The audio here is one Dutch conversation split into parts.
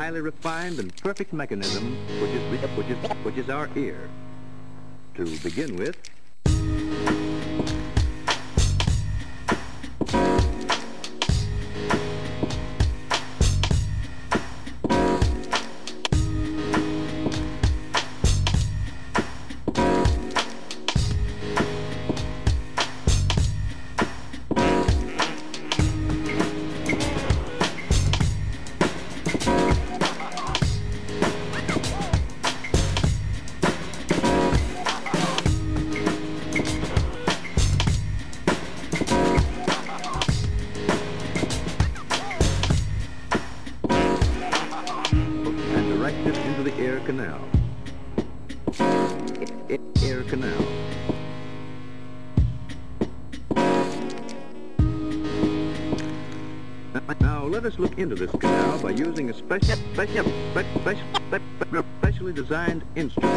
highly refined and perfect mechanism which is, which is, which is our ear. To begin with, us look into this canal by using a special, special, special, specially designed instrument.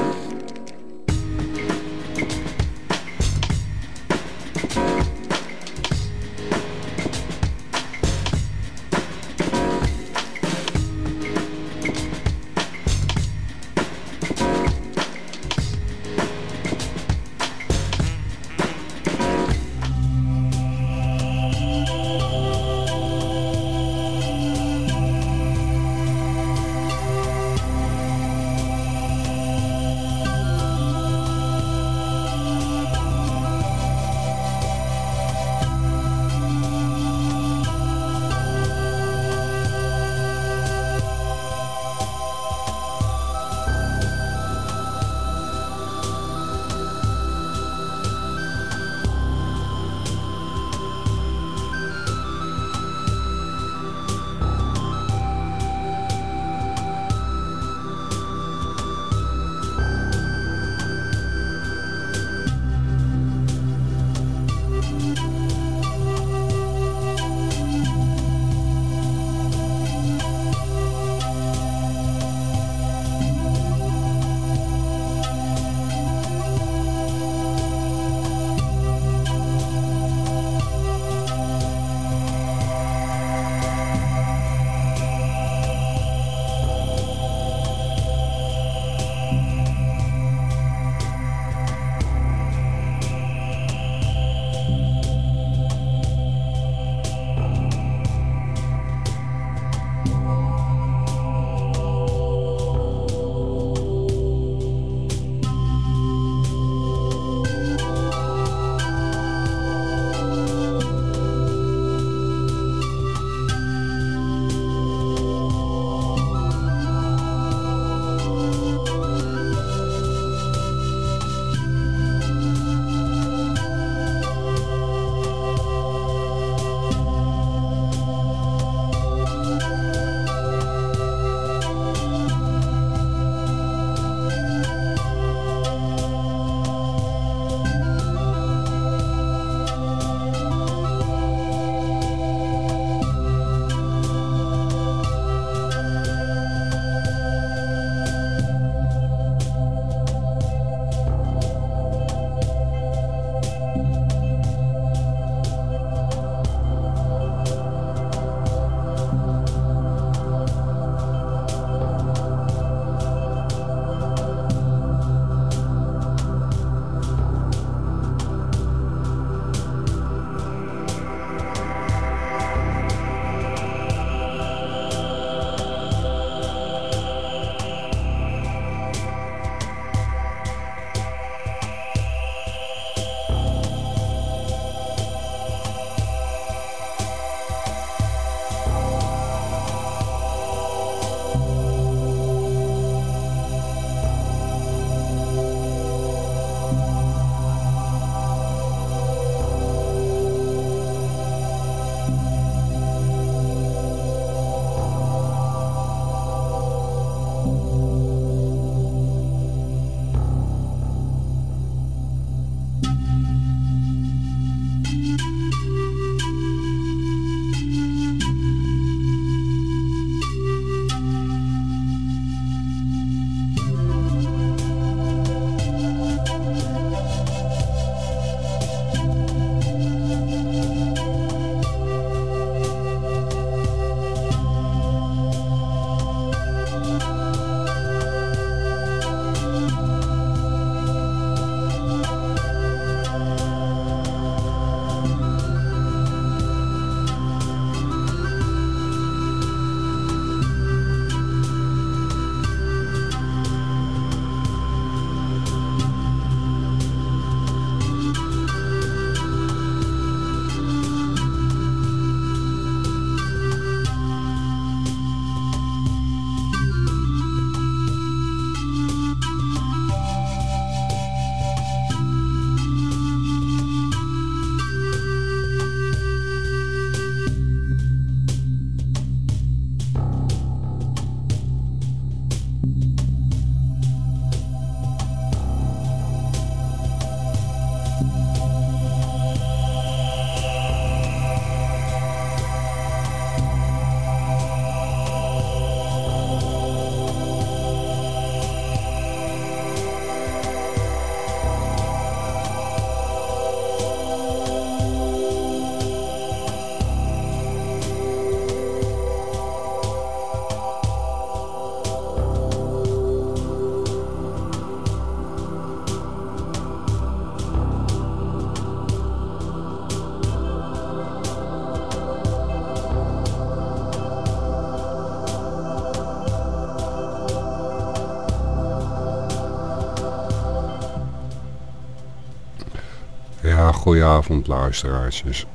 Goedenavond luisteraars. Dus,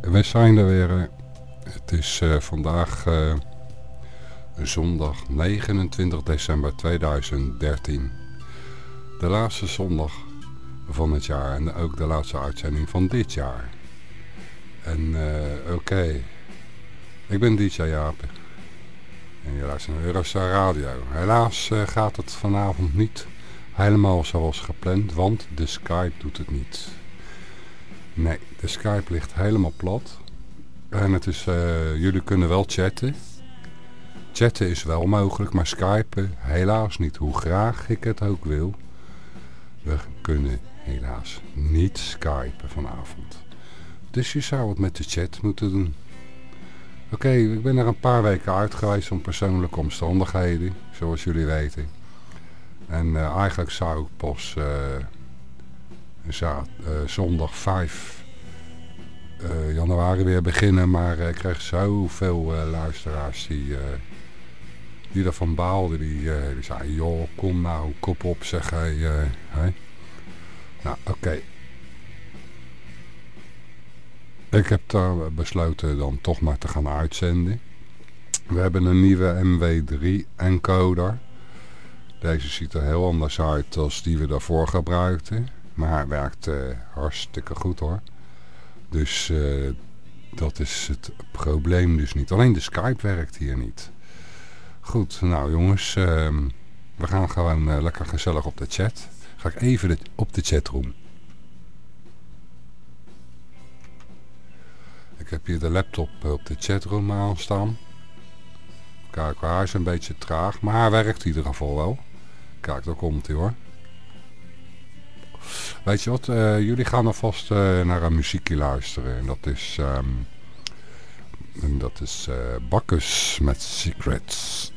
we zijn er weer. eh. Het is eh, vandaag eh, zondag 29 december 2013. De laatste zondag van het jaar en ook de laatste uitzending van dit jaar. En eh, oké, ik ben DJ Jaap. En je luistert naar Eurostar Radio. Helaas eh, gaat het vanavond niet helemaal zoals gepland, want de Skype doet het niet. Nee, de Skype ligt helemaal plat. En het is, eh, jullie kunnen wel chatten. Chatten is wel mogelijk, maar skypen helaas niet. Hoe graag ik het ook wil. We kunnen helaas niet skypen vanavond. Dus je zou het met de chat moeten doen. Oké, ik ben er een paar weken uit geweest om persoonlijke omstandigheden, zoals jullie weten. En eh, eigenlijk zou ik pas eh, zaad- eh, zondag 5 eh, januari weer beginnen. Maar ik kreeg zoveel eh, luisteraars die, die ervan baalden. Die, die zeiden, joh, kom nou, kop op, zeg hij. Nou, oké. Ik heb daar besloten dan toch maar te gaan uitzenden. We hebben een nieuwe MW3 encoder. Deze ziet er heel anders uit als die we daarvoor gebruikten. Maar hij werkt eh, hartstikke goed hoor. Dus eh, dat is het probleem dus niet. Alleen de Skype werkt hier niet. Goed, nou jongens. ehm, we gaan gewoon eh, lekker gezellig op de chat. Ga ik even op de chatroom. Ik heb hier de laptop op de chatroom aanstaan. Kijk, hij is een beetje traag, maar hij werkt in ieder geval wel. Kijk, daar komt hij hoor. Weet je wat, eh, jullie gaan alvast eh naar een muziekje luisteren. En dat is, ehm, en dat is eh Bacchus met. Secrets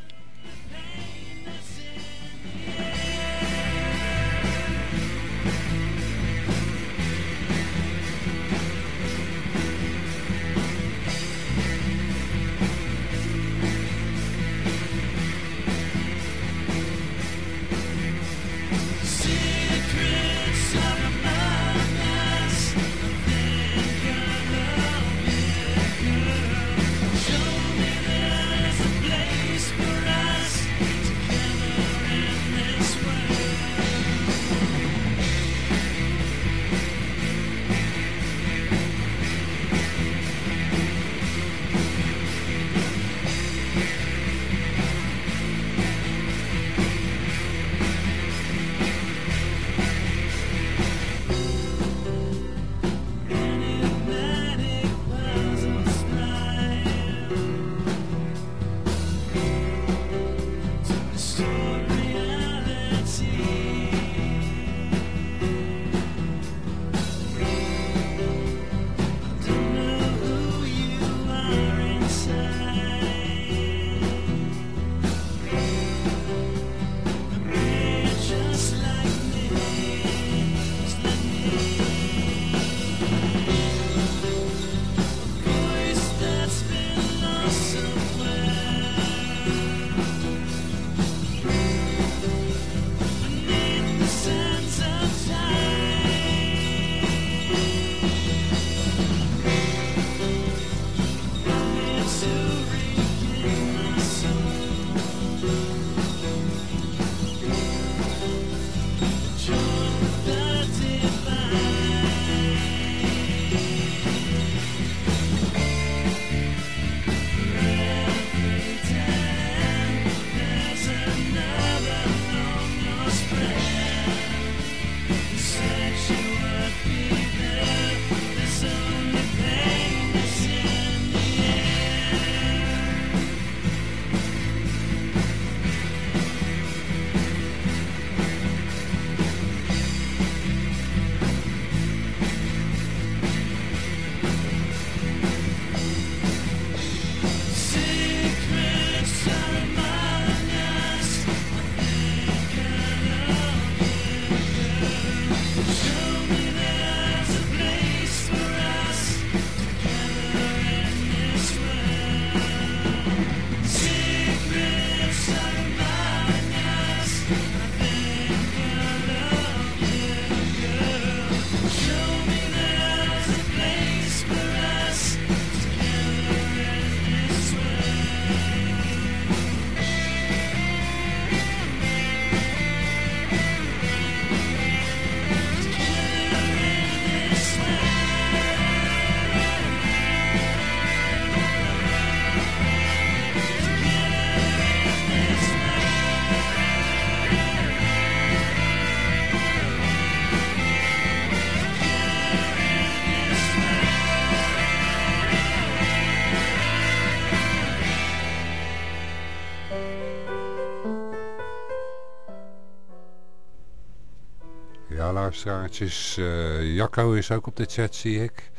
luisteraartjes. Eh, Jacco is ook op de chat, zie ik.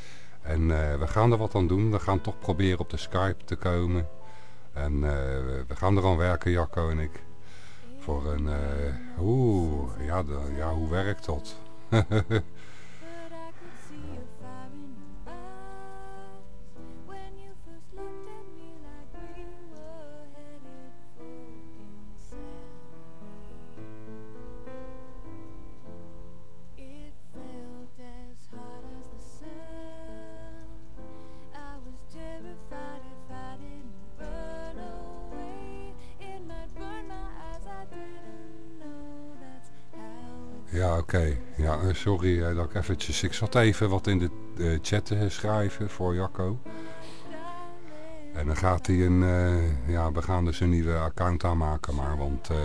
En eh, we gaan er wat aan doen. We gaan toch proberen op de Skype te komen. En eh, we gaan er aan werken, Jacco en ik. Voor een... eh, Oeh, ja, ja, hoe werkt dat? oké. Ja, eh, sorry eh, dat ik eventjes... Ik zat even wat in de eh, chat te schrijven voor Jacco. En dan gaat hij een... eh, ja, we gaan dus een nieuwe account aanmaken. Maar want... eh,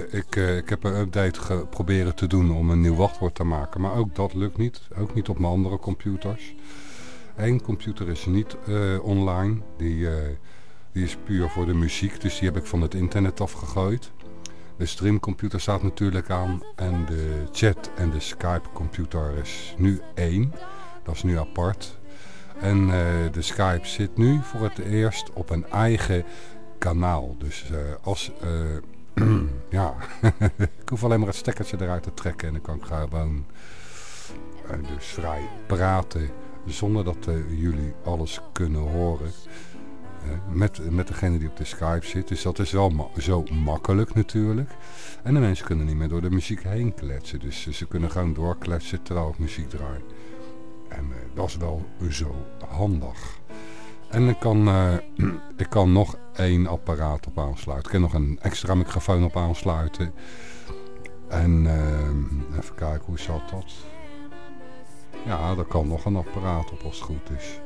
eh, ik, eh, ik heb een update geprobeerd te doen om een nieuw wachtwoord te maken. Maar ook dat lukt niet. Ook niet op mijn andere computers. Eén computer is niet eh, online. Die, eh, die is puur voor de muziek. Dus die heb ik van het internet afgegooid. De streamcomputer staat natuurlijk aan. En de chat en de Skype computer is nu één. Dat is nu apart. En eh, de Skype zit nu voor het eerst op een eigen kanaal. Dus eh, als... eh, ja, ik hoef alleen maar het stekkertje eruit te trekken. En dan kan ik gewoon dus vrij praten. Zonder dat jullie alles kunnen horen. Eh, met, met degene die op de Skype zit. Dus dat is wel zo makkelijk natuurlijk. En de mensen kunnen niet meer door de muziek heen kletsen. Dus ze kunnen gewoon doorkletsen terwijl ik muziek draai. En eh, dat is wel zo handig. En ik kan, eh, ik kan nog één apparaat op aansluiten. Ik kan nog een extra microfoon op aansluiten. En even kijken, hoe zat dat? Ja, daar kan nog een apparaat op als het goed is.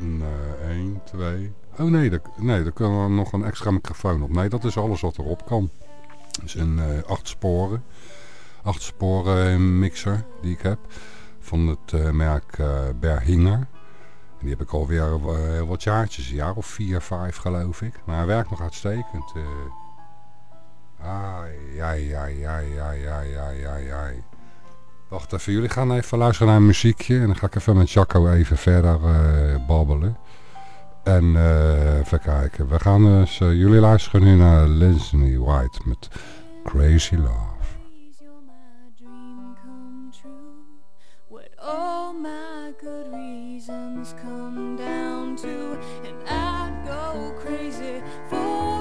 Een, eh, één, twee... Oh nee, er, nee, er kan nog een extra microfoon op. Nee, dat is alles wat erop kan. Dus een eh, acht sporen. Acht sporen eh, mixer die ik heb. Van het eh, merk eh Berhinger. Die heb ik alweer wat jaartjes. Jaar of vier, vijf geloof ik. Maar hij werkt nog uitstekend. Ai, ai, ai, ai, ai, ai, ai, ai, ai. Wacht even, jullie gaan even luisteren naar een muziekje. En dan ga ik even met Jacco even verder babbelen. En eh, even kijken. We gaan dus, eh, jullie luisteren nu naar Leslie White met Crazy Love. What all my good reasons come down to, and I'd go crazy for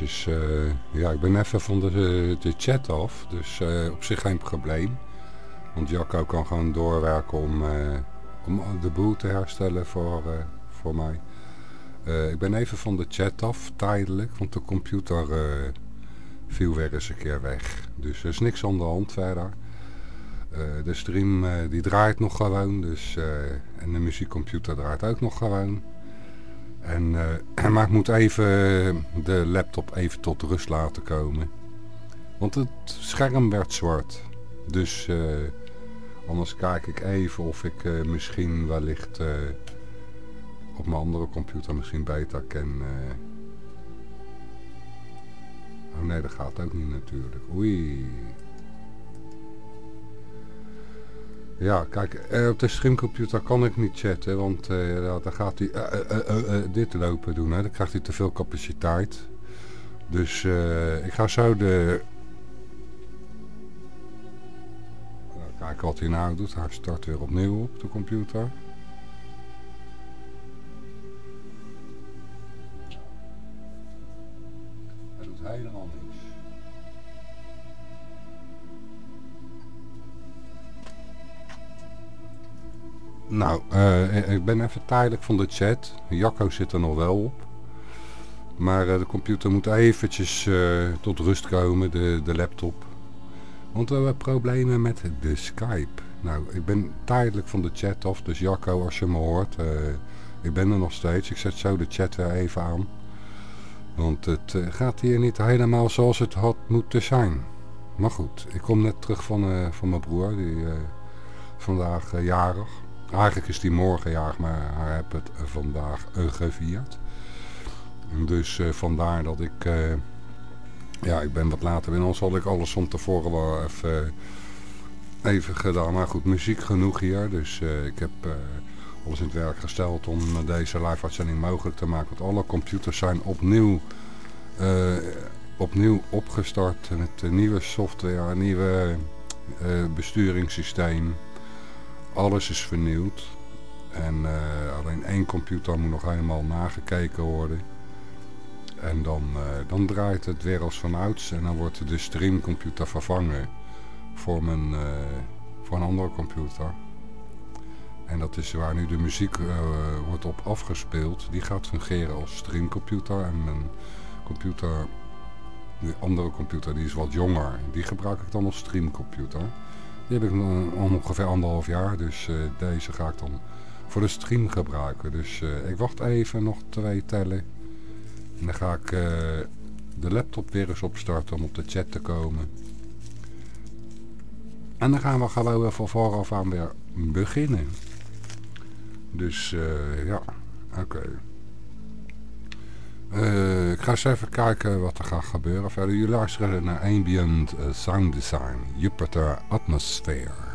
eh, ja, ik ben even van de, de chat af, dus eh, op zich geen probleem. Want Jacco kan gewoon doorwerken om, eh, om de boel te herstellen voor, eh, voor mij. Eh, ik ben even van de chat af, tijdelijk, want de computer eh, viel weer eens een keer weg. Dus er is niks aan de hand verder. Eh, de stream eh, die draait nog gewoon, dus, eh, en de muziekcomputer draait ook nog gewoon. En, eh, maar ik moet even de laptop even tot rust laten komen. Want het scherm werd zwart. Dus eh, anders kijk ik even of ik eh, misschien wellicht eh, op mijn andere computer misschien beter kan... eh. Oh nee, dat gaat ook niet natuurlijk. Oei. Ja, kijk, eh, op de streamcomputer kan ik niet chatten, want ja, dan gaat hij eh, dit lopen doen. Hè. Dan krijgt hij te veel capaciteit. Dus ik ga zo de... Nou, kijken wat hij nou doet. Hij start weer opnieuw op de computer. Hij doet helemaal niks. Nou, eh, ik ben even tijdelijk van de chat. Jacco zit er nog wel op. Maar eh, de computer moet eventjes eh, tot rust komen, de, de laptop. Want we hebben problemen met de Skype. Nou, ik ben tijdelijk van de chat af. Dus Jacco, als je me hoort, eh, ik ben er nog steeds. Ik zet zo de chat weer even aan. Want het eh, gaat hier niet helemaal zoals het had moeten zijn. Maar goed, ik kom net terug van, eh, van mijn broer. Die eh, vandaag eh, jarig. Eigenlijk is die morgen jarig, maar hij heeft het vandaag eh, gevierd. Dus eh, vandaar dat ik... eh, ja, ik ben wat later binnen. Anders had ik alles van tevoren wel even, even gedaan. Maar goed, muziek genoeg hier. Dus ik heb alles in het werk gesteld om deze live-uitzending mogelijk te maken. Want alle computers zijn opnieuw, opnieuw opgestart met nieuwe software, nieuwe besturingssysteem. Alles is vernieuwd. En eh, alleen één computer moet nog helemaal nagekeken worden. En dan, eh, dan draait het weer als van ouds. En dan wordt de streamcomputer vervangen voor, mijn, eh, voor een andere computer. En dat is waar nu de muziek wordt op afgespeeld. Die gaat fungeren als streamcomputer. En mijn computer, de andere computer, die is wat jonger. Die gebruik ik dan als streamcomputer. Die heb ik nog ongeveer anderhalf jaar. Dus eh, deze ga ik dan voor de stream gebruiken. Dus eh, ik wacht even nog twee tellen. En dan ga ik eh, de laptop weer eens opstarten om op de chat te komen. En dan gaan we gewoon van vooraf aan weer beginnen. Dus eh, ja, oké. Eh, ik ga eens even kijken wat er gaat gebeuren. Verder, jullie luisteren naar Ambient eh, Sound Design, Jupiter Atmosphere.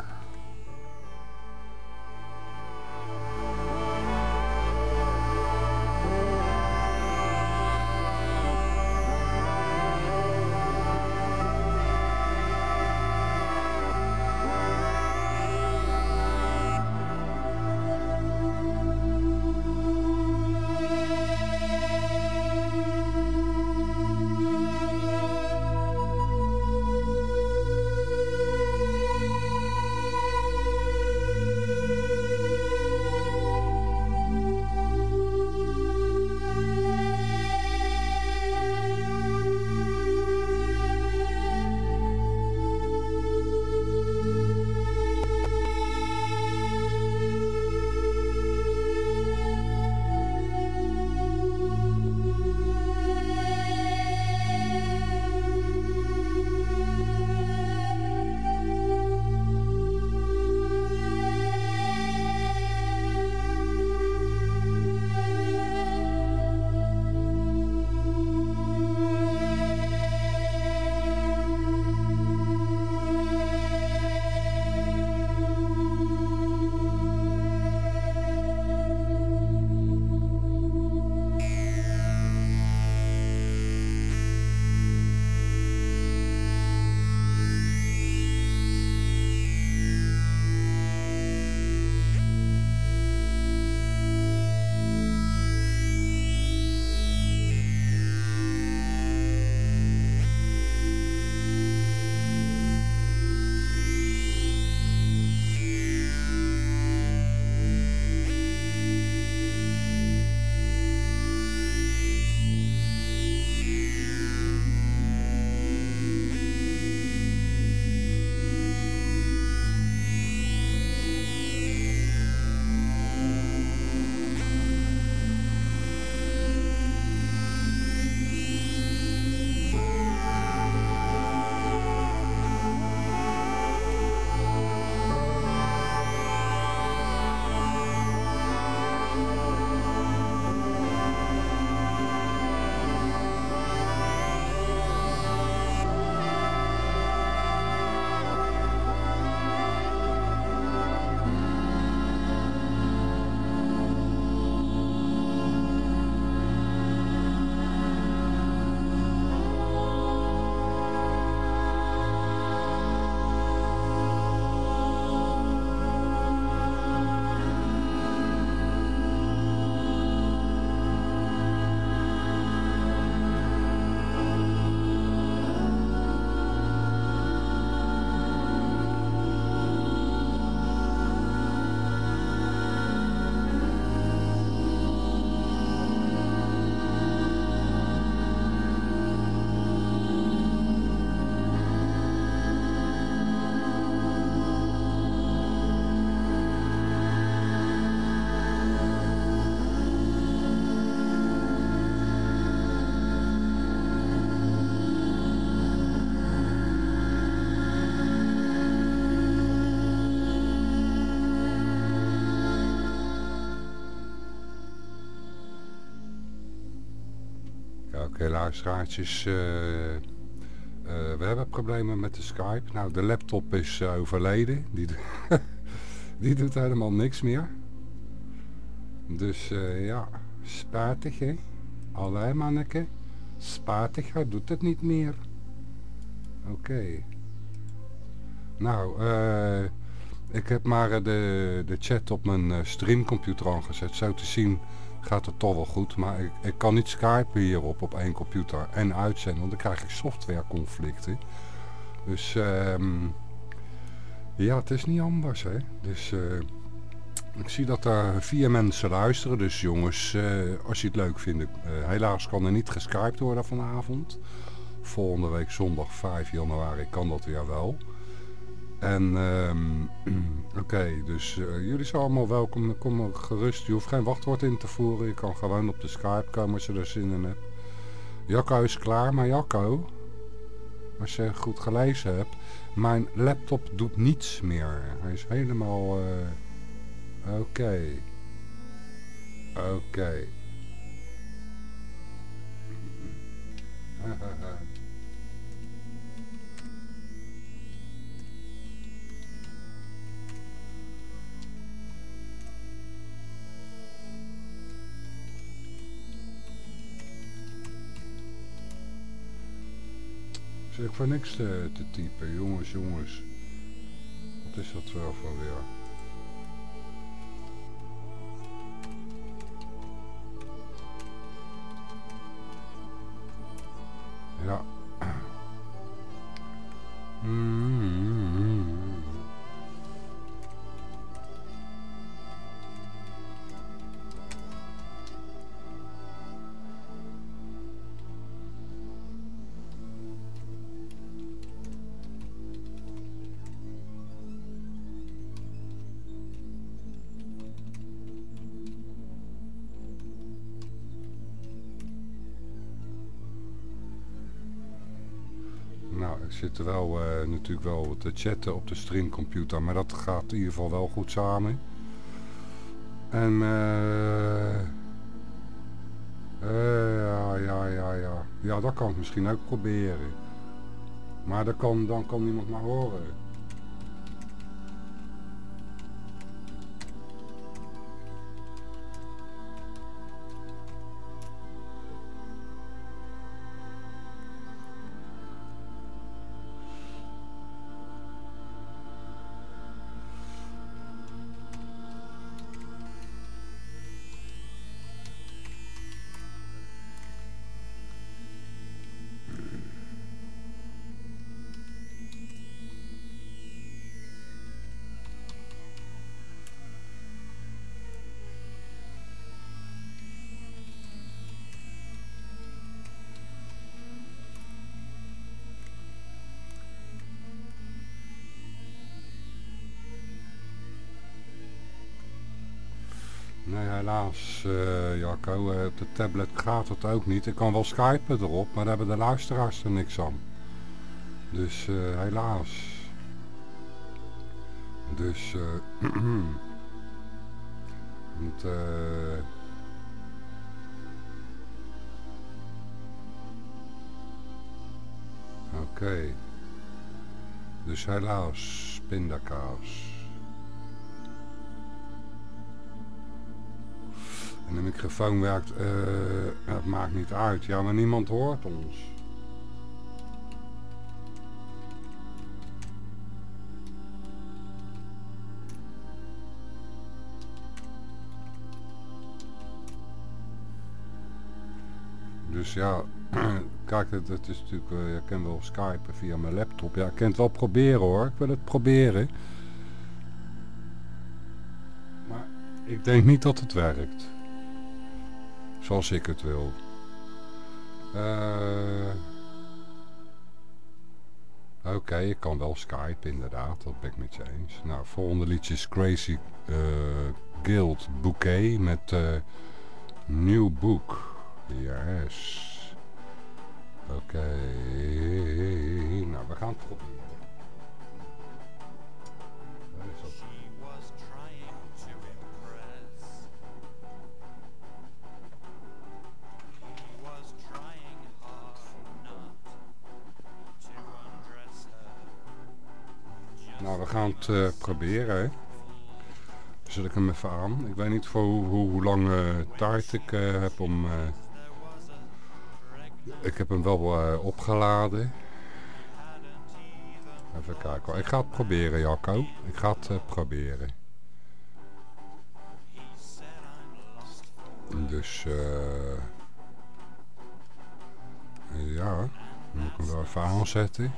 Luisteraartjes. eh, eh, we hebben problemen met de Skype. Nou, de laptop is eh, overleden. Die, die doet helemaal niks meer. Dus ja, spijtig hè. Allee manneke. Spijtig, doet het niet meer. Oké. Nou, eh, ik heb maar de, de chat op mijn streamcomputer aangezet. Zo te zien gaat het toch wel goed. Maar ik, ik kan niet skypen hierop op één computer en uitzenden. Want dan krijg ik softwareconflicten. Dus ehm, ja, het is niet anders hè. Dus eh, ik zie dat er vier mensen luisteren. Dus jongens, eh, als je het leuk vindt. eh, helaas kan er niet geskyped worden vanavond. Volgende week zondag 5 januari kan dat weer wel. En ehm, oké, dus eh, jullie zijn allemaal welkom. Kom maar gerust. Je hoeft geen wachtwoord in te voeren. Je kan gewoon op de Skype komen als je er zin in hebt. Jacco is klaar, maar Jacco, als je goed gelezen hebt, mijn laptop doet niets meer. Hij is helemaal... eh, Oké. Oké. Ik voor niks te, typen, jongens, jongens. Wat is dat wel voor weer? Ja. Mm. Nou, ik zit er wel eh, natuurlijk wel te chatten op de streamcomputer, maar dat gaat in ieder geval wel goed samen. En eh eh, ja, ja, ja, ja. Ja, dat kan ik misschien ook proberen. Maar dat kan, dan kan niemand maar horen. Helaas, eh Jacco. eh, op de tablet gaat het ook niet. Ik kan wel skypen erop, maar daar hebben de luisteraars er niks aan. Dus eh, helaas. Dus, eh, Oké. Dus helaas, pindakaas. En de microfoon werkt, eh, het maakt niet uit. Ja, maar niemand hoort ons. Dus ja, kijk, het is natuurlijk, eh, je kan wel skypen via mijn laptop. Ja, ik kan het wel proberen hoor, ik wil het proberen. Maar ik denk niet dat het werkt. Zoals ik het wil. Eh, Oké, ik kan wel Skype inderdaad, dat ben ik met je eens. Nou, volgende liedje is Crazy eh, Guild Bouquet met eh New Book. Yes. Oké, nou we gaan het proberen. Gaan het eh, proberen. Hè. Zet ik hem even aan. Ik weet niet voor hoe, hoe, lang eh, tijd ik eh, heb om... ik heb hem wel opgeladen. Even kijken. Ik ga het proberen, Jacco. Ik ga het proberen. Dus, eh ja, dan moet ik hem wel even aanzetten.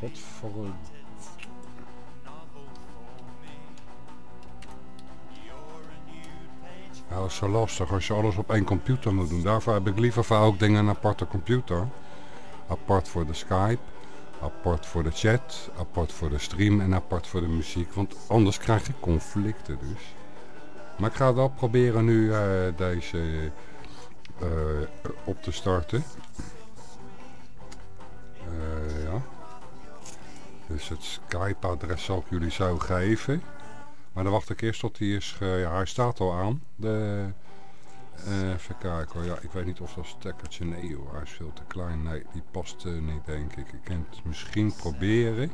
Godverdomme. Ja, dat is zo lastig als je alles op één computer moet doen. Daarvoor heb ik liever vaak ook dingen een aparte computer. Apart voor de Skype, apart voor de chat, apart voor de stream en apart voor de muziek. Want anders krijg je conflicten dus. Maar ik ga wel proberen nu eh, deze eh, op te starten. Dus het Skype-adres zal ik jullie zo geven. Maar dan wacht ik eerst tot hij is... ja, hij staat al aan. De, eh, even kijken. Ja, ik weet niet of dat stekkertje... Nee hoor, hij is veel te klein. Nee, die past eh, niet denk ik. Ik kan het misschien proberen.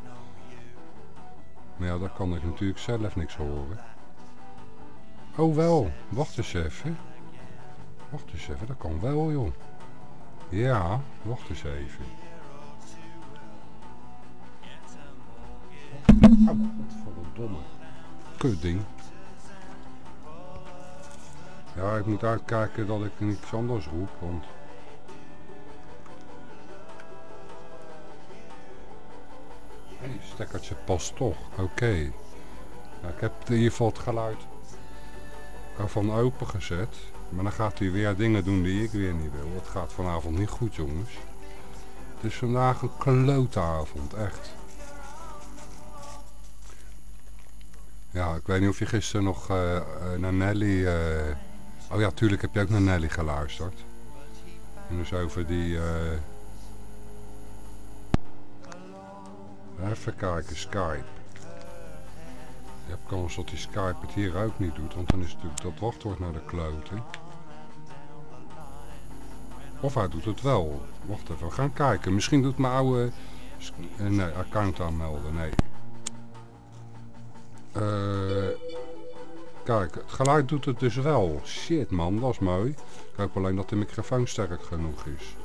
Maar ja, daar kan ik natuurlijk zelf niks horen. Oh wel, wacht eens even. Wacht eens even, dat kan wel joh. Ja, wacht eens even. Oh, godverdomme. Kutding. Ja, ik moet uitkijken dat ik niks anders roep, want... Hé, stekkertje past toch. Oké. Nou, ik heb in ieder geval het geluid ervan opengezet. Maar dan gaat hij weer dingen doen die ik weer niet wil. Het gaat vanavond niet goed, jongens. Het is vandaag een klote avond, echt. Ja, ik weet niet of je gisteren nog eh, eh, naar Nelly... eh, Oh ja, tuurlijk heb je ook naar Nelly geluisterd. En dus over die... Even kijken, Skype. Je hebt kans dat die Skype het hier ook niet doet, want dan is natuurlijk dat wachtwoord naar de kloten. Of hij doet het wel. Wacht even, we gaan kijken. Misschien doet mijn oude... nee, account aanmelden, nee. Eh... Kijk, het geluid doet het dus wel. Shit man, dat is mooi. Ik hoop alleen dat de microfoon sterk genoeg is.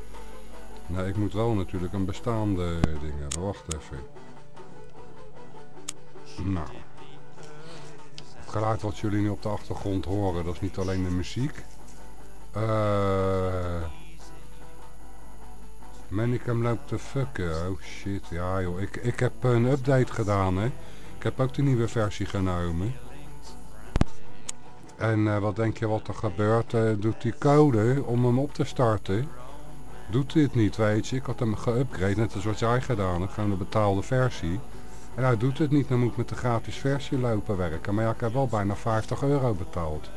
Nee, ik moet wel natuurlijk een bestaande ding hebben. Wacht even. Nou. Het geluid wat jullie nu op de achtergrond horen, dat is niet alleen de muziek. Eh... Manicum loopt te fucken. Oh shit, ja joh. Ik, ik heb een update gedaan hè. Ik heb ook de nieuwe versie genomen. En eh, wat denk je wat er gebeurt? Eh, doet die code om hem op te starten. Doet het niet, weet je. Ik had hem geüpgrade, net als wat jij gedaan hebt. Gewoon de betaalde versie. En hij doet het niet, dan moet ik met de gratis versie lopen werken. Maar ja, ik heb wel bijna 50 euro betaald.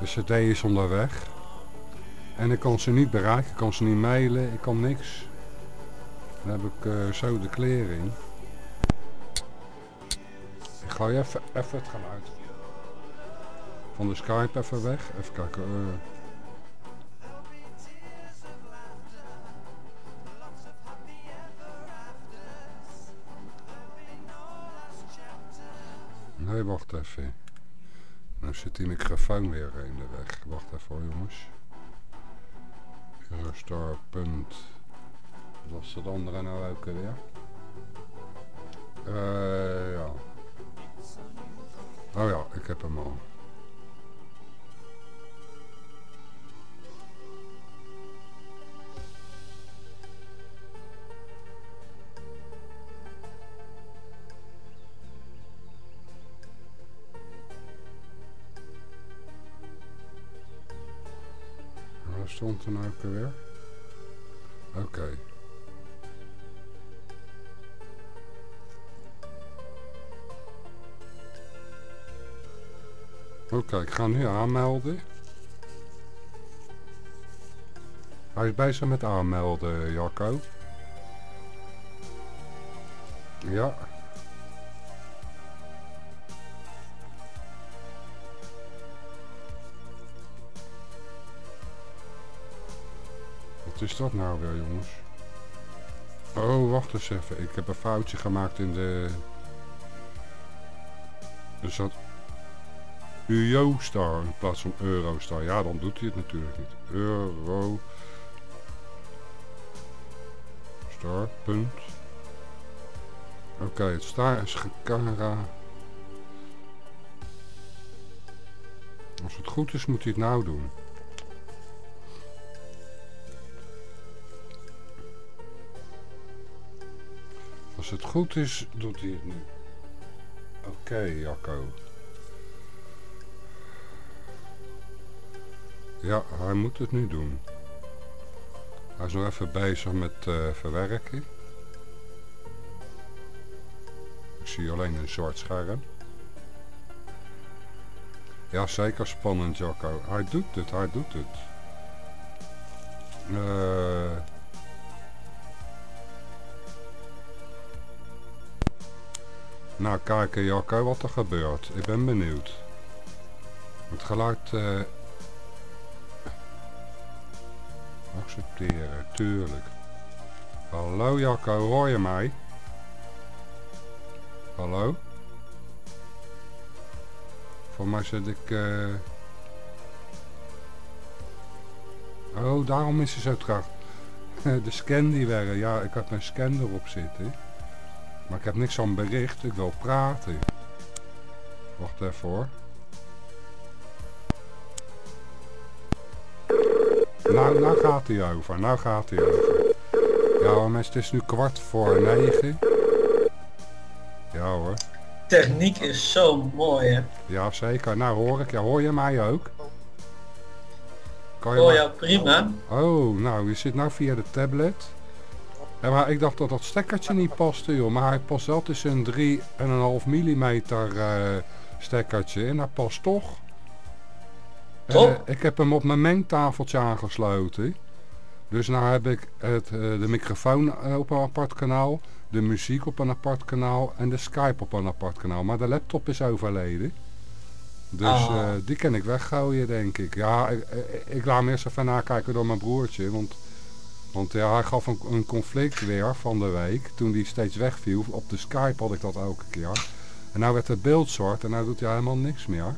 De cd is onderweg. En ik kan ze niet bereiken, ik kan ze niet mailen, ik kan niks. Dan heb ik eh, zo de klering. Ik ga je even, even het geluid van de Skype even weg. Even kijken. eh. Nee, wacht even. Nou zit die microfoon weer in de weg. Wacht even hoor jongens. Eurostar. punt. Wat was het andere nou ook weer? Eh ja. Oh ja, ik heb hem al. Stond er nou ook weer? Oké. Oh, Oké, ik ga nu aanmelden. Hij is bezig met aanmelden, Jacco. Ja. Wat is dat nou weer, jongens? Oh, wacht eens even. Ik heb een foutje gemaakt in de... Dus dat Eurostar in plaats van Eurostar. Ja, dan doet hij het natuurlijk niet. Euro... Star, punt. Oké, het star is gekara. Als het goed is, moet hij het nou doen. Als het goed is, doet hij het nu. Oké, Jacco. Ja, hij moet het nu doen. Hij is nog even bezig met eh, verwerken. Ik zie alleen een zwart scherm. Ja, zeker spannend, Jacco. Hij doet het, hij doet het. Eh... Nou, kijken Jacco wat er gebeurt. Ik ben benieuwd. Het geluid... eh, Accepteren, tuurlijk. Hallo Jacco, hoor je mij? Hallo? Voor mij zit ik... eh, Oh, daarom is hij zo traag. De scan die werkt. Ja, ik had mijn scan erop zitten. Maar ik heb niks aan bericht. Ik wil praten. Wacht even hoor. Nou, nou gaat hij over. Nou gaat hij over. Ja hoor mensen, het is nu kwart voor negen. Ja hoor. Techniek is zo mooi, hè? Ja zeker. Nou hoor ik. Ja, hoor je mij ook? Kan je Oh ja, prima. Oh, nou, je zit nou via de tablet. Ja, maar ik dacht dat dat stekkertje niet paste, joh. Maar hij past wel tussen een 3,5 mm eh stekkertje. En dat past toch. Top. eh, ik heb hem op mijn mengtafeltje aangesloten. Dus nou heb ik het, eh, de microfoon eh, op een apart kanaal. De muziek op een apart kanaal. En de Skype op een apart kanaal. Maar de laptop is overleden. Dus Ah. die kan ik weggooien, denk ik. Ja, ik, laat hem eerst even nakijken door mijn broertje. Want, want ja, hij gaf een, een conflict weer van de week. Toen die steeds wegviel. Op de Skype had ik dat elke keer. En nou werd het beeld zwart en nou doet hij helemaal niks meer.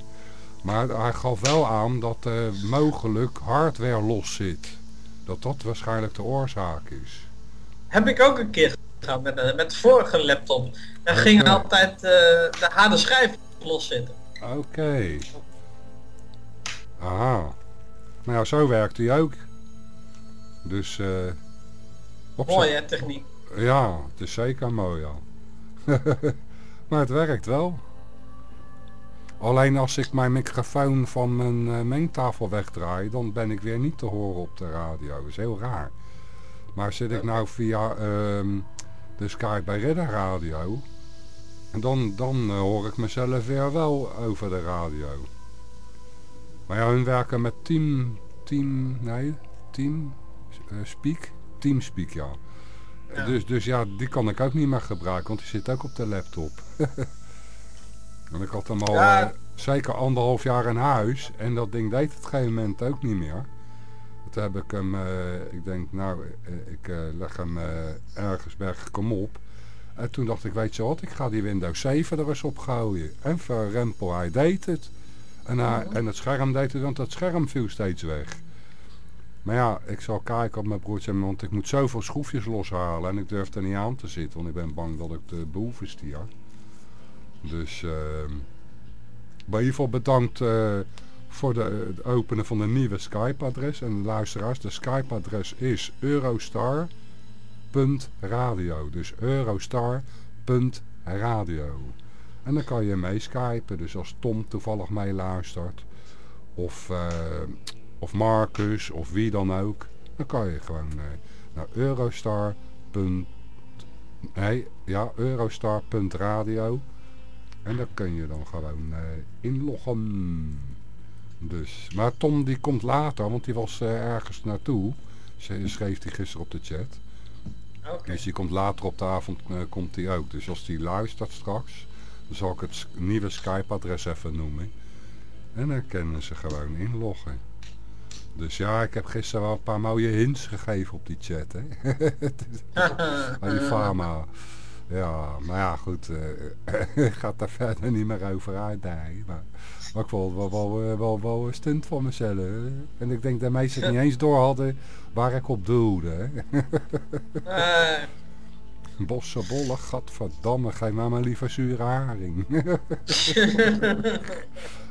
Maar hij gaf wel aan dat eh, mogelijk hardware los zit. Dat dat waarschijnlijk de oorzaak is. Heb ik ook een keer gedaan met, de- met de vorige laptop. Daar ging altijd eh, de harde schijf los zitten. Oké. Aha. Nou ja, zo werkt hij ook. Dus eh Mooi hè, techniek. Ja, het is zeker mooi ja. maar het werkt wel. Alleen als ik mijn microfoon van mijn eh, mengtafel wegdraai, dan ben ik weer niet te horen op de radio. Dat is heel raar. Maar zit ik nou via ehm, de Skype bij Ridder Radio, en dan, dan eh, hoor ik mezelf weer wel over de radio. Maar ja, hun werken met team, team, nee, team, eh, speak, teamspeak ja. Ja. Dus, dus ja, die kan ik ook niet meer gebruiken, want die zit ook op de laptop. en ik had hem al Ja. eh, zeker anderhalf jaar in huis en dat ding deed het op een gegeven moment ook niet meer. Toen heb ik hem, eh, ik denk nou, eh, ik leg hem ergens berg, kom op. En toen dacht ik, weet je wat, ik ga die Windows 7 er eens op gooien. En verrempel, hij deed het. En, hij, en het scherm deed het, want het scherm viel steeds weg. Maar ja, ik zal kijken op mijn broertje, want ik moet zoveel schroefjes loshalen. En ik durf er niet aan te zitten, want ik ben bang dat ik de boven stier. Dus, ehm maar ieder geval bedankt eh, voor de, het openen van een nieuwe Skype-adres. En luisteraars, de Skype-adres is eurostar.radio. Dus eurostar.radio. En dan kan je mee skypen. Dus als Tom toevallig meeluistert. Of, eh, of Marcus. Of wie dan ook. Dan kan je gewoon eh, naar eurostar. Nee, ja, eurostar.radio. En daar kun je dan gewoon eh, inloggen. Dus, maar Tom die komt later, want die was eh, ergens naartoe. Ze- Schreef hij gisteren op de chat. Dus die komt later op de avond eh, komt die ook. Dus als die luistert straks, dan zal ik het nieuwe Skype adres even noemen. En dan kunnen ze gewoon inloggen. Dus ja, ik heb gisteren wel een paar mooie hints gegeven op die chat, hè. Aan die Fama. Ja, maar ja, goed. eh, ik ga het daar verder niet meer over uitdijen. Maar, maar ik vond het wel, wel, wel, wel, een stunt van mezelf. En ik denk dat mensen het niet eens door hadden waar ik op doelde. Hè. Eh, Bossenbolle, gadverdamme, geef mij maar liever zure haring.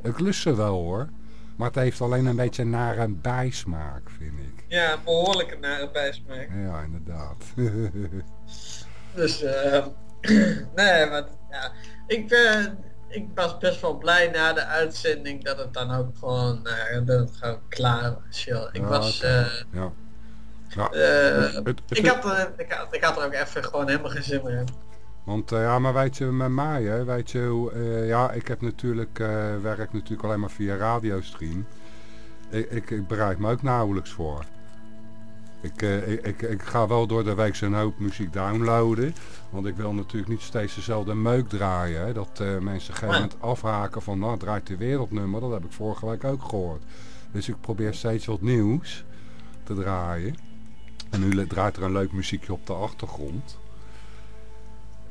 ik lust ze wel hoor. Maar het heeft alleen een beetje naar een bijsmaak, vind ik. ja, een behoorlijke nare bijsmaak. Ja, inderdaad. Dus, eh, nee, maar ja, ik, eh, ik was best wel blij na de uitzending dat het dan ook gewoon, eh, dat het gewoon klaar was. Joh. Ik Ja, was, eh, ja. Ja, eh, het- het- ik, had, er- ik, had, ik had er ook even gewoon helemaal geen zin meer in. Want ja, maar weet je, met mij, hè, weet je, hoe, ja, ik heb natuurlijk, werk natuurlijk alleen maar via radiostream. Ik, ik, ik bereid me ook nauwelijks voor. Ik, eh, ik, ik, ik ga wel door de week zo'n hoop muziek downloaden. Want ik wil natuurlijk niet steeds dezelfde meuk draaien. Hè, dat eh, mensen op een gegeven moment afhaken van, nou, draait de wereldnummer. Dat heb ik vorige week ook gehoord. Dus ik probeer steeds wat nieuws te draaien. En nu draait er een leuk muziekje op de achtergrond.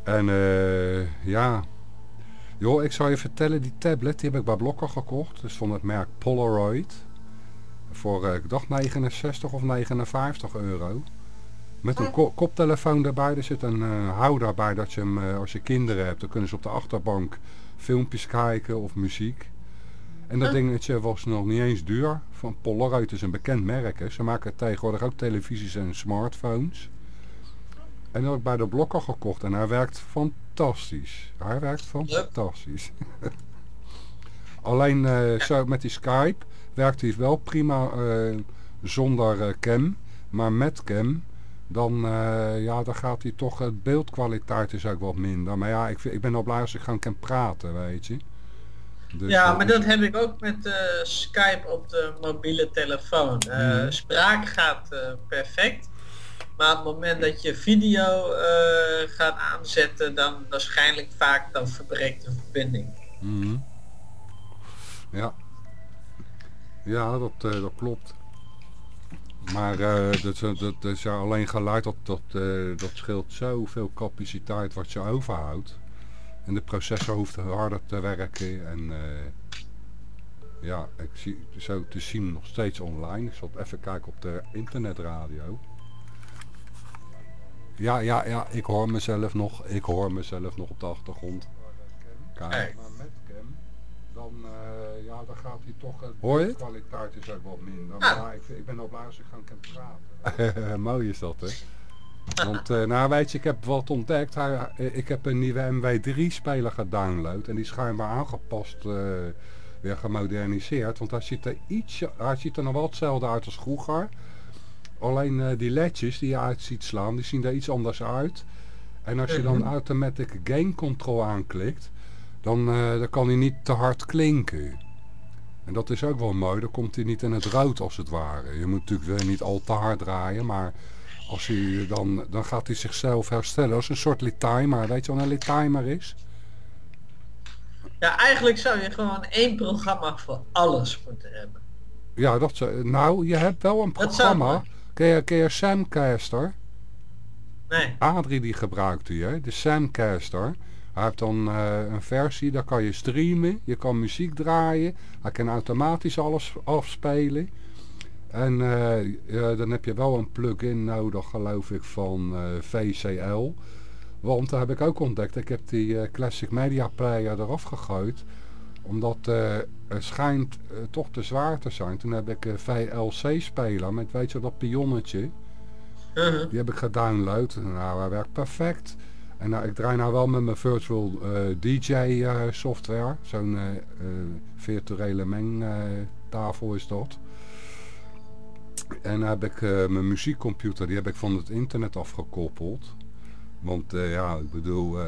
En eh, ja, joh, ik zal je vertellen, die tablet die heb ik bij Blokker gekocht. Dus van het merk Polaroid. Voor, eh, ik dacht 69 of 59 euro. Met een ko- koptelefoon erbij. Er zit een eh, houder bij dat je hem, eh, als je kinderen hebt, dan kunnen ze op de achterbank filmpjes kijken of muziek. En dat dingetje was nog niet eens duur. Van Polaroid is een bekend merk. Hè. Ze maken tegenwoordig ook televisies en smartphones. En dat heb ik bij de blokker gekocht en hij werkt fantastisch. Hij werkt fantastisch. Alleen zo met die Skype werkt hij wel prima eh, zonder eh, cam. Maar met cam, dan, eh, ja, dan gaat hij toch, het beeldkwaliteit is ook wat minder. Maar ja, ik, ik ben al blij als ik gewoon kan praten, weet je. Dus, ja, maar dat heb ik ook met Skype op de mobiele telefoon. Mhm. Spraak gaat perfect. Maar op het moment dat je video gaat aanzetten, dan waarschijnlijk vaak dan verbreekt de verbinding. Mhm. Ja. Ja, dat, eh, dat klopt. Maar eh, dat, dat, dat is alleen geluid, dat, dat, eh, dat scheelt zoveel capaciteit wat je overhoudt. En de processor hoeft harder te werken. En ja, ik zie zo te zien nog steeds online. Ik zal even kijken op de internetradio. Ja, ja, ja, ik hoor mezelf nog. Ik hoor mezelf nog op de achtergrond. Kijk. Dan, eh, ja, dan gaat hij toch... het- Hoor je De kwaliteit is ook wat minder. Maar ja, ik, ik ben al blij als ik gewoon kan praten. Mooi is dat, hè? Want, eh, nou weet je, ik heb wat ontdekt. Hij, eh, ik heb een nieuwe MW3-speler gedownload. En die is schijnbaar aangepast, eh, weer gemoderniseerd. Want hij ziet er ietsje, hij ziet er nog wel hetzelfde uit als vroeger. Alleen eh, die ledjes die je uit ziet slaan, die zien er iets anders uit. En als je dan automatic gain control aanklikt, dan, eh, dan kan hij niet te hard klinken. En dat is ook wel mooi, dan komt hij niet in het rood als het ware. Je moet natuurlijk weer niet al te hard draaien, maar als hij dan, dan gaat hij zichzelf herstellen. als een soort litimer, weet je wat een litimer is? Ja, eigenlijk zou je gewoon één programma voor alles moeten hebben. Ja, dat zou- nou, je hebt wel een programma. Ken je, ken je Samcaster? Nee. Adrie die gebruikt die, hè? de Samcaster. Hij heeft dan eh, een versie, daar kan je streamen, je kan muziek draaien, hij kan automatisch alles afspelen. En eh, dan heb je wel een plugin nodig, geloof ik, van eh, VCL. Want daar heb ik ook ontdekt, ik heb die Classic Media Player eraf gegooid. Omdat het schijnt toch te zwaar te zijn. Toen heb ik een VLC-speler met, weet je, dat pionnetje. Mhm. Die heb ik gedownload. Nou, hij werkt perfect. En nou, ik draai nou wel met mijn virtual eh, DJ eh, software. Zo'n virtuele mengtafel is dat. En dan heb ik mijn muziekcomputer, die heb ik van het internet afgekoppeld. Want ja, ik bedoel,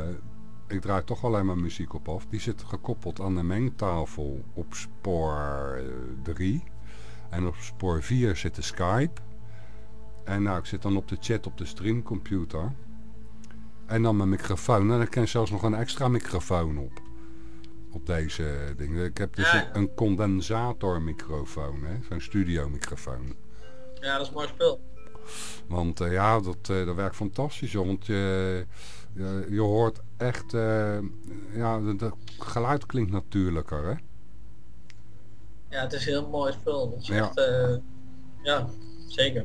ik draai toch alleen maar muziek op af. Die zit gekoppeld aan de mengtafel op spoor 3. En op spoor 4 zit de Skype. En nou, ik zit dan op de chat op de streamcomputer. En dan mijn microfoon. En dan kan zelfs nog een extra microfoon op. Op deze dingen. Ik heb dus Ja, een, ja. een condensatormicrofoon, hè? Zo'n studiomicrofoon. Ja, dat is een mooi spul. Want eh, ja, dat, eh, dat werkt fantastisch. Want je, je, je hoort echt... eh, ja, het geluid klinkt natuurlijker, hè? Ja, het is een heel mooi spul. Dat is Ja. echt, ja, zeker.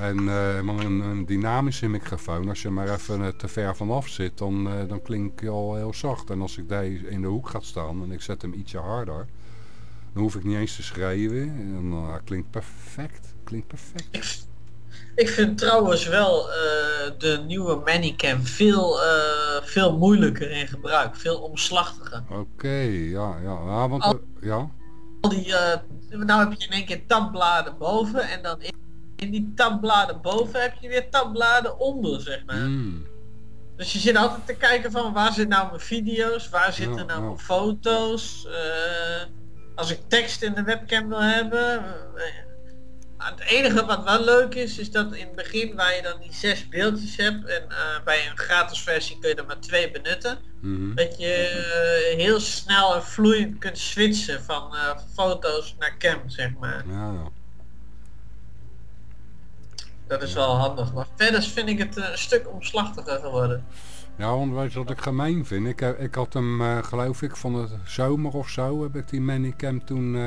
En maar een, een dynamische microfoon, als je maar even eh, te ver vanaf zit, dan, eh, dan klinkt hij al heel zacht. En als ik deze in de hoek ga staan en ik zet hem ietsje harder, dan hoef ik niet eens te schreeuwen. En uh, hij klinkt perfect. Klinkt perfect. Ik vind trouwens wel de nieuwe Manicam veel, veel moeilijker in gebruik. Veel omslachtiger. Oké, ja, ja, ja, want Al- ja. Al die, nou heb je in één keer tabbladen boven en dan in, in die tabbladen boven heb je weer tabbladen onder, zeg maar. Mm, Dus je zit altijd te kijken van waar zitten nou mijn video's, waar zitten nou mijn foto's. eh, als ik tekst in de webcam wil hebben. eh, het enige wat wel leuk is, is dat in het begin waar je dan die zes beeldjes hebt en eh, bij een gratis versie kun je er maar twee benutten. mhm. Dat je heel snel en vloeiend kunt switchen van foto's naar cam, zeg maar. Ja, ja. Dat is wel handig. Maar verder vind ik het eh, een stuk omslachtiger geworden. Ja, je wat ik gemeen vind? Ik, heb- ik had hem, eh, geloof ik, van de zomer of zo, heb ik die Manicam toen eh,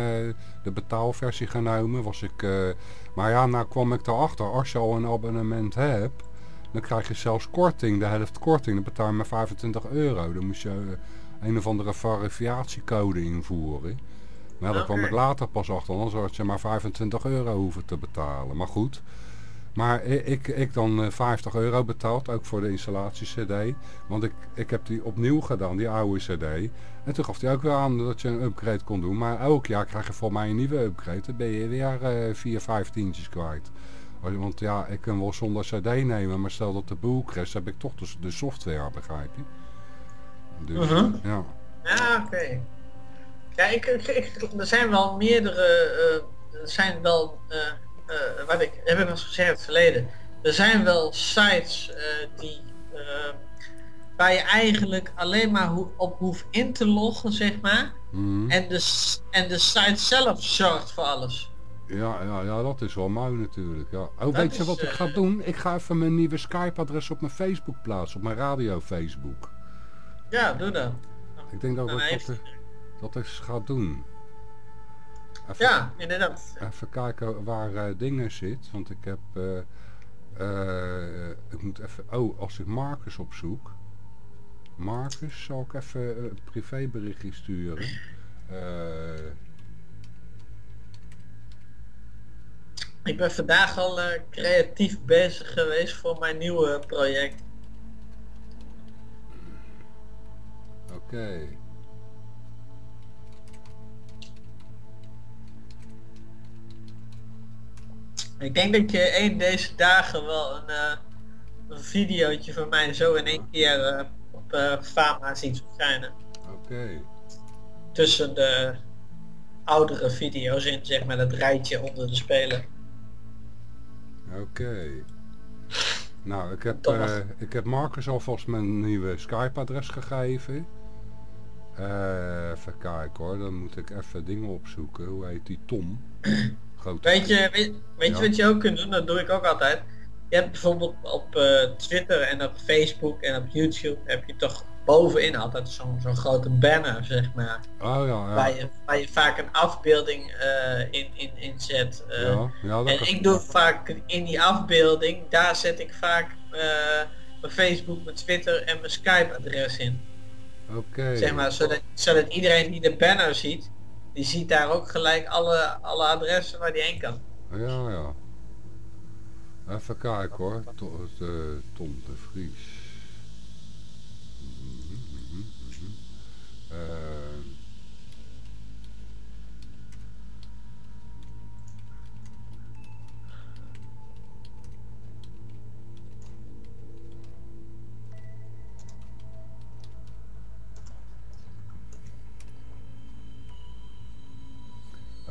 de betaalversie genomen. Was ik, eh, maar ja, nou kwam ik erachter, als je al een abonnement hebt, dan krijg je zelfs korting, de helft korting. Dan betaal je maar 25 euro. Dan moest je eh, een of andere variatiecode invoeren. Maar ja, daar kwam ik later pas achter, anders had je maar 25 euro hoeven te betalen. Maar goed, maar ik, ik dan eh, 50 euro betaald, ook voor de installatie cd. Want ik, ik heb die opnieuw gedaan, die oude cd. En toen gaf hij ook weer aan dat je een upgrade kon doen. Maar elk jaar krijg je voor mij een nieuwe upgrade. Dan ben je weer eh 4, 5 tientjes kwijt. Want ja, ik kan wel zonder cd nemen, maar stel dat de boel crasht, heb ik toch de, de software, begrijp je? Dus, Mhm. ja. Ja, oké. Ja, ik, ik, ik- er zijn wel meerdere, eh, er zijn wel, eh, wat ik, heb ik al gezegd in het verleden, er zijn wel sites eh, die, eh, waar je eigenlijk alleen maar ho- op hoeft in te loggen, zeg maar, Mhm. en de, en de site zelf zorgt voor alles. Ja, ja, ja, dat is wel mooi natuurlijk. Ja. Oh, weet je wat ik ga doen? Ik ga even mijn nieuwe Skype-adres op mijn Facebook plaatsen, op mijn radio Facebook. Ja, doe dat. Ik denk dat Dan ik heeft- dat, dat eens ga doen. Even, Ja, inderdaad. even kijken waar eh, dingen zit, want ik heb... eh, eh, ik moet even... Oh, als ik Marcus opzoek... Marcus, zal ik even een privéberichtje sturen? Ik ben vandaag al creatief bezig geweest voor mijn nieuwe project. Oké. Ik denk dat je een deze dagen wel een, eh een videootje van mij zo in één keer eh, op eh Fama ziet verschijnen. Oké. Tussen de oudere video's in, zeg maar, dat rijtje onder de spelen. Oké. Nou, ik heb, eh, ik heb Marcus alvast mijn nieuwe Skype-adres gegeven. Eh, even kijken hoor, dan moet ik even dingen opzoeken. Hoe heet die? Tom? Grote Weet je, weet, weet Ja. je wat je ook kunt doen? Dat doe ik ook altijd. Je hebt bijvoorbeeld op eh, Twitter en op Facebook en op YouTube heb je toch bovenin altijd zo'n zo'n grote banner, zeg maar. Oh ja, ja. Waar, je, waar je vaak een afbeelding eh, in, in, in zet. eh. ja, En ik doe vaak in die afbeelding, daar zet ik vaak mijn Facebook, mijn Twitter en mijn Skype adres in. Oké. Zeg maar, zodat, zodat iedereen die de banner ziet, die ziet daar ook gelijk alle, alle adressen waar die heen kan. Ja, ja. Even kijken hoor. Eh, Tom de Vries.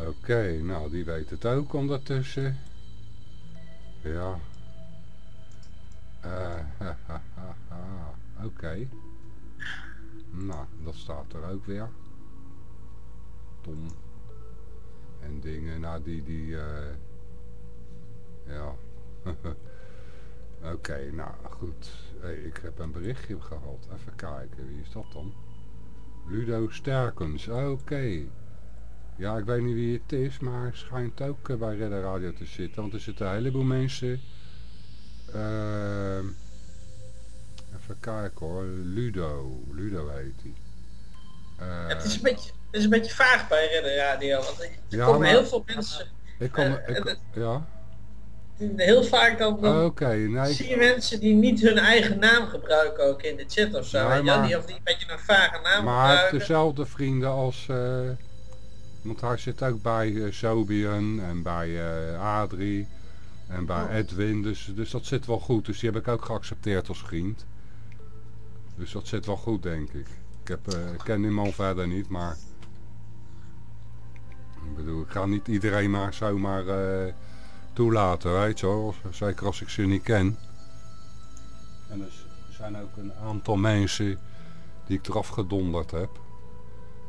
Oké, nou die weet het ook ondertussen. Ja. Eh, Oké. Nou, dat staat er ook weer. Tom. En dingen, nou die, die, eh, ja. Oké, nou goed. Ik heb een berichtje gehad. Even kijken, wie is dat dan? Ludo Sterkens, oké. Ja, ik weet niet wie het is, maar hij schijnt ook eh, bij Redder Radio te zitten. Want er zitten een heleboel mensen... Ehm, even kijken hoor, Ludo. Ludo heet hij. Eh, het, is een beetje, het is een beetje vaag bij Redder Radio. Want er Ja, komen maar- heel veel mensen... ik kom, eh, ik, eh, ja, Heel vaak dan, dan nee, zie ik- je mensen die niet hun eigen naam gebruiken ook in de chat of zo. Ja, maar- die, of die een beetje een vage naam Maar gebruiken. dezelfde vrienden als... want hij zit ook bij eh, Sobian en bij eh, Adrie en bij Oh. Edwin. Dus, dus dat zit wel goed. Dus die heb ik ook geaccepteerd als vriend. Dus dat zit wel goed, denk ik. Ik, heb, eh, ik ken die man verder niet, maar... Ik bedoel, ik ga niet iedereen maar zomaar toelaten, weet je wel. Zeker als ik ze niet ken. En er zijn ook een aantal mensen die ik eraf gedonderd heb.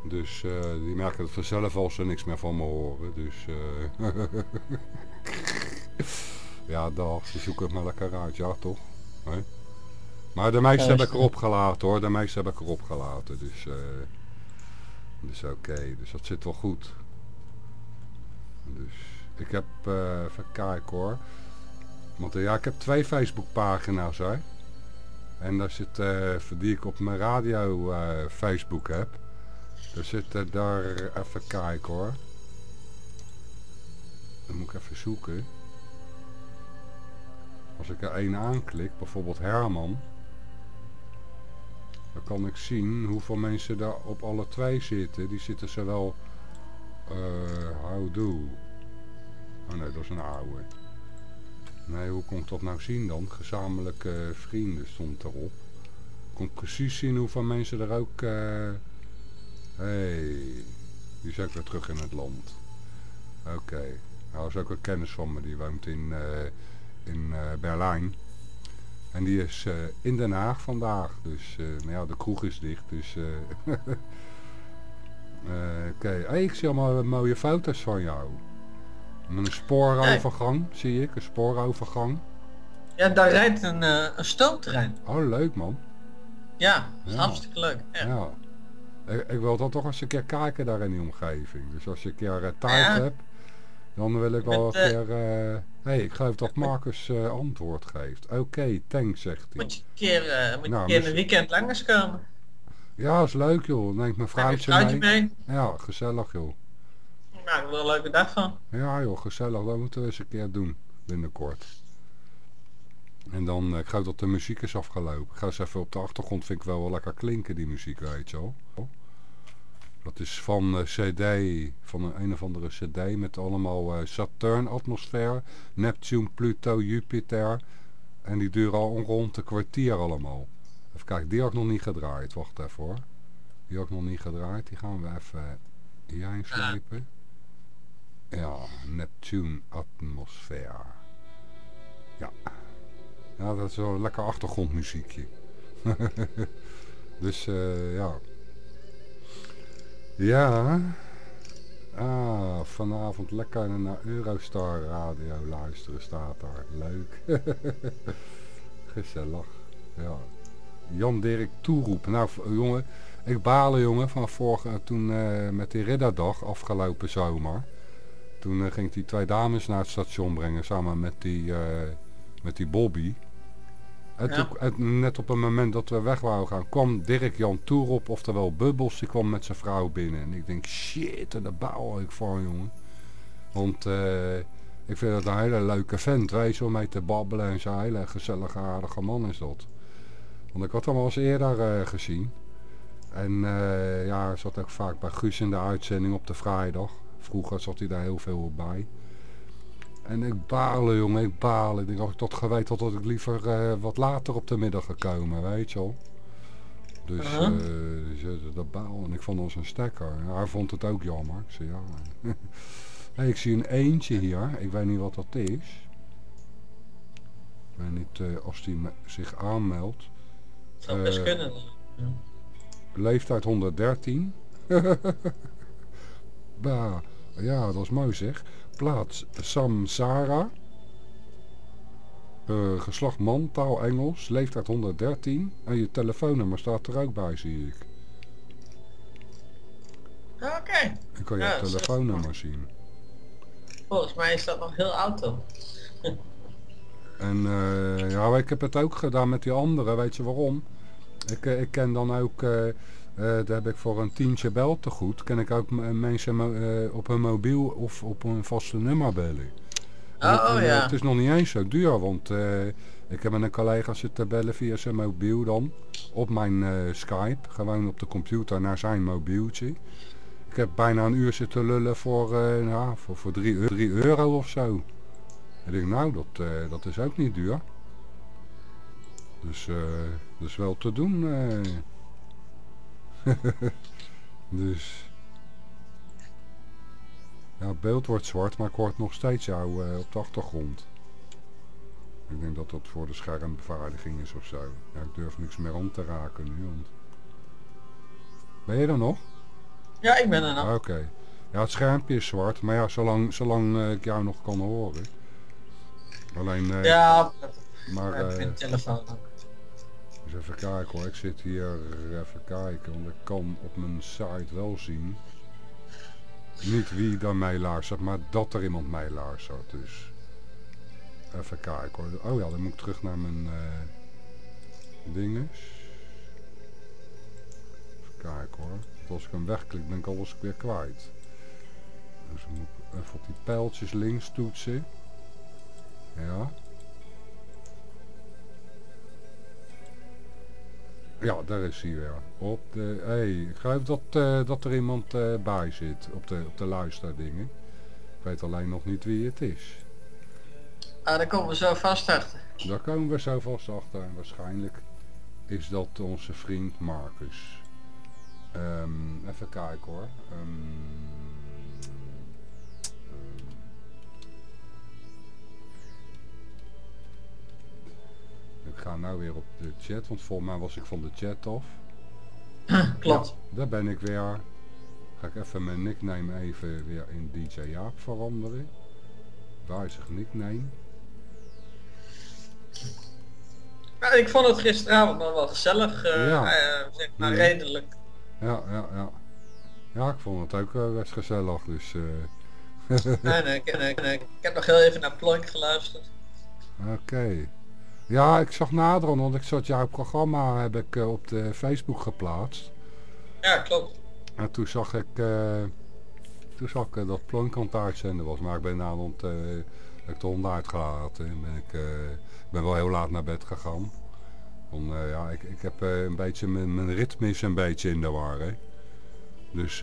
Dus eh, die merken het vanzelf als ze niks meer van me horen. Dus eh, ja, dag, ze zoeken het maar lekker uit, ja toch? Maar de meeste heb ik erop gelaten hoor, de meeste heb ik erop gelaten. Dus, eh dus oké, dus dat zit wel goed. Dus ik heb, even kijken hoor. Want ja, ik heb twee Facebookpagina's hè. En daar zit, die ik op mijn radio Facebook heb. Er zit eh, daar, even kijken hoor. Dan moet ik even zoeken. Als ik er één aanklik, bijvoorbeeld Herman. Dan kan ik zien hoeveel mensen daar op alle twee zitten. Die zitten zowel... eh how do. Oh nee, dat is een oude. Nee, hoe ik dat nou zien dan? Gezamenlijke vrienden stond erop. Ik kon precies zien hoeveel mensen er ook... eh hey, die is ook weer terug in het land. Oké. Nou, dat is ook een kennis van me. Die woont in, eh, in eh, Berlijn. En die is eh, in Den Haag vandaag. Dus, maar ja, de kroeg is dicht. Dus, oké. Hey, ik zie allemaal mooie foto's van jou. Een spoorovergang, zie ik. Een spoorovergang. Ja, daar rijdt een, een stoomtrein. Oh, leuk man. Ja, dat is Ja. hartstikke leuk. Ja. Ja. Ik, ik wil dan toch eens een keer kijken daar in die omgeving. Dus als je een keer eh, tijd Ja. hebt, dan wil ik wel een eh, keer... eh hey, ik geloof dat Marcus antwoord geeft. Oké, thanks, zegt hij. Moet je een keer, moet je Nou, een keer een weekend langskomen. Ja, is leuk joh. Dan neem ik mijn vrouwtje mee. mee. Ja, gezellig joh. Maak er wel een leuke dag van. Ja joh, gezellig. Dat moeten we eens een keer doen. Binnenkort. En dan, ik geloof dat de muziek is afgelopen. Ik ga eens even op de achtergrond, vind ik wel wel lekker klinken die muziek, weet je wel. Dat is van eh, cd, van een, een of andere cd met allemaal eh, Saturn-atmosfeer, Neptune, Pluto, Jupiter. En die duren al rond een kwartier allemaal. Even kijken, die had ik nog niet gedraaid. Wacht even hoor. Die had ik nog niet gedraaid. Die gaan we even hierheen slepen. Ja, Neptune atmosfeer. Ja. Ja, dat is wel een lekker achtergrondmuziekje. dus eh, ja. Ja. Ah, vanavond lekker naar Eurostar Radio luisteren staat daar. Leuk. Gezellig. Ja. Jan Dirk Toeroep. Nou jongen, ik balen jongen van vorige, toen eh, met die ridderdag afgelopen zomer. Toen eh, ging die twee dames naar het station brengen samen met die, eh, met die Bobby. En Ja. toen, en net op het moment dat we weg wouden gaan, kwam Dirk Jan Toerop, oftewel Bubbles, die kwam met zijn vrouw binnen. En ik denk, shit, en daar baal ik van, jongen. Want eh, ik vind dat een hele leuke vent, weet om mee te babbelen en zo'n hele gezellige, aardige man is dat. Want ik had hem al eens eerder eh, gezien. En eh, ja, hij zat ook vaak bij Guus in de uitzending op de vrijdag. Vroeger zat hij daar heel veel bij. En ik balen, jongen, ik balen. Ik denk, als ik dat geweten had, had ik liever eh, wat later op de middag gekomen, weet je wel. Dus, eh, dat baal. En ik vond ons een stekker. Hij vond het ook jammer. Ik zei, ja. hey, ik zie een eentje hier. Ik weet niet wat dat is. Ik weet niet als die zich aanmeldt. Zou best kunnen. Ja. leeftijd 113. bah, ja, dat is mooi zeg. Plaats Samsara. Eh geslacht man, taal Engels, leeftijd 113. En je telefoonnummer staat er ook bij, zie ik. Oké. Ik kan je Ja, telefoonnummer zien. Volgens mij is dat nog heel oud dan. En eh, ja, ik heb het ook gedaan met die anderen, weet je waarom? Ik, eh, ik ken dan ook, eh, daar heb ik voor een tientje bel te goed, ken ik ook m- mensen eh, op hun mobiel of op een vaste nummer bellen. En- Oh, en, eh, ja. Het is nog niet eens zo duur, want eh, ik heb met een collega zitten bellen via zijn mobiel dan, op mijn eh, Skype, gewoon op de computer naar zijn mobieltje. Ik heb bijna een uur zitten lullen voor, eh nou, voor, voor 3 euro, drie euro of zo. Ik denk, nou, dat, eh, dat is ook niet duur. Dus eh dat is wel te doen. eh. dus. Ja, het beeld wordt zwart, maar ik hoor het nog steeds jou eh, op de achtergrond. Ik denk dat dat voor de schermbeveiliging is of zo. Ja, ik durf niks meer aan te raken nu. Want... Ben je er nog? Ja, ik ben er nog. Ah, Oké. Ja, het schermpje is zwart, maar ja, zolang, zolang eh, ik jou nog kan horen. Alleen, eh, Ja, maar telefoon eens even kijken hoor. Ik zit hier even kijken, want ik kan op mijn site wel zien. Niet wie dan mij luistert, maar dat er iemand mij luistert. Dus even kijken hoor. Oh ja, dan moet ik terug naar mijn eh dinges. Even kijken hoor. Als ik hem wegklik, ben ik alles weer kwijt. Dus dan moet ik even op die pijltjes links toetsen. Ja. Ja, daar is hij weer. Op de, hey, ik geloof dat, eh, dat er iemand eh, bij zit op de, op de luisterdingen. Ik weet alleen nog niet wie het is. Ah, daar komen we zo vast achter. Daar komen we zo vast achter. En waarschijnlijk is dat onze vriend Marcus. Ehm, even kijken hoor. Ehm, ik ga nou weer op de chat, want volgens mij was ik van de chat af. Klopt. Ja, daar ben ik weer. Ga ik even mijn nickname even weer in DJ Jaap veranderen. Wijzig nickname. Nou, ik vond het gisteravond nog wel gezellig. eh, Ja. eh, zeg maar Ja. redelijk. Ja, ja, ja. Ja, ik vond het ook eh, best gezellig, dus... Nee, nee, ik, nee, ik heb nog heel even naar Plank geluisterd. Oké. Ja, ik zag naderen, want ik zat jouw programma heb ik eh, op de Facebook geplaatst. Ja, klopt. En toen zag ik, eh, toen zag ik eh, dat Plonk aan het uitzenden was. Maar ik ben na heb ik de hond uitgelaten. En ben ik ben wel heel laat naar bed gegaan. Want, ja, ik, ik heb een beetje, mijn, mijn ritme is een beetje in de war. Hè. Dus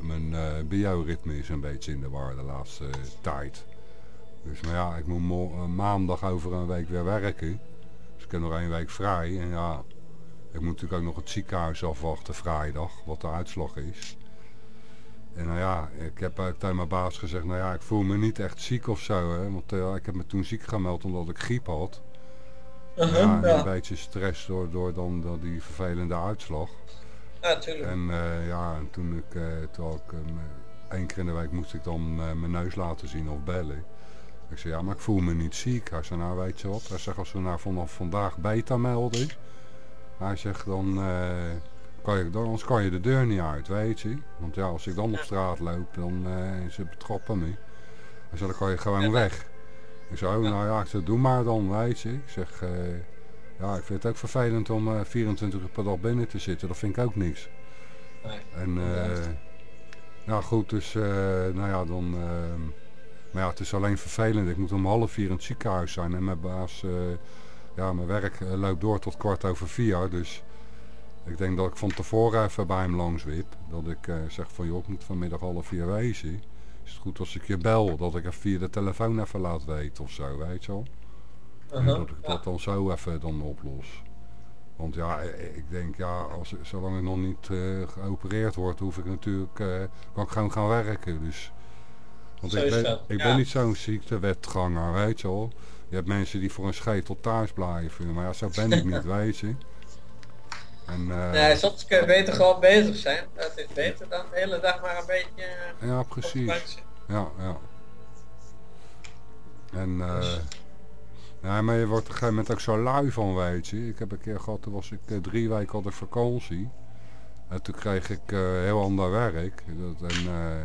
mijn bioritme is een beetje in de war de laatste tijd. Dus maar ja, ik moet mo- eh, maandag over een week weer werken. Dus ik heb nog één week vrij. En ja, ik moet natuurlijk ook nog het ziekenhuis afwachten vrijdag, wat de uitslag is. En nou ja, ik heb ook tegen mijn baas gezegd, nou ja, ik voel me niet echt ziek of zo. Hè, want eh, ik heb me toen ziek gemeld omdat ik griep had. Uh-huh, Ja, en ja, een beetje stress door, door dan door die vervelende uitslag. ja, tuurlijk. En eh, ja, en toen ik, eh, toen ik eh, één keer in de week moest ik dan eh, mijn neus laten zien of bellen. Ik zei, ja, maar ik voel me niet ziek. Hij zei, nou weet je wat, hij zegt, als we nou vanaf vandaag beta melden. Hij zegt, dan, eh, kan je, dan anders kan je de deur niet uit, weet je. Want ja, als ik dan op straat loop, dan eh, ze betrappen me. Hij zei, dan kan je gewoon weg. Ik zei, oh, nou ja, ik zei, doe maar dan, weet je. Ik zeg, eh, ja, ik vind het ook vervelend om eh, 24 uur per dag binnen te zitten. Dat vind ik ook niks. Nee, En eh nou goed, dus eh, nou ja, dan... maar ja, het is alleen vervelend. Ik moet om half vier in het ziekenhuis zijn. En mijn baas, eh, ja, mijn werk eh, loopt door tot kwart over vier. Dus ik denk dat ik van tevoren even bij hem langs wip. Dat ik eh, zeg van, joh, ik moet vanmiddag half vier wezen. Is het goed als ik je bel, dat ik even via de telefoon even laat weten of zo, weet je wel. En Uh-huh, dat ik dat dan zo even dan oplos. Want ja, ik denk, ja, als, zolang ik nog niet geopereerd word, hoef ik natuurlijk, kan ik gewoon gaan werken. Dus, want Zo ik ben, ik ja. ben niet zo'n ziektewetganger, weet je wel. Je hebt mensen die voor een schetel thuis blijven, maar ja, zo ben ik niet, weet je. En, eh, Nee, soms kun je beter gewoon bezig zijn. Dat is beter dan de hele dag maar een beetje eh, ja, precies. Ja, ja. En, eh ja, maar je wordt op een gegeven moment ook zo lui van, weet je. Ik heb een keer gehad, toen was ik eh, drie weken op vakantie. En toen kreeg ik eh, heel ander werk. Dat, en, eh,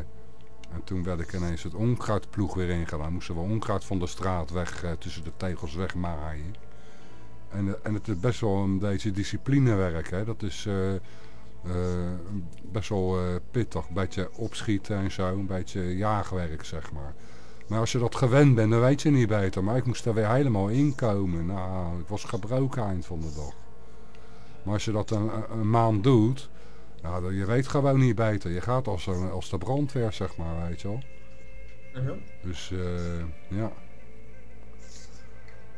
en toen werd ik ineens het onkruidploeg weer ingedaan. Moesten we onkruid van de straat weg, eh, tussen de tegels wegmaaien. En, eh, en het is best wel een beetje disciplinewerk, hè. Dat is eh, best wel pittig. Een beetje opschieten en zo. Een beetje jaagwerk, zeg maar. Maar als je dat gewend bent, dan weet je niet beter. Maar ik moest er weer helemaal inkomen. Nou, ik was gebroken eind van de dag. Maar als je dat een maand doet, nou, dan- je weet gewoon niet beter. Je gaat als, een- als de brandweer, zeg maar, weet je wel. Mhm. Dus, eh, ja.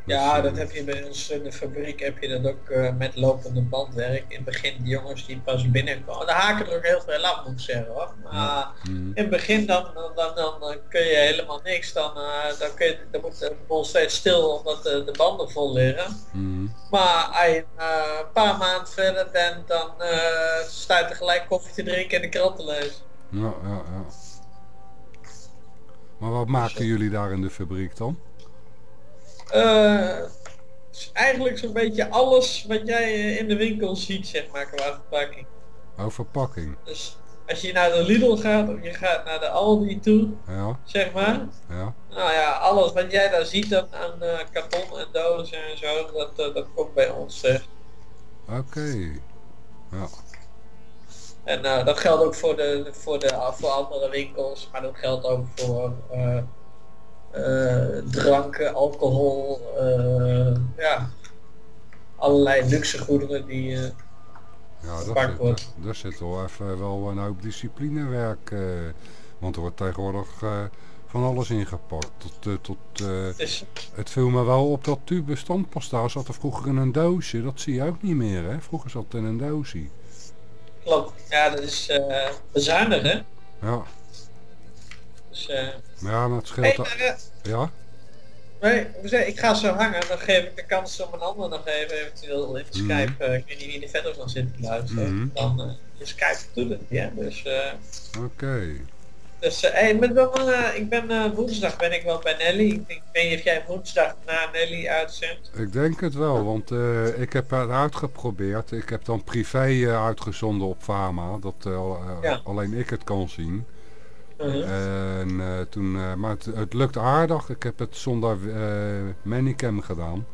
Ja, Dus, dat eh, heb je bij ons in de fabriek heb je dat ook eh, met lopende bandwerk. In het begin de jongens die pas binnenkomen. Daar haken er ook heel veel af moet ik zeggen hoor. Maar mhm. in het begin dan, dan, dan, dan, kun je helemaal niks. Dan, eh, dan, kun je, dan moet de bol steeds stil omdat de, de banden vol liggen. Mhm. Maar als je eh, een paar maanden verder bent, dan eh sta je tegelijk koffie te drinken en de krant te lezen. Ja, ja, ja. Maar wat maken jullie daar in de fabriek dan? Eh, is eigenlijk zo'n beetje alles wat jij eh, in de winkel ziet, zeg maar, qua verpakking. Oh, verpakking. Dus als je naar de Lidl gaat of je gaat naar de Aldi toe, Ja, zeg maar. ja. Nou ja, alles wat jij daar ziet dan aan eh, karton en dozen en zo, dat, eh, dat komt bij ons. eh. Oké. Ja. En eh, dat geldt ook voor, de, voor, de, voor andere winkels, maar dat geldt ook voor dranken, alcohol, ja, allerlei luxe goederen die... eh, Ja, zit, wordt. daar zit wel even wel een hoop disciplinewerk. want er wordt tegenwoordig van alles ingepakt. Tot, eh, tot, eh, het viel me wel op dat tube standpasta zat er vroeger in een doosje. Dat zie je ook niet meer, hè? Vroeger zat het in een doosje. klopt, ja, dat is eh bezuinig, hè? Ja, Dus, eh, maar ja, maar het hey, scheelt... eh, Ja? nee, ik ga zo hangen, dan geef ik de kans om een ander nog even eventueel in Mhm. Skype, eh, ik weet niet wie er verder van zit te luisteren, Mhm. dan je Skype doet het, ja, dus... Oké. Dus eh, hey, wel, eh, ik ben eh, woensdag ben ik wel bij Nelly. Ik, denk, ik weet niet of jij woensdag na Nelly uitzendt. Ik denk het wel, want ik heb het uitgeprobeerd. Ik heb dan privé uitgezonden op Fama, dat Ja. alleen ik het kan zien. Uh-huh. En toen, maar het, het lukt aardig. Ik heb het zonder Manicam gedaan.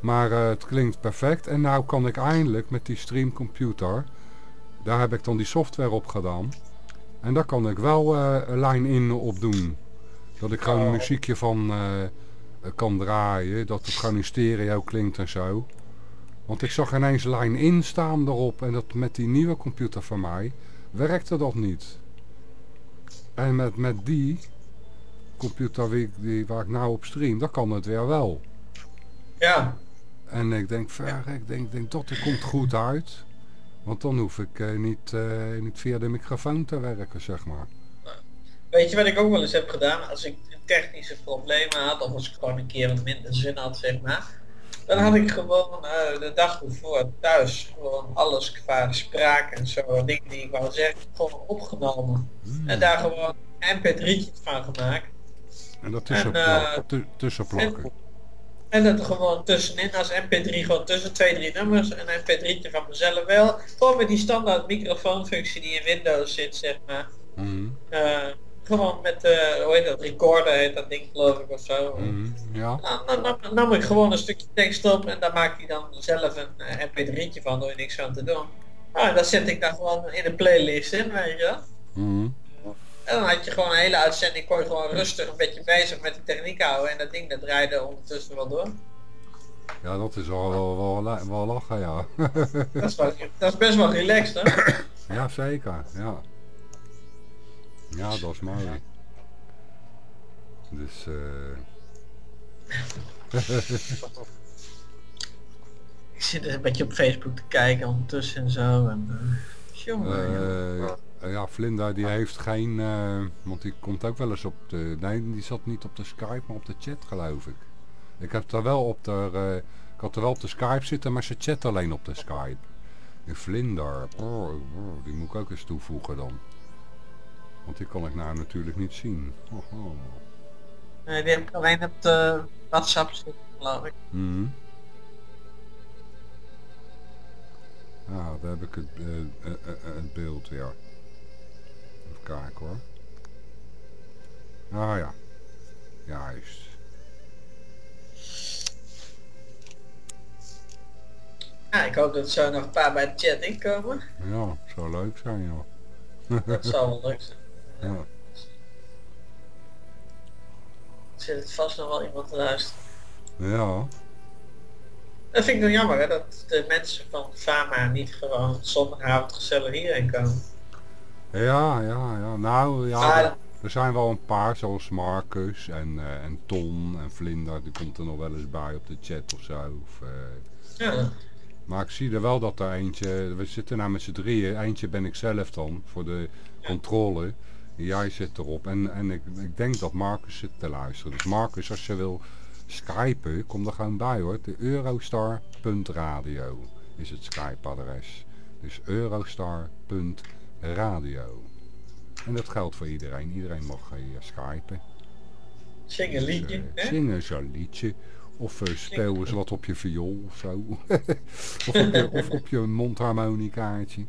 Maar het klinkt perfect. En nou kan ik eindelijk met die streamcomputer, daar heb ik dan die software op gedaan. En daar kan ik wel eh, een lijn in op doen. Dat ik gewoon een Oh. muziekje van eh, kan draaien. Dat het gewoon in stereo klinkt en zo. Want ik zag ineens lijn in staan erop. En dat met die nieuwe computer van mij werkte dat niet. En met, met die computer die, ik- die, waar ik nou op stream, dat kan het weer wel. Ja, En ik denk, ver, ik denk, denk dat het komt goed uit. Want dan hoef ik eh, niet, eh, niet via de microfoon te werken, zeg maar. weet je wat ik ook wel eens heb gedaan? Als ik technische problemen had of als ik gewoon een keer wat minder zin had, zeg maar. Dan had ik gewoon eh, de dag ervoor thuis gewoon alles qua spraak en zo, dingen die ik wou zeggen, gewoon opgenomen. Hmm. En daar gewoon een mp3'tje van gemaakt. En dat tussen, en, En dat er gewoon tussenin als mp3 gewoon tussen twee, drie nummers en een mp3'tje van mezelf wel. Gewoon met die standaard microfoonfunctie die in Windows zit, zeg maar. Mhm, Eh, gewoon met, eh hoe heet dat, recorder heet dat ding geloof ik of zo. mhm, ja. Nou, dan nam, nam ik gewoon een stukje tekst op en daar maakt hij dan zelf een eh, mp3'tje van door je niks aan te doen. Nou, en dat zet ik dan gewoon in de playlist in, weet je wel. mhm. En dan had je gewoon een hele uitzending, kon je gewoon rustig een beetje bezig met de techniek houden en dat ding dat draaide ondertussen wel door. Ja, dat is wel, wel, wel, la- wel lachen, ja. Dat is, wel, dat is best wel relaxed, hè? ja, zeker, ja. Ja, dat is mooi. Dus, eh Ik zit een beetje op Facebook te kijken ondertussen en zo. En, eh, jongen, jongen. Eh, ja, Vlinda die heeft geen, eh, want die komt ook wel eens op de, nee die zat niet op de Skype, maar op de chat geloof ik. Ik heb er wel op de, eh, ik had er wel op de Skype zitten, maar ze chat alleen op de Skype. Een vlinder. Oh, oh, die moet ik ook eens toevoegen dan. Want die kan ik nou natuurlijk niet zien. Oh, oh. Nee, die heb ik alleen op de WhatsApp zitten, geloof ik. Mhm. Ah, daar heb ik het, het beeld weer. Kijken hoor. Ah ja. Juist. Ja, ik hoop dat er zo nog een paar bij de chat inkomen. Ja, zou leuk zijn joh. Dat zou wel leuk zijn. Ja. Zit vast nog wel iemand te luisteren. ja. Dat vind ik wel jammer, hè, dat de mensen van Fama niet gewoon zondagavond gezellig hierheen komen. Ja, ja, ja. Nou, ja, Maar- er zijn wel een paar, zoals Marcus en, eh, en Ton en Vlinder, die komt er nog wel eens bij op de chat of zo. Of, eh, Ja, maar ik zie er wel dat er eentje, we zitten nou met z'n drieën, eentje ben ik zelf dan, voor de controle. Jij zit erop en, en ik, ik denk dat Marcus zit te luisteren. Dus Marcus, als je wil skypen, kom er gewoon bij hoor. De eurostar.radio is het Skype-adres. Dus eurostar.radio. En dat geldt voor iedereen. Iedereen mag hier skypen. zing een liedje. Dus, eh, hè? zingen ze een liedje. Of eh, speel eens wat op je viool of zo. of, op je, of op je mondharmonicaatje.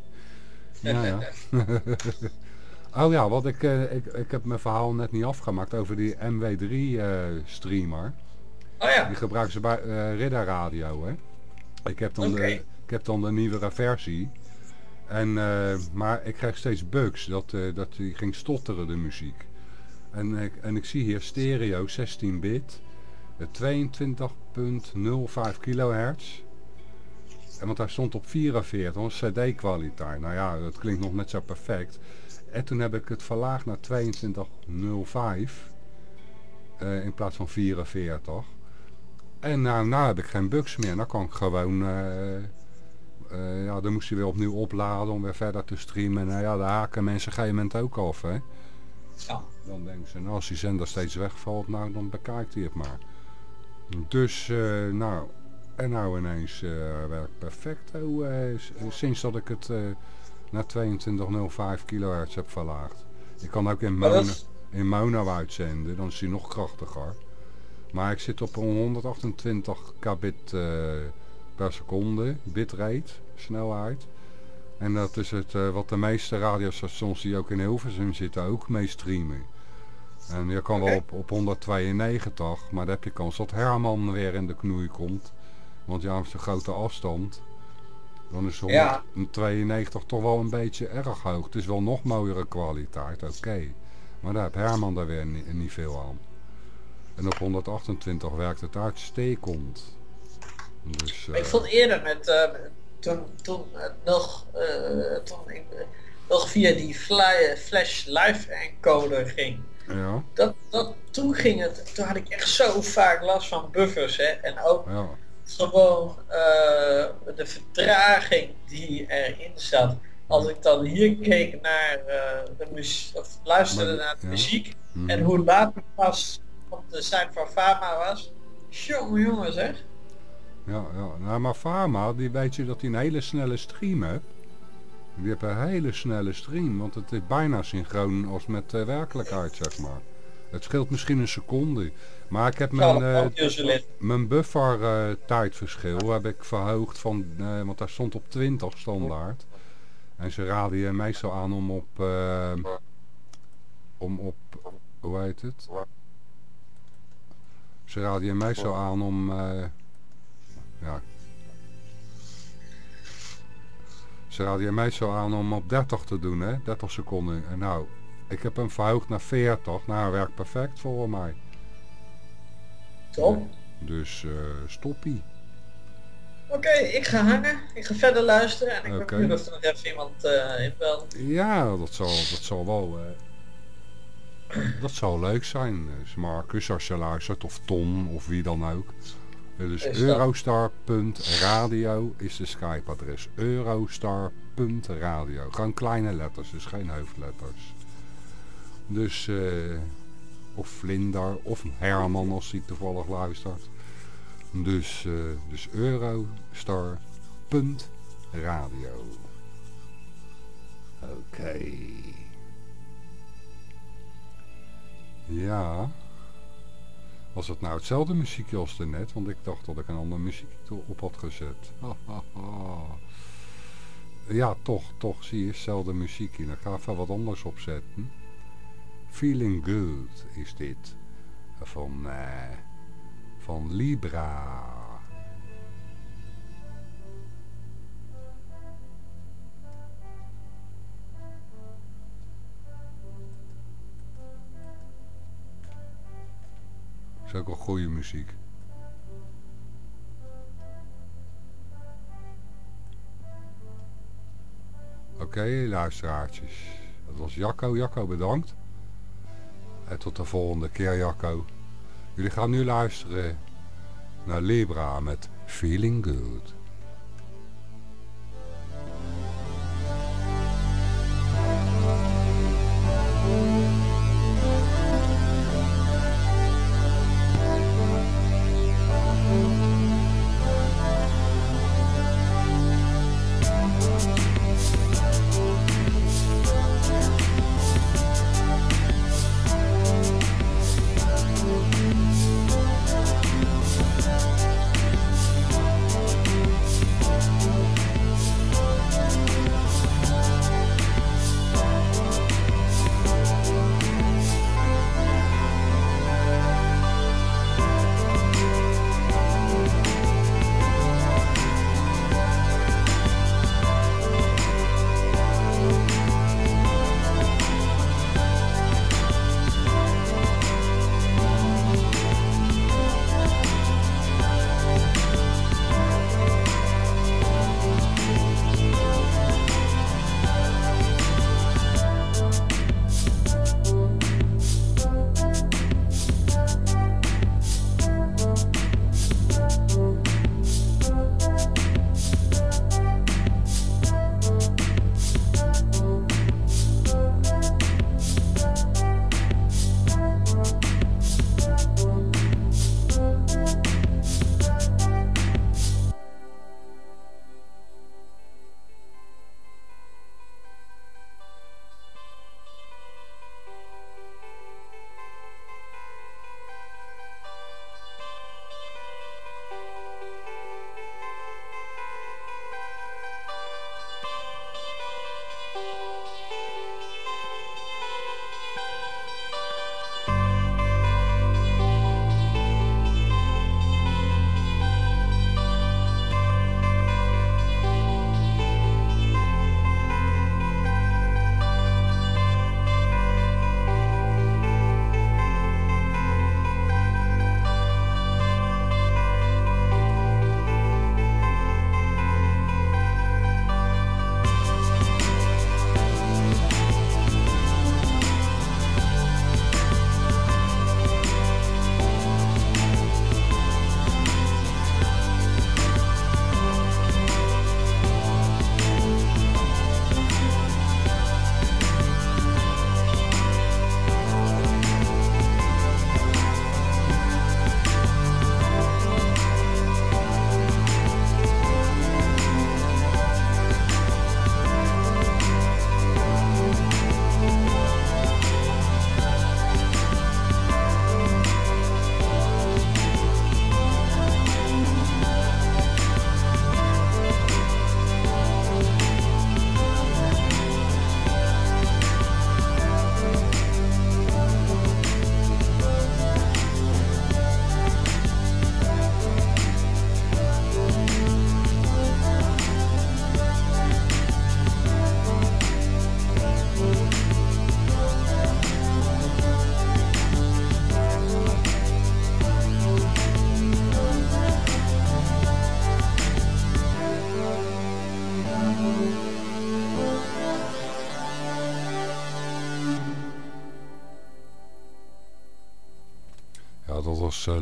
Ja, ja. oh ja, wat ik, eh, ik, ik heb mijn verhaal net niet afgemaakt over die MW3 eh, streamer. Oh ja, Die gebruiken ze bij eh Ridder Radio, hè. Ik heb dan, de, ik heb dan de nieuwere versie. En, eh, maar ik krijg steeds bugs, dat, eh, dat die ging stotteren, de muziek. En, ik- en ik zie hier stereo 16 bit, eh, 22.05 kilohertz. En want hij stond op 44, een cd kwaliteit. Nou ja, dat klinkt nog net zo perfect. En toen heb ik het verlaagd naar 22.05 eh, in plaats van 44. En nou, nou heb ik geen bugs meer. Dan kan ik gewoon... eh, ja, dan moest je weer opnieuw opladen om weer verder te streamen. Nou ja, daar haken mensen op een gegeven moment ook af, hè. Ja. Dan denken ze, nou, als die zender steeds wegvalt, nou, dan bekijkt hij het maar. Dus, eh, nou... En nou ineens eh, werkt perfect. Sinds dat ik het naar 2205 kilohertz heb verlaagd. Ik kan ook in mono, in mono uitzenden, dan is hij nog krachtiger. Maar ik zit op een 128 kbit per seconde, bitrate, snelheid. En dat is het eh, wat de meeste radiostations die ook in Hilversum zitten ook mee streamen. En je kan wel op, op 192, maar dan heb je kans dat Herman weer in de knoei komt. Want ja, met zo'n grote afstand, dan is Ja. 192 toch wel een beetje erg hoog. Het is wel nog mooiere kwaliteit, oké. Maar daar heeft Herman daar weer niet, niet veel aan. En op 128 werkt het uitstekend. Dus, Ik eh, vond eerder met, eh, toen, toen het nog, eh, toen ik eh, nog via die fly, Flash Live encoder ging. ja, Dat, dat, toen ging het, toen had ik echt zo vaak last van buffers hè. En ook ja, gewoon eh, de vertraging die erin zat. Als ik dan hier keek naar eh, de muziek, of luisterde Maar- naar de ja. muziek mhm. en hoe laat het pas op de site van Fama was. Jongen jongen zeg. Ja, ja. Nou, maar Pharma, die weet je dat hij een hele snelle stream hebt. Die heeft een hele snelle stream, want het is bijna synchroon als met de werkelijkheid, zeg maar. Het scheelt misschien een seconde. Maar ik heb mijn, eh, audiozulist. mijn buffer eh, tijdverschil heb ik verhoogd van, eh, want daar stond op 20 standaard. En ze raden je meestal aan om op, eh, om op, hoe heet het? Ze raden je meestal aan om, eh, ja. Ze raden je meestal aan om op 30 te doen, hè, 30 seconden. En nou, ik heb hem verhoogd naar 40. Nou, werkt perfect voor mij. Top. Dus eh stoppie. Oké, ik ga hangen. Ik ga verder luisteren en ik ben benieuwd of er nog even iemand eh inbelt. Ja, dat zal, dat zal wel... eh, dat zal leuk zijn. Dus Marcus, als je luistert, of Tom, of wie dan ook. Dus eurostar.radio is de Skype-adres. eurostar.radio. Gewoon kleine letters, dus geen hoofdletters. Dus, eh, of Vlinder, of Herman als hij toevallig luistert. Dus, eh dus eurostar.radio. Radio. Oké. Ja. Was het nou hetzelfde muziekje als net? Want ik dacht dat ik een ander muziekje op had gezet. ja, toch, toch. Zie je, hetzelfde muziekje. Dan ga ik even wat anders opzetten. Feeling Good is dit. Van, eh, van Libra. Ook wel goede muziek. Oké, luisteraartjes. Dat was Jacco. Jacco, bedankt. En tot de volgende keer, Jacco. Jullie gaan nu luisteren naar Libra met Feeling Good.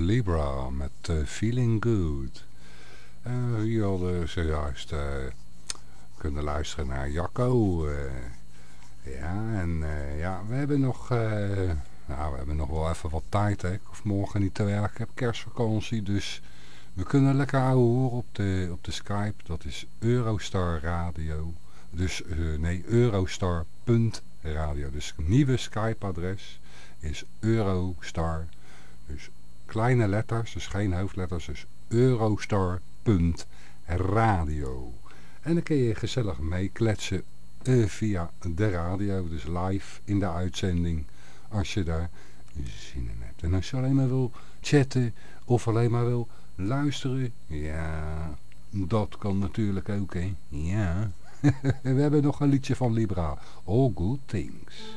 Libra met uh, Feeling Good. Uh, hier hadden zojuist uh, kunnen luisteren naar Jacco. ja, en ja, we hebben nog... nou, we hebben nog wel even wat tijd. Hè. Ik hoef morgen niet te werken. Ik heb kerstvakantie, dus We kunnen lekker ouwe horen op de, op de Skype. Dat is Eurostar Radio. Dus eh, nee, Eurostar.radio. Dus het nieuwe Skype-adres is Eurostar. Dus kleine letters, dus geen hoofdletters. Dus Eurostar.radio. En dan kun je gezellig meekletsen eh, via de radio. Dus live in de uitzending. Als je daar zin in hebt. En als je alleen maar wil chatten of alleen maar wil luisteren. Ja, dat kan natuurlijk ook, hè. Ja. We hebben nog een liedje van Libra. All Good Things.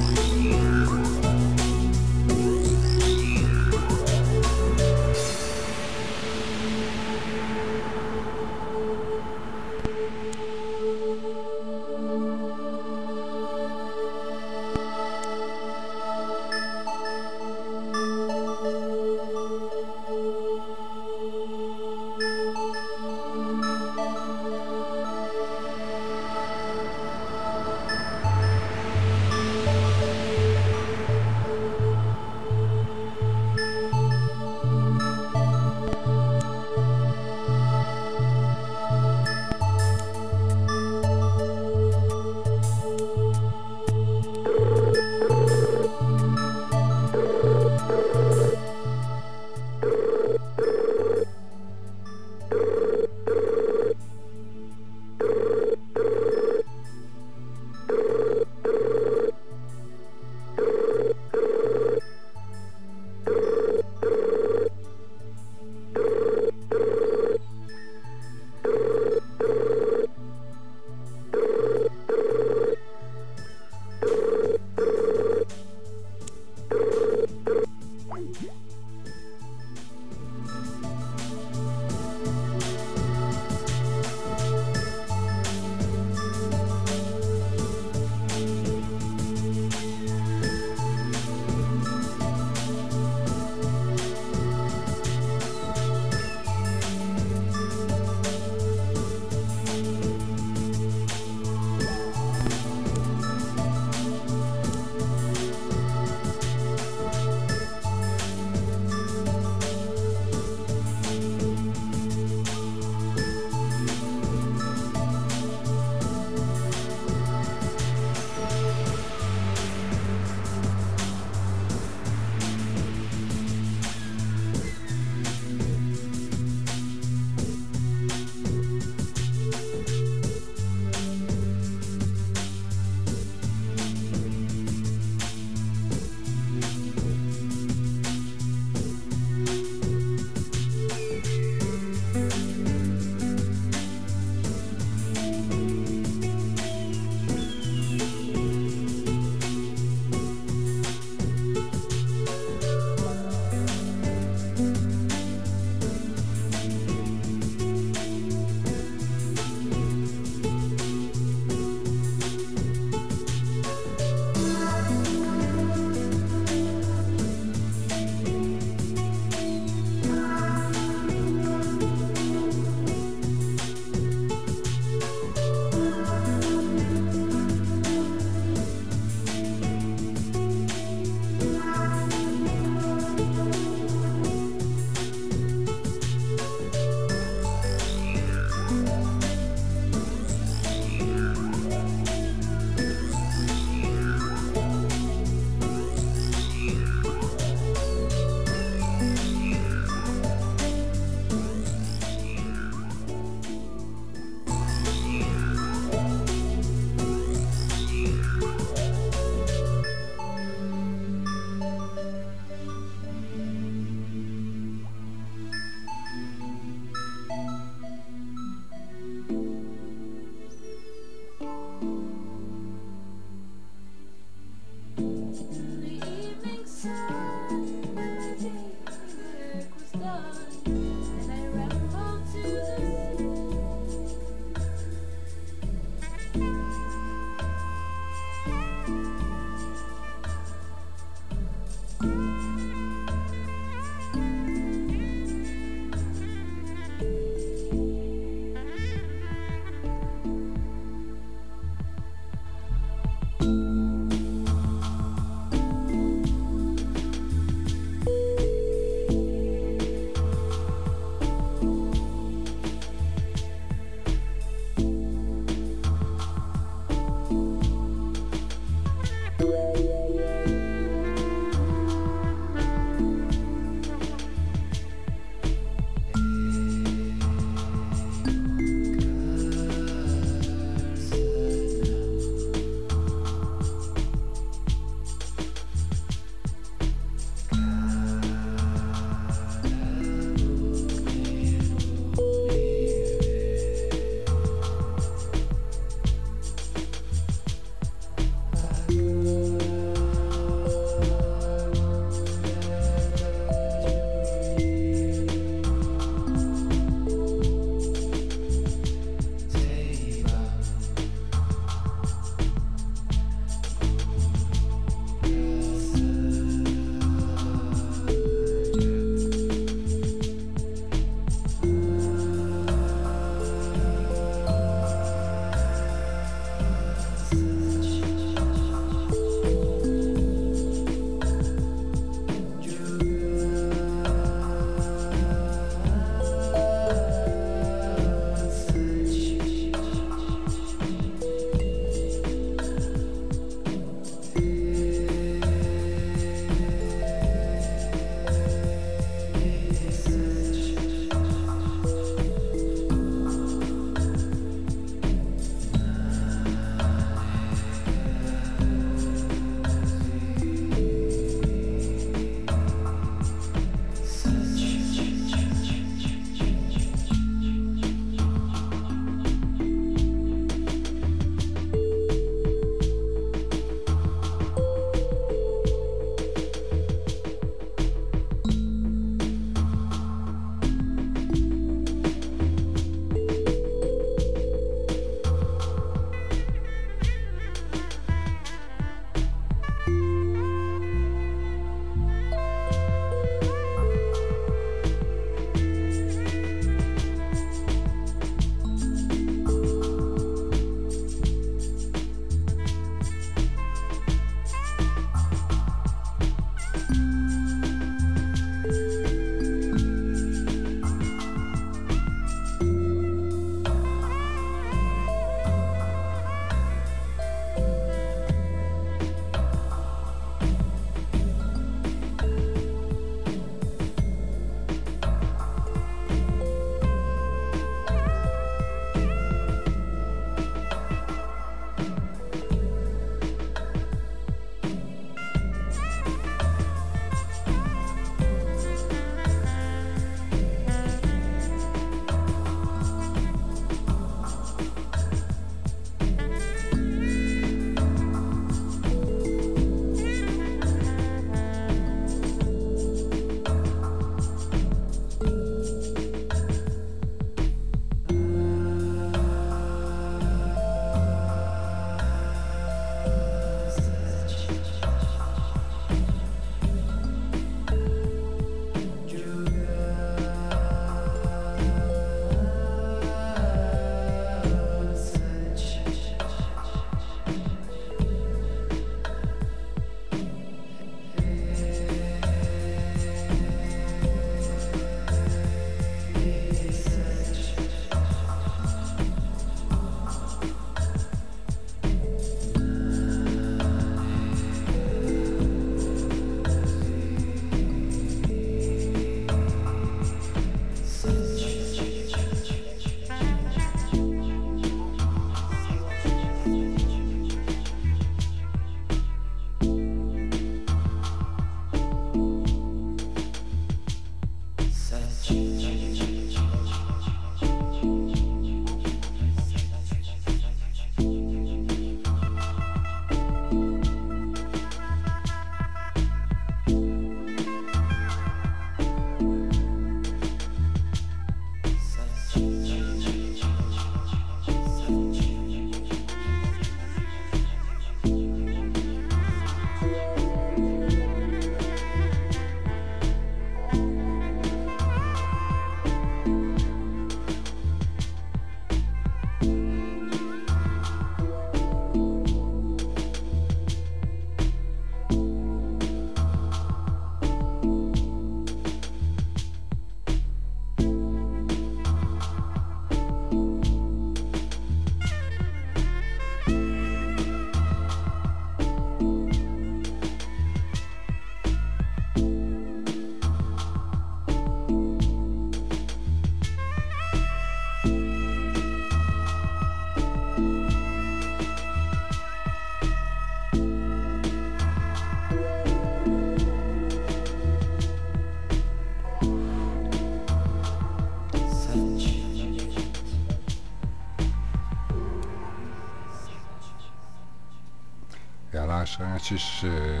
Eh,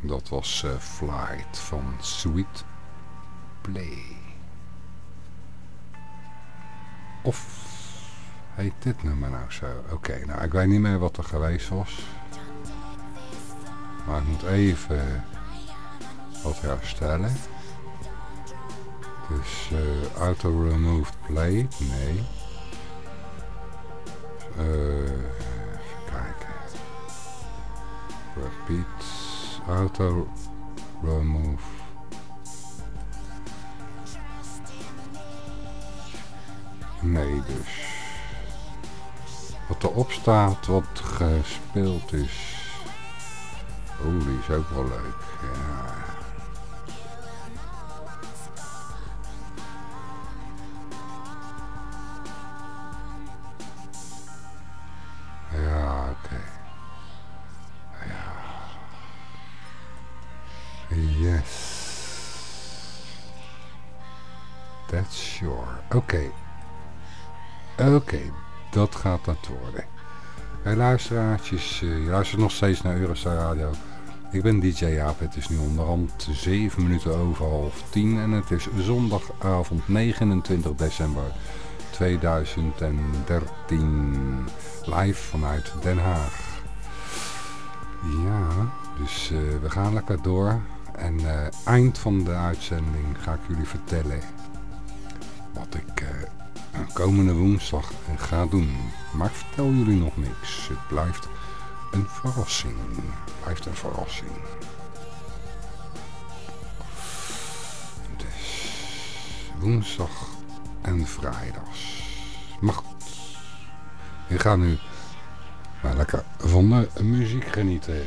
dat was eh, Flight van Sweet Play. Of heet dit nummer nou zo? Oké, nou ik weet niet meer wat er geweest was. Maar ik moet even wat herstellen. Dus eh, auto removed play, nee. Auto remove. Nee dus. Wat erop staat, wat gespeeld is. Oh, die is ook wel leuk. Luisteraartjes, eh, je luistert nog steeds naar Eurostar Radio. Ik ben DJ Jaap, het is nu onderhand 7 minuten over half 10 en het is zondagavond 29 december 2013 live vanuit Den Haag. Ja, dus eh, we gaan lekker door en eh, eind van de uitzending ga ik jullie vertellen wat ik komende woensdag eh, ga doen. Maar vertel jullie nog niks. Het blijft een verrassing. Blijft een verrassing. Dus woensdag en vrijdags. Maar goed. Ik ga nu maar lekker van de muziek genieten.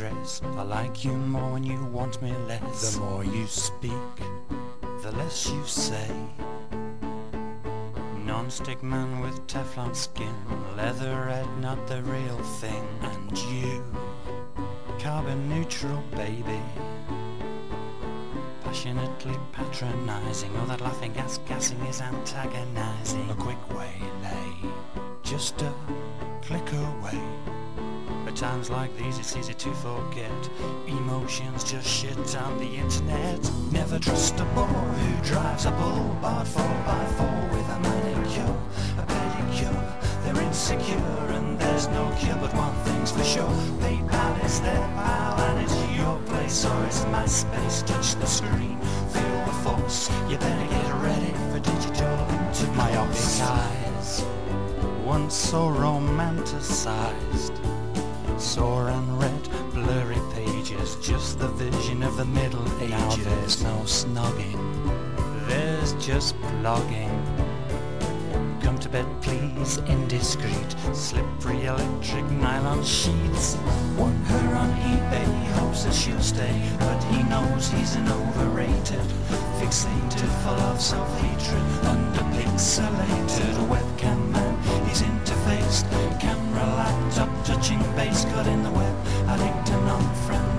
I like you more when you want me less. The more you speak, the less you say. Non-stick man with Teflon skin, leatherette not the real thing. And you, carbon neutral baby. Passionately patronizing, all that laughing gas gassing is antagonizing. A quick way lay, just a click away. Times like these it's easy to forget. Emotions just shit on the internet. Never trust a boy who drives a bull Barred 4x4 with a manicure A pedicure? They're insecure and there's no cure But one thing's for sure. PayPal is their pal And it's your place or it's my space Touch the screen, feel the force. You better get ready for digital intercourse Myopic eyes Once so romanticized Sore and red, blurry pages, just the vision of the Middle Ages. Now there's no snogging, there's just blogging. Come to bed, please, indiscreet, slippery electric nylon sheets. Want her on eBay, hopes that she'll stay, but he knows he's an overrated, fixated, full of self-hatred, underpixelated webcam man. He's interfaced, camera, laptop, touching base, cut in the web, addict and non-friend,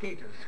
dictators.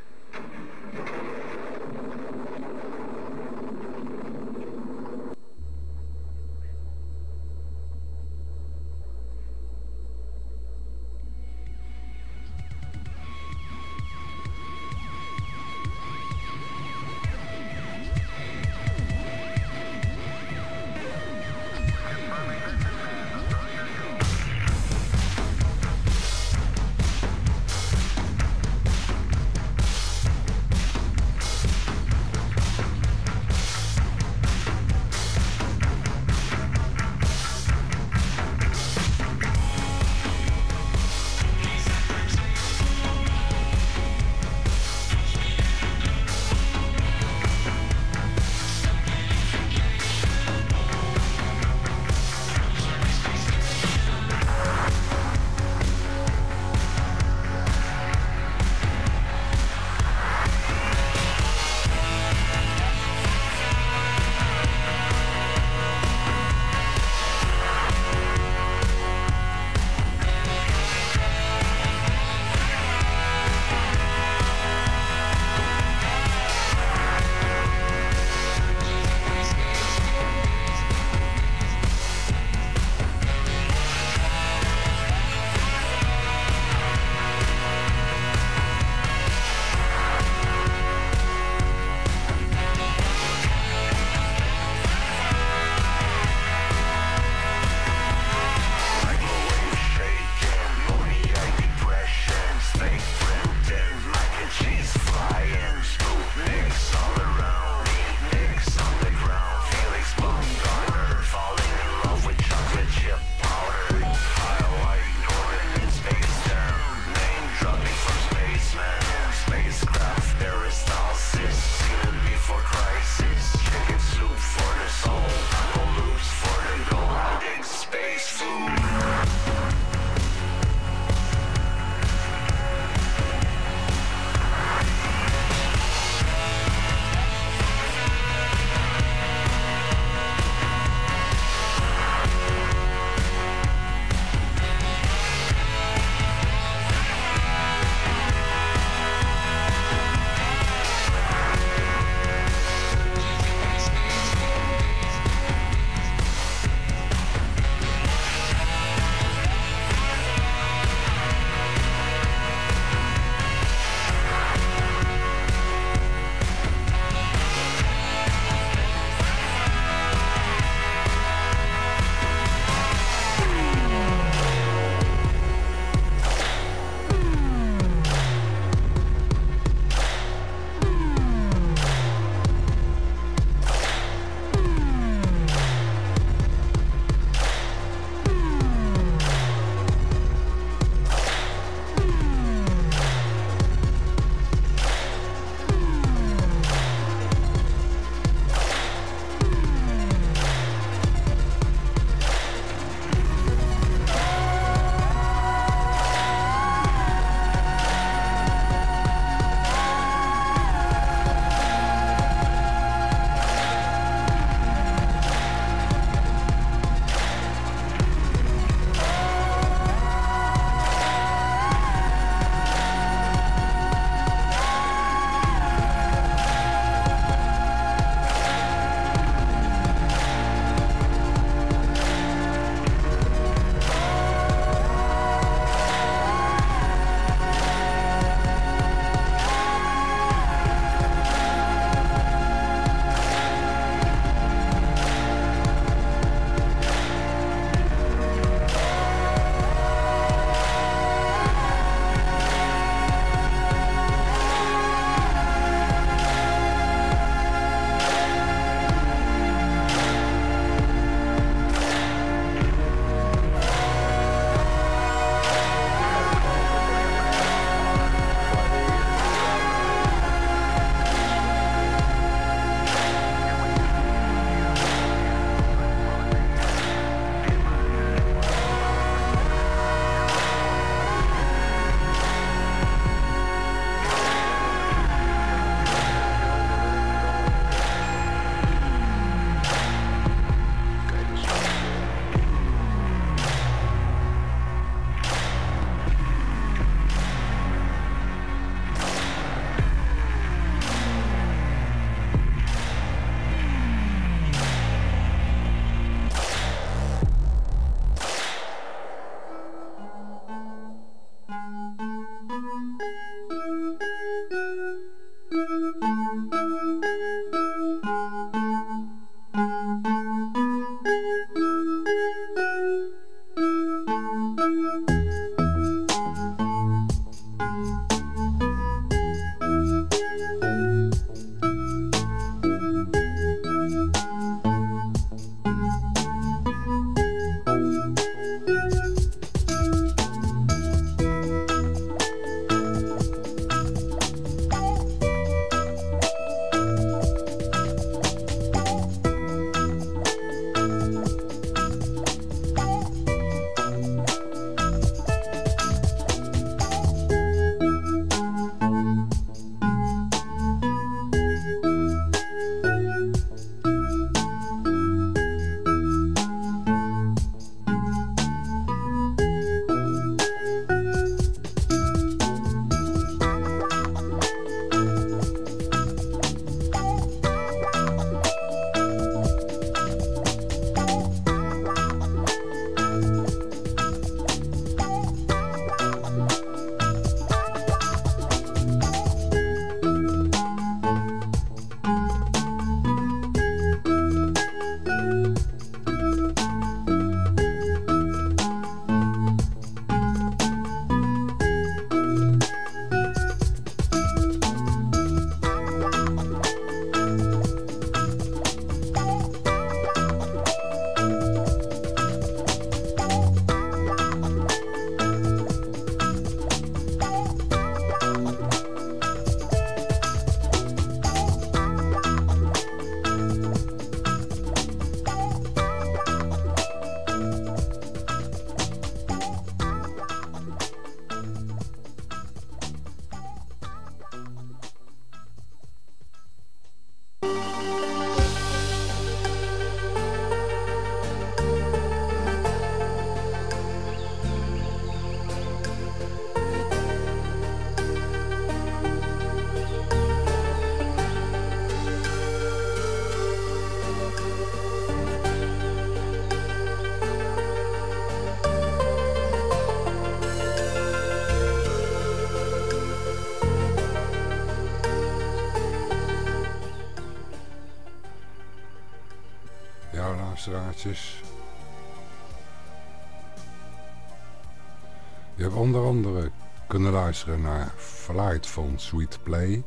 Onder andere kunnen luisteren naar Flight van Sweet Play.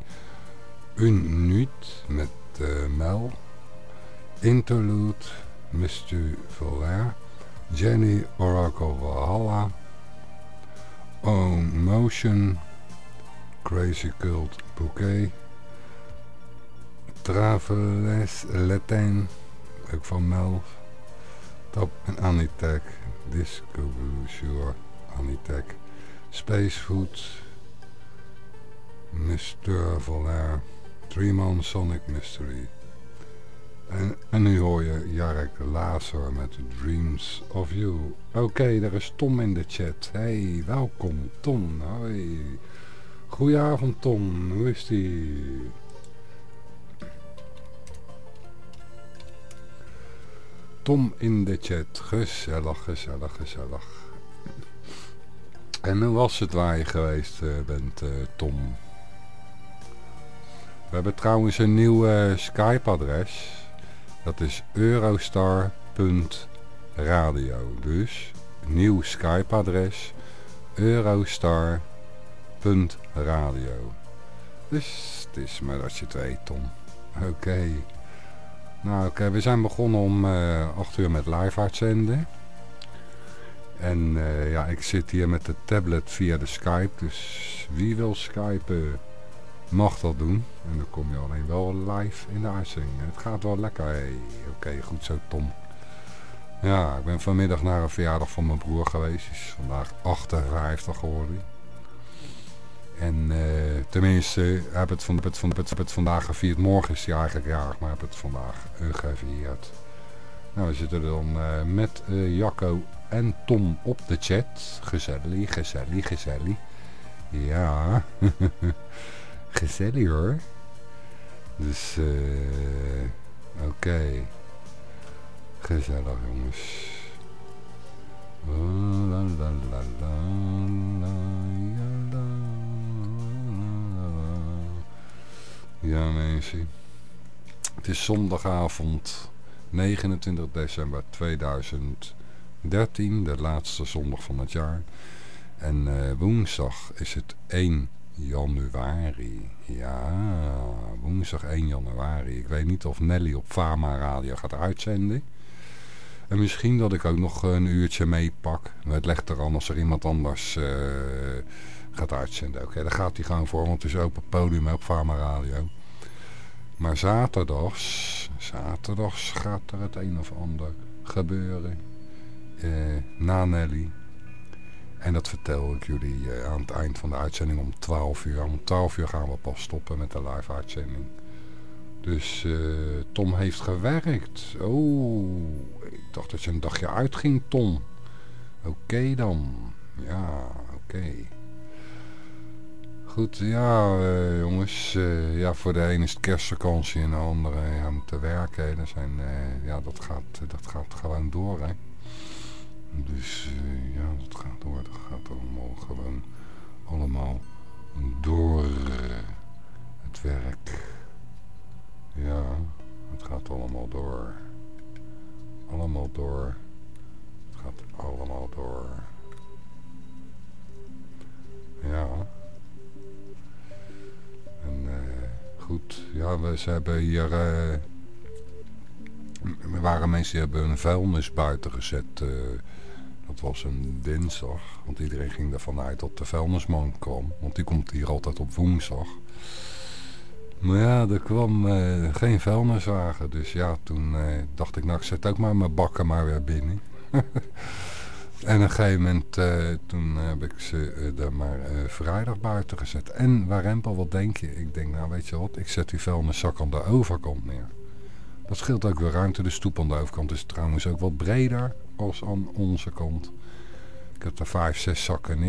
Une Nuit met uh, Mel. Interlude, Mr. Volaire. Jenny Oracle Valhalla. Own Motion. Crazy Cult Bouquet. Traveles Latin, ook van Mel. Top en Anitech. Disco. Space Food. Mr. Volaire. Three-Man Sonic Mystery. En, en nu hoor je Jarek Lazer met Dreams of You. Oké, okay, er is Tom in de chat. Hey, welkom Tom. Hoi. Goedenavond Tom, hoe is die? Tom in de chat. Gezellig, gezellig, gezellig. En hoe was het waar je geweest uh, bent, uh, Tom? We hebben trouwens een nieuw uh, Skype-adres. Dat is eurostar.radio. Dus nieuw Skype-adres eurostar.radio. Dus het is maar dat je het weet, Tom. Oké. Nou, oké, we zijn begonnen om uh, 8 uur met live uitzenden. En uh, ja, ik zit hier met de tablet via de Skype. Dus wie wil skypen mag dat doen. En dan kom je alleen wel live in de uitzending. Het gaat wel lekker. Hey, oké, goed zo Tom. Ja, ik ben vanmiddag naar een verjaardag van mijn broer geweest. Is vandaag 58 geworden. En uh, tenminste, heb het, van, het van, heb het vandaag gevierd. Morgen is hij eigenlijk jarig, maar heb het vandaag gevierd. Nou, we zitten dan uh, met Jacco en Tom op de chat. Gezellig, gezellig, gezellig. Ja, gezellig hoor. Dus, eh, oké. Okay. Gezellig jongens. La, la, la, la, la, la, ja mensen. Het is zondagavond 29 december 2013, de laatste zondag van het jaar. En uh, woensdag is het 1 januari. Ja, woensdag 1 januari. Ik weet niet of Nelly op Fama Radio gaat uitzenden. En misschien dat ik ook nog een uurtje meepak. Het legt er aan als er iemand anders uh, gaat uitzenden. Oké, daar gaat hij gewoon voor, want het is open podium op Fama Radio. Maar zaterdags, zaterdags gaat er het een of ander gebeuren. Uh, na Nelly. En dat vertel ik jullie uh, aan het eind van de uitzending om 12 uur. Om 12 uur gaan we pas stoppen met de live uitzending. Dus uh, Tom heeft gewerkt. Oh, ik dacht dat je een dagje uitging, Tom. Oké dan. Ja, oké. Goed, ja jongens. ja, voor de ene is het kerstvakantie en de andere ja, te werken. Ja, dat, gaat, dat gaat gewoon door, hè. Dus uh, ja, dat gaat door. Dat gaat allemaal gewoon allemaal door het werk. Ja, het gaat allemaal door. Allemaal door. Het gaat allemaal door. Ja. En uh, goed, ja, we, ze hebben hier... Er waren mensen die hebben een vuilnis buiten gezet... dat was een dinsdag, want iedereen ging ervan uit dat de vuilnisman kwam. Want die komt hier altijd op woensdag. Maar ja, er kwam uh, geen vuilniswagen. Dus ja, toen uh, dacht ik, nou ik zet ook maar mijn bakken maar weer binnen. en op een gegeven moment, uh, toen heb ik ze er maar vrijdag buiten gezet. En Warempel, wat denk je? Ik denk, nou weet je wat, ik zet die vuilniszak aan de overkant neer. Dat scheelt ook weer ruimte. De stoep aan de overkant is trouwens ook wat breder als aan onze kant. Ik heb er vijf, zes zakken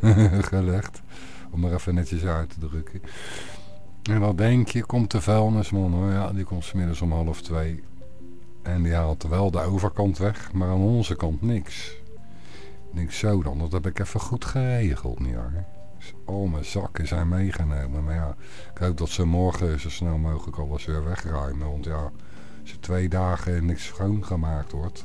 neergelegd. om er even netjes uit te drukken. En wat denk je, komt de vuilnisman hoor. Ja, die komt smiddags om half twee. En die haalt wel de overkant weg, maar aan onze kant niks. Ik denk zo dan, dat heb ik even goed geregeld, niet hoor. Dus al mijn zakken zijn meegenomen. Maar ja, ik hoop dat ze morgen zo snel mogelijk alles weer wegruimen. Want ja, Als er twee dagen niks schoongemaakt wordt.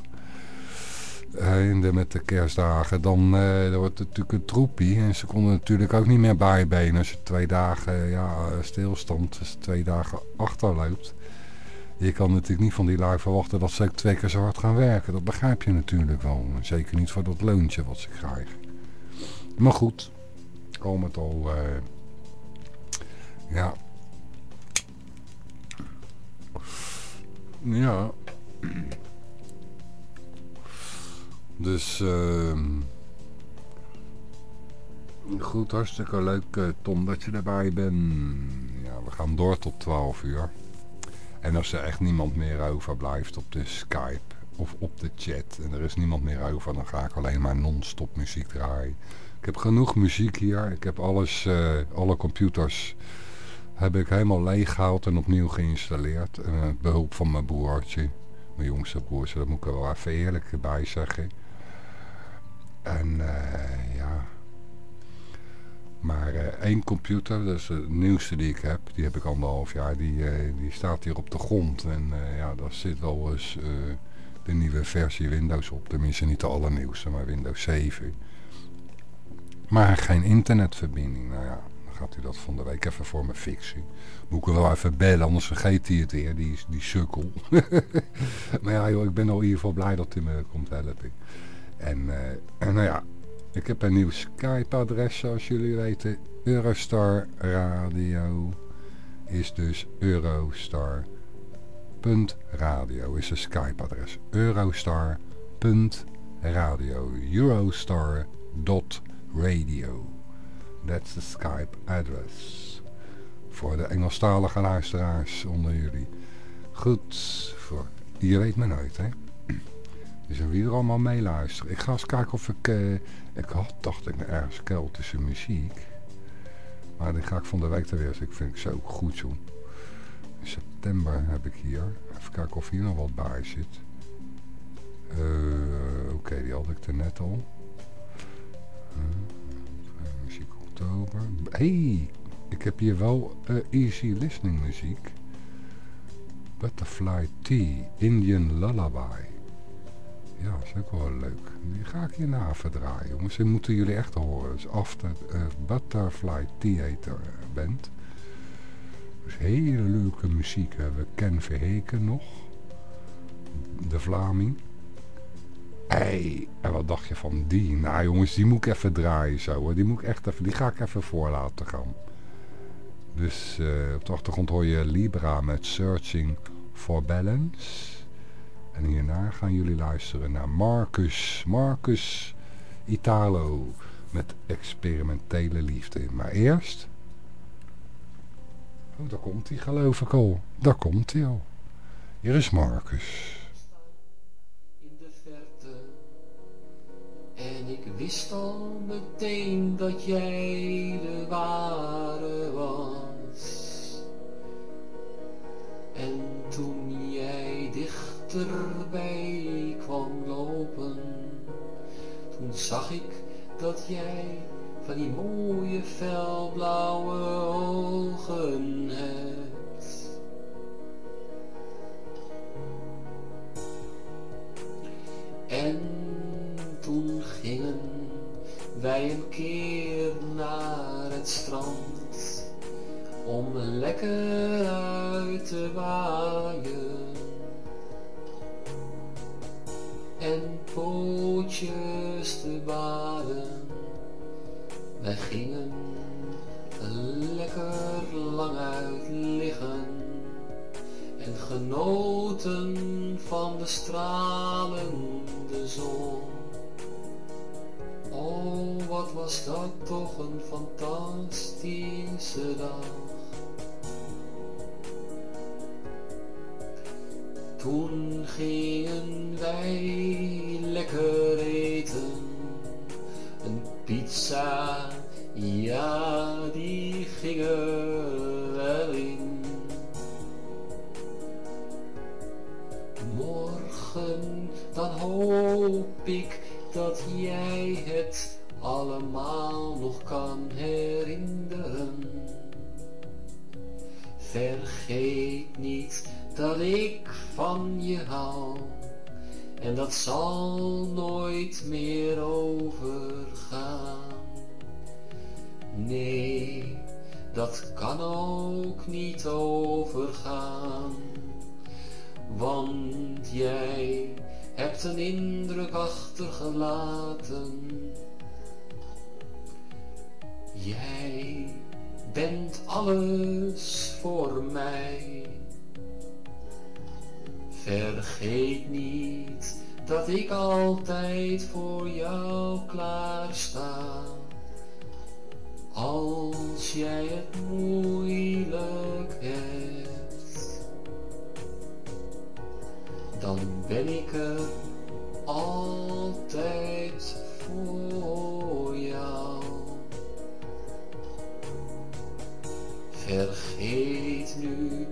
En de, met de kerstdagen, dan eh, wordt het natuurlijk een troepie. En ze konden natuurlijk ook niet meer bijbenen als je twee dagen ja, stilstand, je twee dagen achterloopt. Je kan natuurlijk niet van die lui verwachten dat ze ook twee keer zo hard gaan werken. Dat begrijp je natuurlijk wel. Zeker niet voor dat leuntje wat ze krijgen. Maar goed, al met al, eh, ja. Ja. Dus, ehm goed, hartstikke leuk eh, Tom dat je erbij bent. Ja, we gaan door tot 12 uur. En als er echt niemand meer overblijft op de Skype of op de chat en er is niemand meer over, dan ga ik alleen maar non-stop muziek draaien. Ik heb genoeg muziek hier. Ik heb alles, eh, alle computers heb ik helemaal leeg gehaald en opnieuw geïnstalleerd. En met behulp van mijn broertje, mijn jongste broertje, dat moet ik er wel even eerlijk bij zeggen. En eh, ja, maar eh, één computer, dat is de nieuwste die ik heb, die heb ik anderhalf jaar, die, eh, die staat hier op de grond. En eh, ja, daar zit wel eens eh, de nieuwe versie Windows op. Tenminste niet de allernieuwste, maar Windows 7. Maar geen internetverbinding. Nou ja, gaat hij dat van de week even voor me fixen. Moet ik wel even bellen, anders vergeet hij het weer, die, die sukkel. maar ja joh, ik ben al in ieder geval blij dat hij me komt helpen. En, eh, en nou ja, ik heb een nieuw Skype-adres, zoals jullie weten. Eurostar Radio is dus Eurostar.radio is een Skype-adres. Eurostar.radio. Eurostar.radio. That's the Skype address. Voor de Engelstalige luisteraars onder jullie. Goed, voor, je weet me nooit, hè? Dus wie er allemaal meeluisteren. Ik ga eens kijken of ik... eh, ik had, dacht ik, ergens Keltische muziek. Maar die ga ik van de week te weer. Ik vind ik zo goed zo. In september heb ik hier. Even kijken of hier nog wat bij zit. Eh, Oké, die had ik er net al. Eh, hey, ik heb hier wel eh, easy listening muziek. Butterfly Tea, Indian Lullaby. Ja, is ook wel leuk. Die ga ik hierna even draaien, jongens. Die moeten jullie echt horen. Dus After uh, Butterfly Theater Band. Dus hele leuke muziek. We hebben Ken Verheken nog. De Vlaming. Hey, en wat dacht je van die? Nou jongens, die moet ik even draaien zo. Hoor. Die, moet ik echt even, die ga ik even voor laten gaan. Dus uh, op de achtergrond hoor je Libra met Searching for Balance. En hierna gaan jullie luisteren naar Marcus, Marcus Italo met experimentele liefde. Maar eerst... Oh, daar komt hij geloof ik al. Daar komt hij al. Hier is Marcus. En ik wist al meteen dat jij de ware was. En toen jij dichterbij kwam lopen, toen zag ik dat jij van die mooie felblauwe ogen hebt. En wij een keer naar het strand om lekker uit te waaien en pootjes te baden. Wij gingen lekker lang uit liggen en genoten van de stralende zon. Oh, wat was dat toch een fantastische dag. Toen gingen wij lekker eten, een pizza, ja die ging er wel in. Morgen dan hoop ik dat jij het allemaal nog kan herinneren. Vergeet niet dat ik van je hou. En dat zal nooit meer overgaan. Nee, dat kan ook niet overgaan. Want jij hebt een indruk achtergelaten. Jij bent alles voor mij. Vergeet niet dat ik altijd voor jou klaar sta. Als jij het moeilijk hebt, dan ben ik er altijd voor jou. Vergeet nu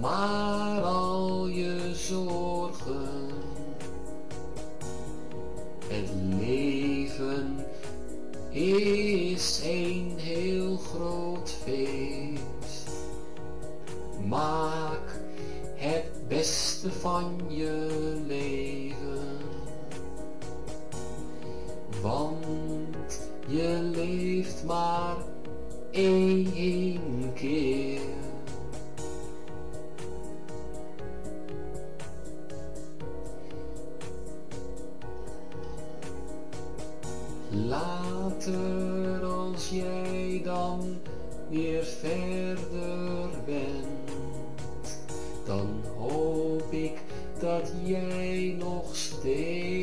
maar al je zorgen. Het leven is een heel groot feest. Maak het beste van je leven. Want je leeft maar één keer. Later als jij dan weer verder dat jij nog steeds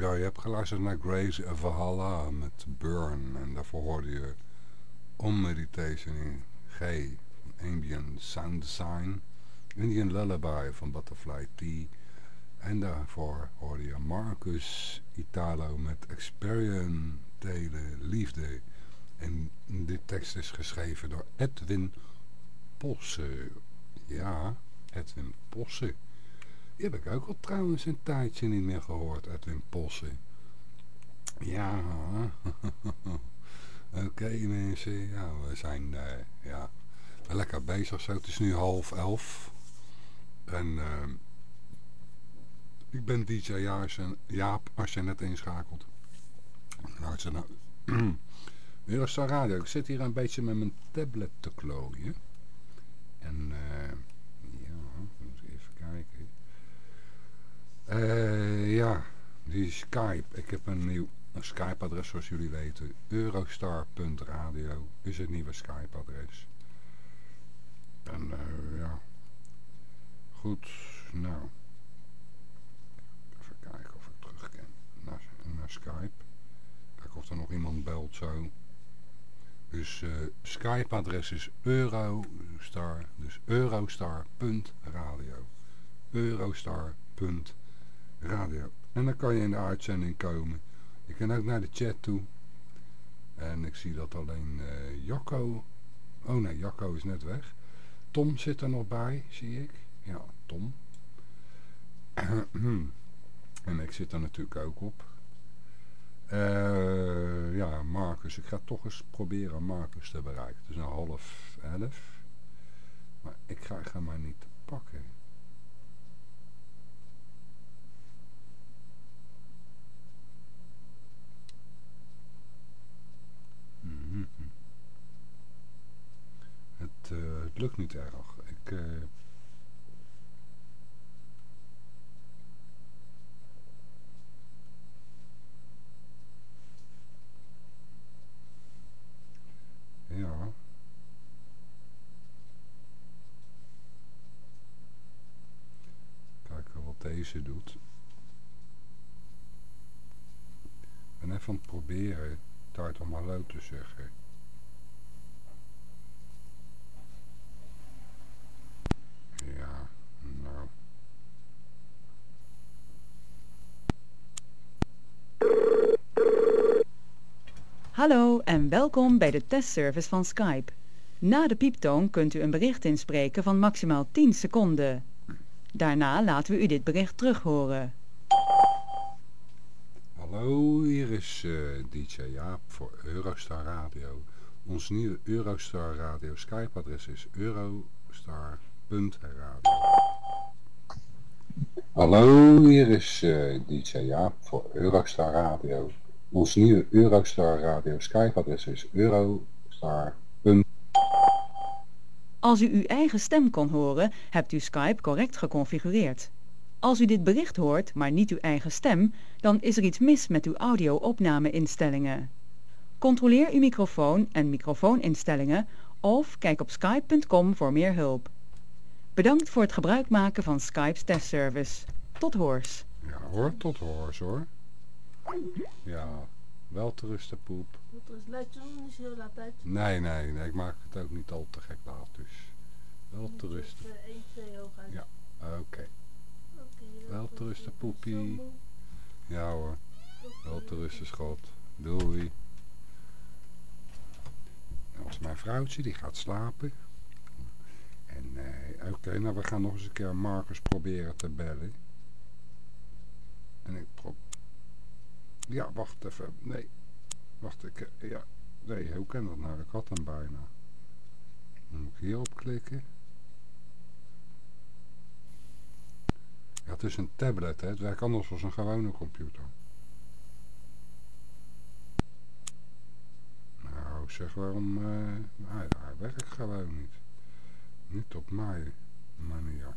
Ja, je hebt geluisterd naar Grace Valhalla met Burn. En daarvoor hoorde je On Meditation in G van Ambient Sound Design. Indian Lullaby van Butterfly T. En daarvoor hoorde je Marcus Italo met Experimentele Liefde. En dit tekst is geschreven door Edwin Posse. Ja, Edwin Posse. Die heb ik ook al trouwens een tijdje niet meer gehoord, Edwin Posse. Ja, oké mensen, ja, we zijn uh, ja, lekker bezig zo. Het is nu half elf. En uh, ik ben DJ Jaap, als je net inschakelt. Nou, het is nou... Eurostar Radio. Ik zit hier een beetje met mijn tablet te klooien. En uh, ja, even kijken. Uh, ja, die Skype. Ik heb een nieuw Skype-adres zoals jullie weten. Eurostar.radio is het nieuwe Skype-adres. En uh, ja. Goed, nou. Even kijken of ik terug kan naar, naar Skype. Kijken of er nog iemand belt zo. Dus uh, Skype-adres is Eurostar, dus eurostar.radio. Eurostar.radio. En dan kan je in de uitzending komen. Je kan ook naar de chat toe. En ik zie dat alleen uh, Jacco... Oh nee, Jacco is net weg. Tom zit er nog bij, zie ik. Ja, Tom. en ik zit er natuurlijk ook op. Uh, ja, Marcus. Ik ga toch eens proberen Marcus te bereiken. Het is nou half elf. Maar ik krijg hem maar niet pakken. Mm -hmm. Het, uh, het lukt niet erg. Ik... Uh, Ja. Kijken wat deze doet. Ben even proberen tijd om hallo te zeggen. Ja, nou. Hallo en welkom bij de testservice van Skype. Na de pieptoon kunt u een bericht inspreken van maximaal 10 seconden. Daarna laten we u dit bericht terug horen. Hallo, hier is uh, DJ Jaap voor Eurostar Radio. Ons nieuwe Eurostar Radio Skype-adres is eurostar.radio. Hallo, hier is uh, DJ Jaap voor Eurostar Radio. Ons nieuwe Eurostar Radio Skype-adres is eurostar. Als u uw eigen stem kon horen, hebt u Skype correct geconfigureerd. Als u dit bericht hoort, maar niet uw eigen stem, dan is er iets mis met uw audio-opname-instellingen. Controleer uw microfoon en microfooninstellingen of kijk op skype.com voor meer hulp. Bedankt voor het gebruik maken van Skype's testservice. Tot hoors. Ja hoor, tot hoors hoor. Ja, wel te rusten poep. Laat je nog niet heel laat uit. Nee, nee, nee, ik maak het ook niet al te gek laat, dus wel te rusten. 1, 2 hoog uit. Ja, oké. Okay. Okay, wel te rusten poepie. Ja hoor, wel te rusten schot. Doei. Dat is mijn vrouwtje, die gaat slapen. En uh, oké, okay, nou we gaan nog eens een keer Marcus proberen te bellen. En ik probeer... Ja, wacht even. Nee. Wacht, ik... Ja. Nee, hoe kan dat nou? Ik had hem bijna. Dan moet ik hierop klikken. Ja, het is een tablet, hè. Het werkt anders als een gewone computer. Nou, zeg waarom... Uh, hij, hij werkt gewoon niet. Niet op mijn manier.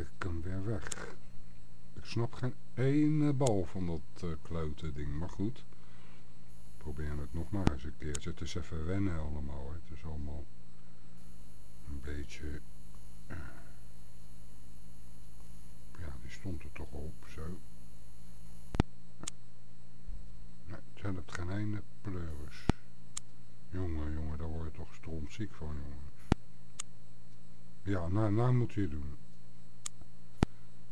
Ik hem weer weg. Ik snap geen ene bal van dat uh, klote ding, maar goed. Probeer het nog maar eens een keertje. Het is even wennen allemaal. Het is allemaal een beetje... Uh, Die stond er toch op, zo. Nee, het geen ene pleuris. Jongen, jongen, daar word je toch stroomziek van, jongens. Ja, nou, nou moet het doen.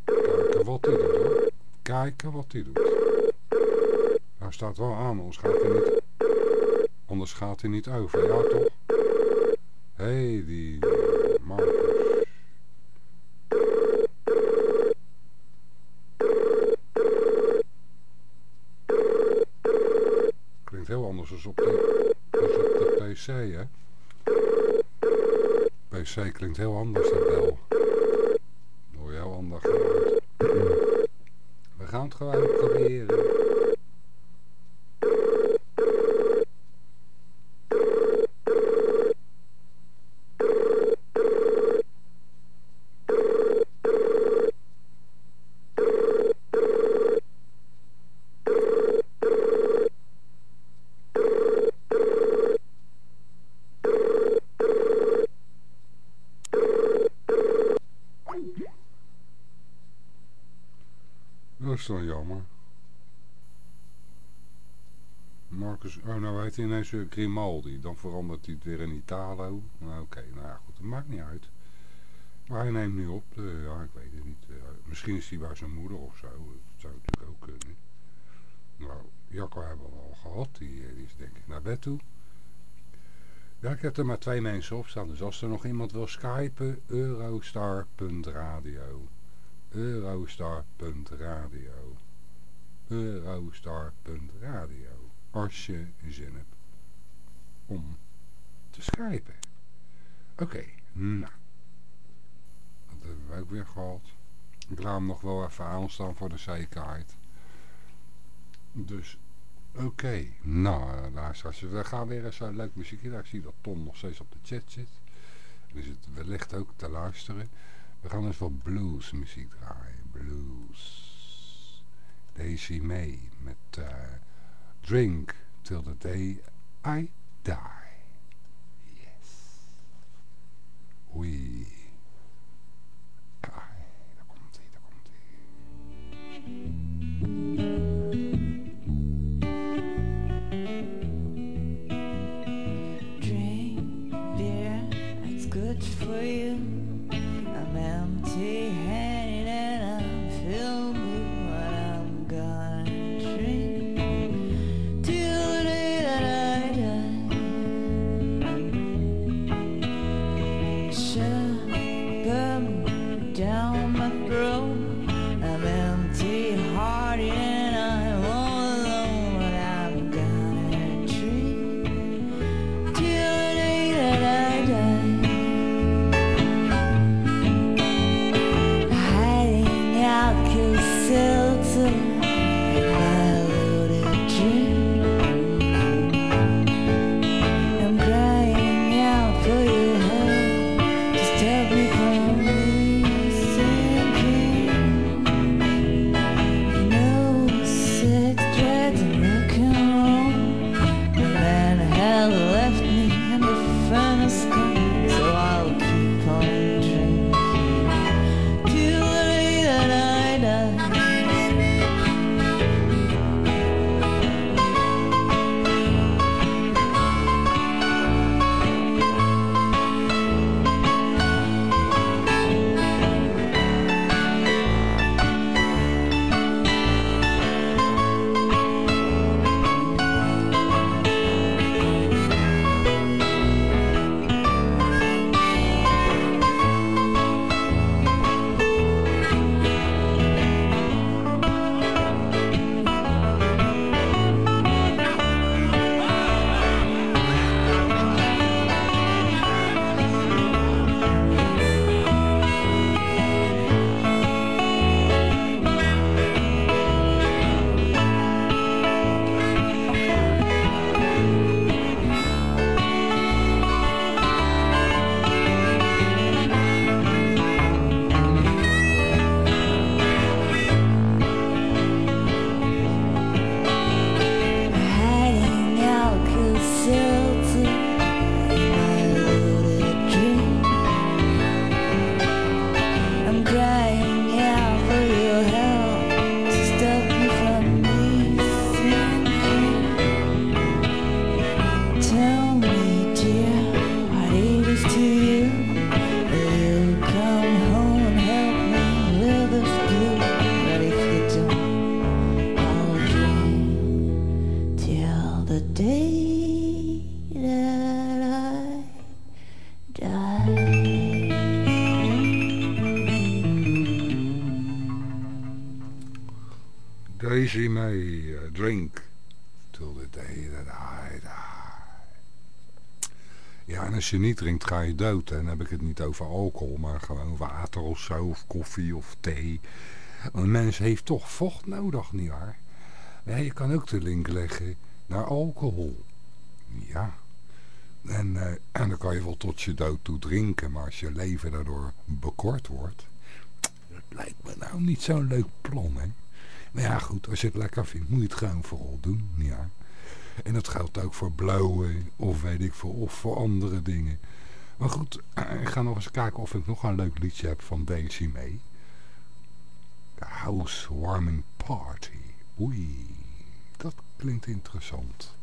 Kijken wat hij doet, hoor. Kijken wat hij doet. Hij staat wel aan, anders gaat hij niet... Anders gaat hij niet over, ja toch? Hé, hey, die Marcus. Klinkt heel anders dan op als op de PC, hè? PC klinkt heel anders, de bel. Door jouw ander geluid. We gaan het gewoon proberen. Dat is dan jammer. Marcus, oh nou heet hij ineens weer Grimaldi. Dan verandert hij het weer in Italo. Nou oké, nou ja goed, dat maakt niet uit. Maar hij neemt nu op, eh, ja ik weet het niet. Eh, misschien is hij bij zijn moeder of zo. Dat zou natuurlijk ook kunnen. Nou, Jacco hebben we al gehad. Die, eh, die is denk ik naar bed toe. Ja, ik heb er maar twee mensen op staan. Dus als er nog iemand wil skypen, eurostar.radio. Eurostar.radio. Eurostar.radio. Als je zin hebt om te schrijven. Oké, nou. Dat hebben we ook weer gehad. Ik laat hem nog wel even aanstaan voor de zekerheid. Dus, oké. Nou, luisteraars, we gaan weer eens een leuk muziekje. Ik zie dat Tom nog steeds op de chat zit. Dus het wellicht ook te luisteren. We gaan eens wat blues muziek draaien. Blues. Daisy May met uh, Drink Till the Day I Die. Yes. Oei. Als je niet drinkt ga je dood. En heb ik het niet over alcohol, maar gewoon water of zo, of koffie of thee. Een mens heeft toch vocht nodig, nietwaar? Ja, je kan ook de link leggen naar alcohol. Ja. En, eh, en dan kan je wel tot je dood toe drinken, maar als je leven daardoor bekort wordt... Dat lijkt me nou niet zo'n leuk plan, hè? Maar ja, goed, als je het lekker vindt, moet je het gewoon vooral doen, ja. En dat geldt ook voor blauwe, of weet ik veel, of voor andere dingen. Maar goed, ik ga nog eens kijken of ik nog een leuk liedje heb van Daisy. The Housewarming Party. Oei, dat klinkt interessant.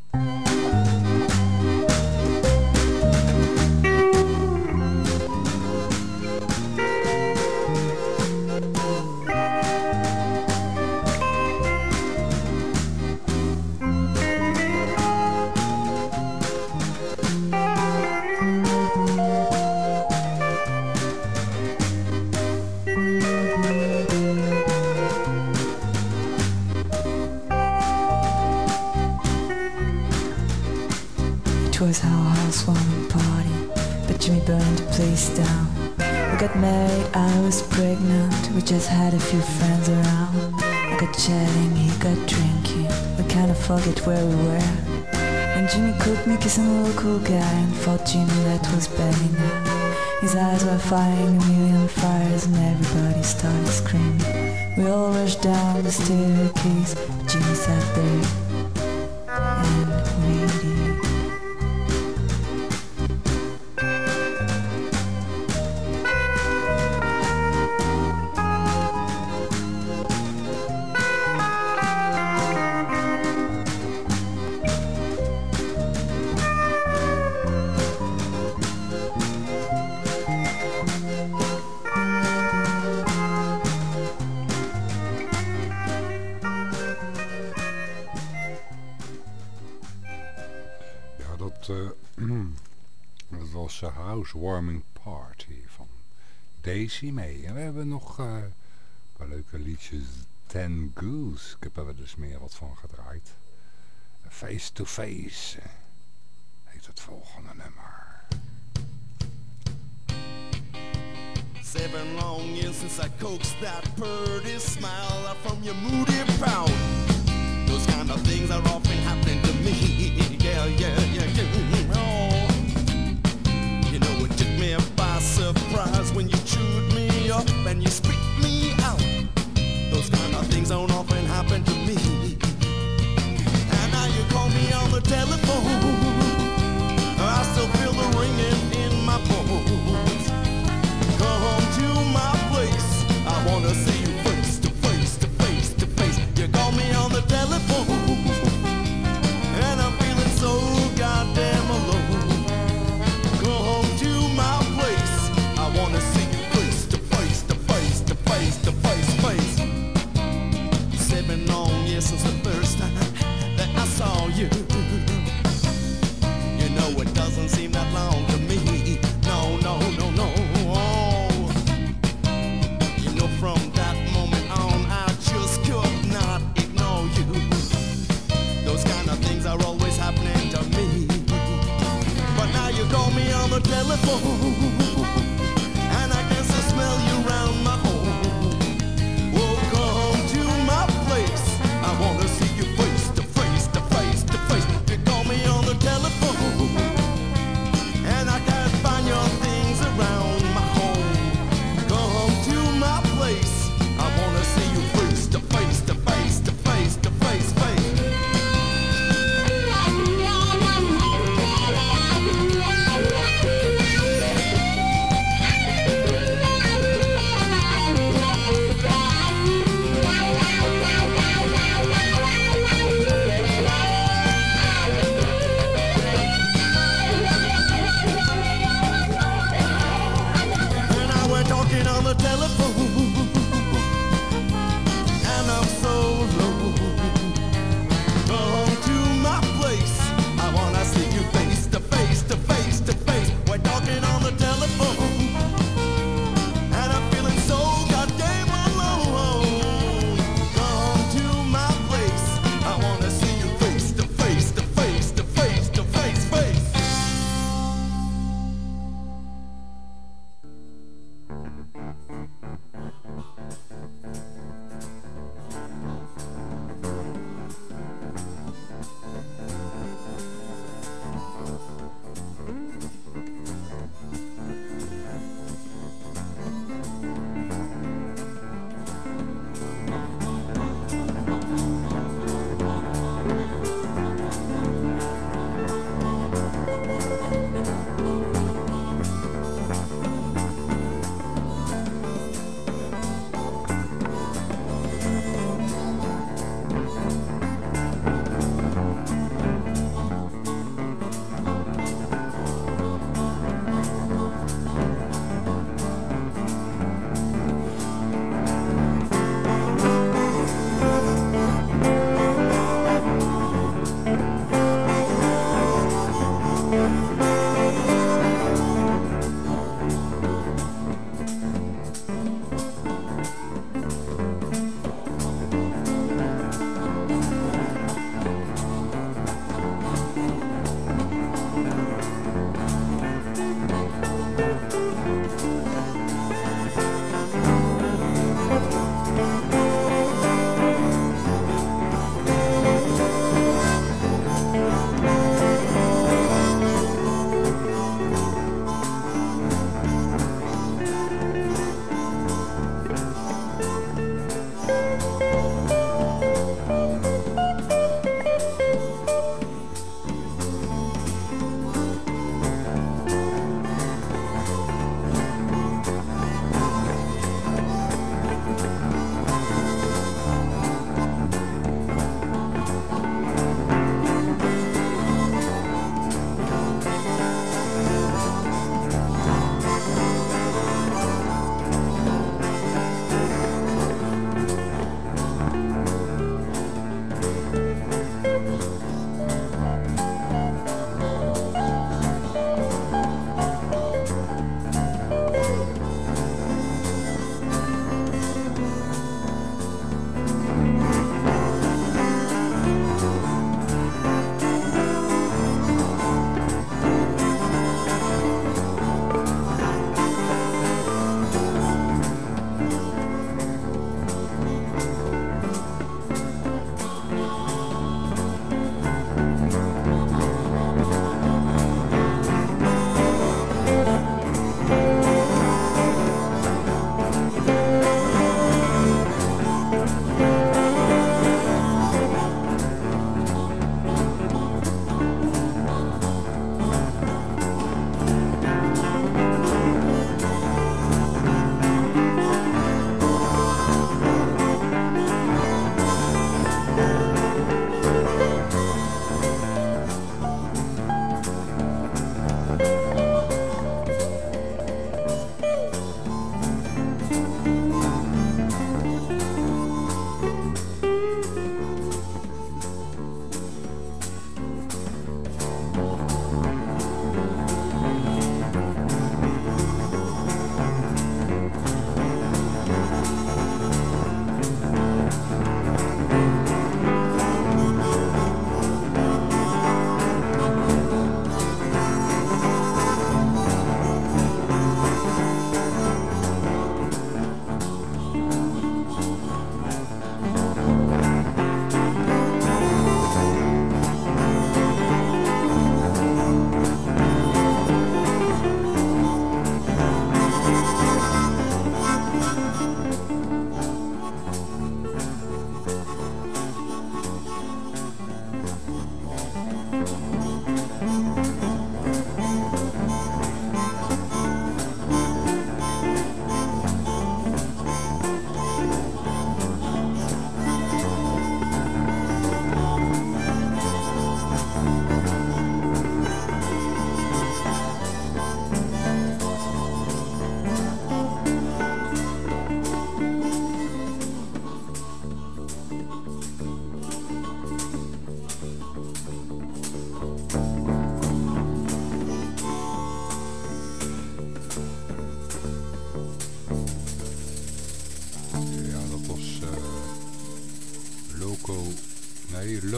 Place down. We got married, I was pregnant, we just had a few friends around. I got chatting, he got drinking, we kinda forget where we were. And Jimmy caught me kissing a local guy and thought Jimmy that was bad enough. His eyes were firing a million fires and everybody started screaming. We all rushed down the staircase, but Jimmy sat there de Housewarming Party van Daisy May. En we hebben nog eh, een paar leuke liedjes. Ten Goose, ik heb er eens meer wat van gedraaid. Face to Face eh, heet het volgende nummer. Seven long years since I coaxed that pretty smile out from your moody pout. Those kind of things are often happening to me. Yeah, yeah. Surprise when you chewed me up and you spit me out. Those kind of things don't often happen to on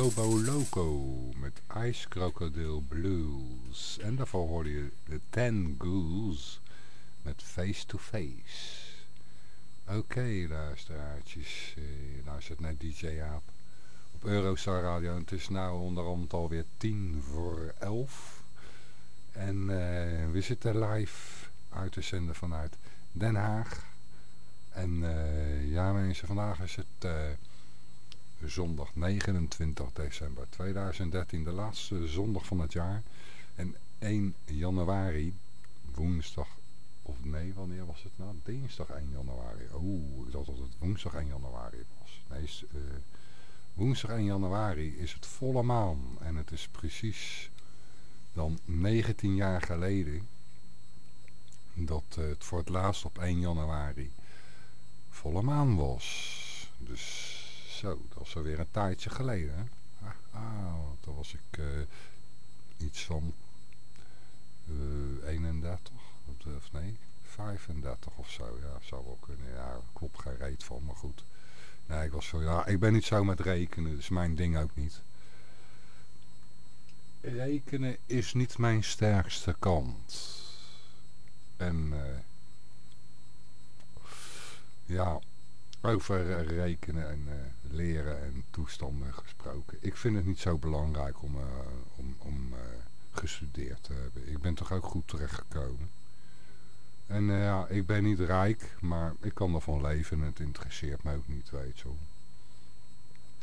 Lobo Loco met Ice Crocodile Blues. En daarvoor hoorde je de Ten Ghouls met Face to Face. Oké, luisteraartjes. Uh, luistert naar DJ Aap op Eurostar Radio. En het is nu onderhand alweer tien voor elf. En uh, we zitten live uit te zenden vanuit Den Haag. En uh, ja mensen, vandaag is het uh, zondag 29 december 2013, de laatste zondag van het jaar. En 1 januari, woensdag, of nee, wanneer was het nou? Dinsdag 1 januari. Oeh, ik dacht dat het woensdag 1 januari was. Nee, is, uh, woensdag 1 januari is het volle maan. En het is precies dan 19 jaar geleden dat het voor het laatst op 1 januari volle maan was. Dus zo, dat was alweer een tijdje geleden. Hè? Ah, ah, toen was ik uh, iets van uh, 31, of nee, 35 of zo. Ja, zou wel kunnen. Ja, klopt geen reet van, maar goed. Nee, ik was zo, ja, ik ben niet zo met rekenen, dus mijn ding ook niet. Rekenen is niet mijn sterkste kant. En uh, ja, over rekenen en leren en toestanden gesproken. Ik vind het niet zo belangrijk om, uh, om, om uh, gestudeerd te hebben. Ik ben toch ook goed terechtgekomen. En ja, ik ben niet rijk, maar ik kan ervan leven en het interesseert me ook niet, weet je.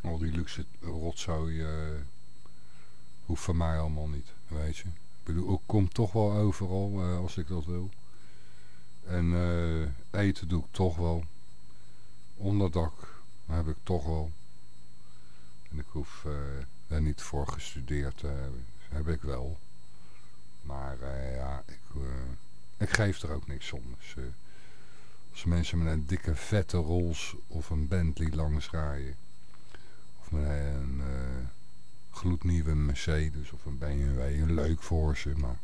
Al die luxe rotzooi hoeft van mij allemaal niet, weet je. Ik bedoel, ik kom toch wel overal als ik dat wil. En eten doe ik toch wel onderdak heb ik toch wel. En ik hoef uh, er niet voor gestudeerd te hebben. Heb ik wel. Maar uh, ja, ik, uh, ik geef er ook niks om. Dus, als mensen met een dikke vette Rolls of een Bentley langs rijden. Of met een gloednieuwe Mercedes of een BMW. Een leuk voor ze, maar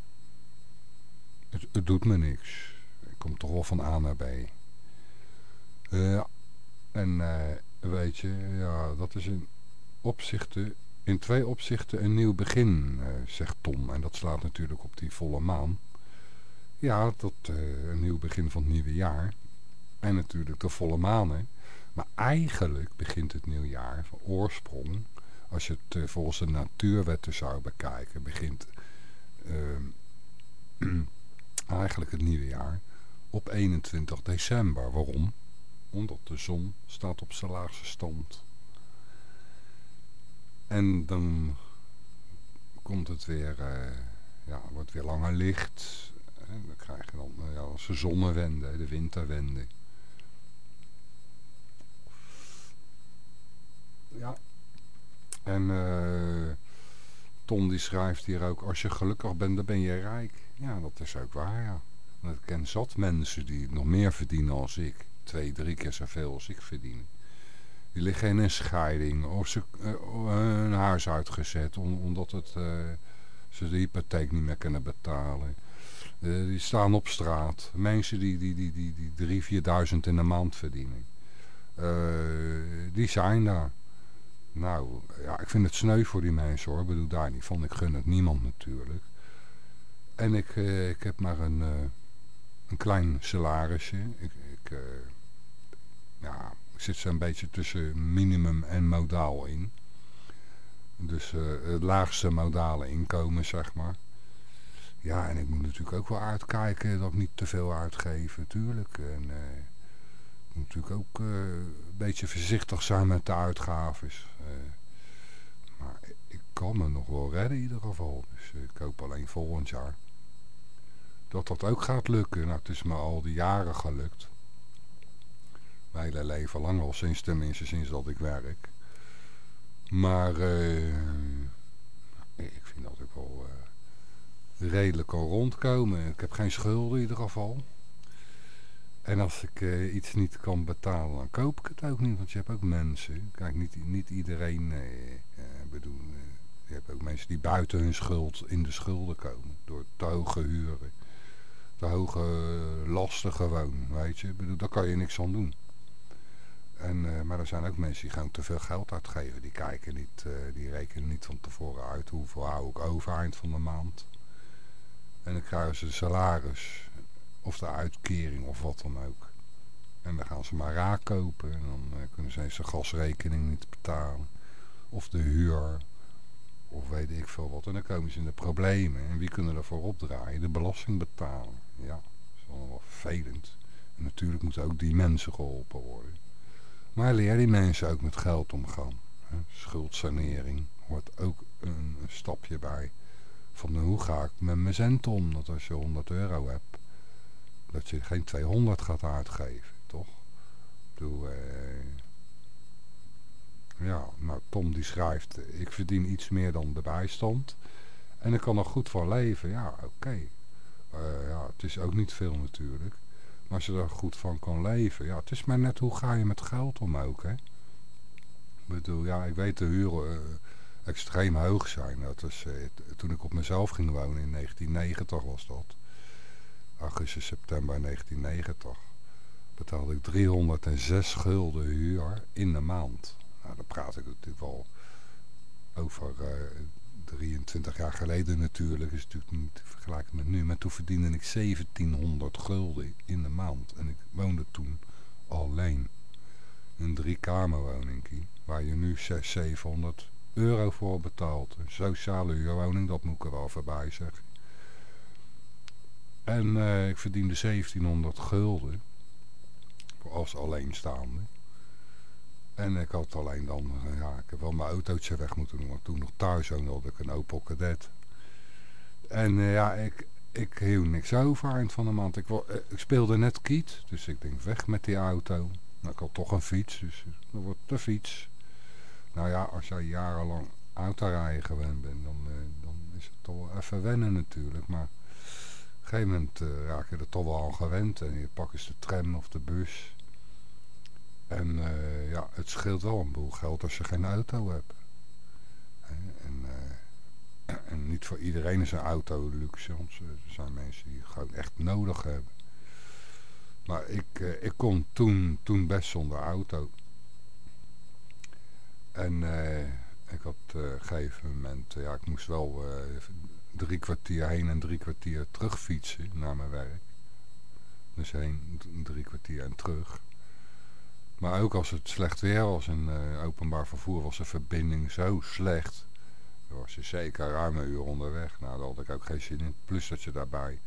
het, doet me niks. Ik kom toch wel van A naar B. En weet je, ja, dat is in opzichten, in twee opzichten een nieuw begin, uh, zegt Tom. En dat slaat natuurlijk op die volle maan. Ja, dat uh, een nieuw begin van het nieuwe jaar. En natuurlijk de volle maan, hè. Maar eigenlijk begint het nieuwjaar van oorsprong, als je het volgens de natuurwetten zou bekijken, begint ehm, eigenlijk het nieuwe jaar op 21 december. Waarom? Omdat de zon staat op zijn laagste stand. En dan komt het weer, uh, ja, wordt weer langer licht. En dan krijg je dan uh, ja, als de zonnewende, de winterwende. Ja. En uh, Ton die schrijft hier ook, als je gelukkig bent, dan ben je rijk. Ja, dat is ook waar, ja. Want ik ken zat mensen die nog meer verdienen als ik twee, drie keer zoveel als ik verdien. Die liggen in een scheiding of ze uh, een huis uitgezet omdat het, uh, ze de hypotheek niet meer kunnen betalen. Uh, die staan op straat. Mensen die, die, die, die, die drie, vierduizend in de maand verdienen. die zijn daar. Nou, ja, ik vind het sneu voor die mensen hoor. Ik bedoel daar niet van. Ik gun het niemand natuurlijk. En ik, ik heb maar een, een klein salarisje. Ik, ik ja, zit zo'n beetje tussen minimum en modaal in. Dus uh, het laagste modale inkomen, zeg maar. Ja, en ik moet natuurlijk ook wel uitkijken dat ik niet te veel uitgeef, natuurlijk. En uh, ik moet natuurlijk ook uh, een beetje voorzichtig zijn met de uitgaves. maar ik kan me nog wel redden in ieder geval. Dus ik hoop alleen volgend jaar dat dat ook gaat lukken. Nou, het is me al die jaren gelukt mijn hele leven lang al, sinds tenminste sinds dat ik werk. Maar uh, ik vind dat ik wel uh, redelijk kan rondkomen. Ik heb geen schulden in ieder geval. En als ik uh, iets niet kan betalen, dan koop ik het ook niet. Want je hebt ook mensen. Kijk, niet, niet iedereen bedoel, je hebt ook mensen die buiten hun schuld in de schulden komen. Door te hoge huren. Te hoge lasten gewoon, weet je. Bedoel, daar kan je niks aan doen. En, eh, maar er zijn ook mensen die gewoon te veel geld uitgeven. Die kijken niet, eh, die rekenen niet van tevoren uit hoeveel hou ik over eind van de maand. En dan krijgen ze salaris of de uitkering of wat dan ook. En dan gaan ze maar raak kopen en dan eh, kunnen ze eens de gasrekening niet betalen. Of de huur, of weet ik veel wat. En dan komen ze in de problemen. En wie kunnen ervoor opdraaien? De belasting betalen. Ja, dat is wel vervelend. En natuurlijk moeten ook die mensen geholpen worden. Maar leer die mensen ook met geld omgaan. Schuldsanering hoort ook een, stapje bij. Van hoe ga ik met mijn cent om? Dat als je 100 euro hebt, dat je geen 200 gaat uitgeven, toch? Bedoel, eh, ja, nou Tom die schrijft, eh, ik verdien iets meer dan de bijstand. En ik kan er goed van leven. Ja, oké. Eh, ja, het is ook niet veel natuurlijk. Als je er goed van kan leven. Ja, het is maar net hoe ga je met geld om ook, hè. Ik bedoel, ja, ik weet de huren eh, extreem hoog zijn. Dat is, eh, toen ik op mezelf ging wonen in 1990 was dat. Augustus, september 1990. Betaalde ik 306 gulden huur in de maand. Nou, dan praat ik natuurlijk wel over eh, 23 jaar geleden natuurlijk. is natuurlijk niet te vergelijken met nu. Maar toen verdiende ik 1700 gulden in de maand. En ik woonde toen alleen. Een driekamerwoningkie. Waar je nu 600, 700 euro voor betaalt. Een sociale huurwoning, dat moet ik er wel voorbij zeggen. En eh, ik verdiende 1700 gulden. Als alleenstaande. En ik had alleen dan, eh, ja, ik heb wel mijn autootje weg moeten doen. Want toen nog thuis had ik een Opel Kadett. En eh, ja, ik, ik hield niks over eind van de maand. Eh, ik speelde net kiet, dus ik denk weg met die auto. Nou, ik had toch een fiets, dus dat wordt de fiets. Nou ja, als jij jarenlang autorijden gewend bent, dan, dan is het toch wel even wennen natuurlijk. Maar op een gegeven moment raak je er toch wel aan gewend. En je pakt eens de tram of de bus. En eh, ja, het scheelt wel een boel geld als je geen auto hebt. En, eh, en niet voor iedereen is een auto luxe. Want er zijn mensen die het gewoon echt nodig hebben. Maar ik, eh, ik kon toen, toen best zonder auto. En ik had op gegeven moment, ja, ik moest wel drie kwartier heen en drie kwartier terug fietsen naar mijn werk. Dus heen drie kwartier en terug. Maar ook als het slecht weer was in eh, openbaar vervoer was de verbinding zo slecht. Dan was je zeker ruim een uur onderweg. Nou, daar had ik ook geen zin in. Plus dat je daarbij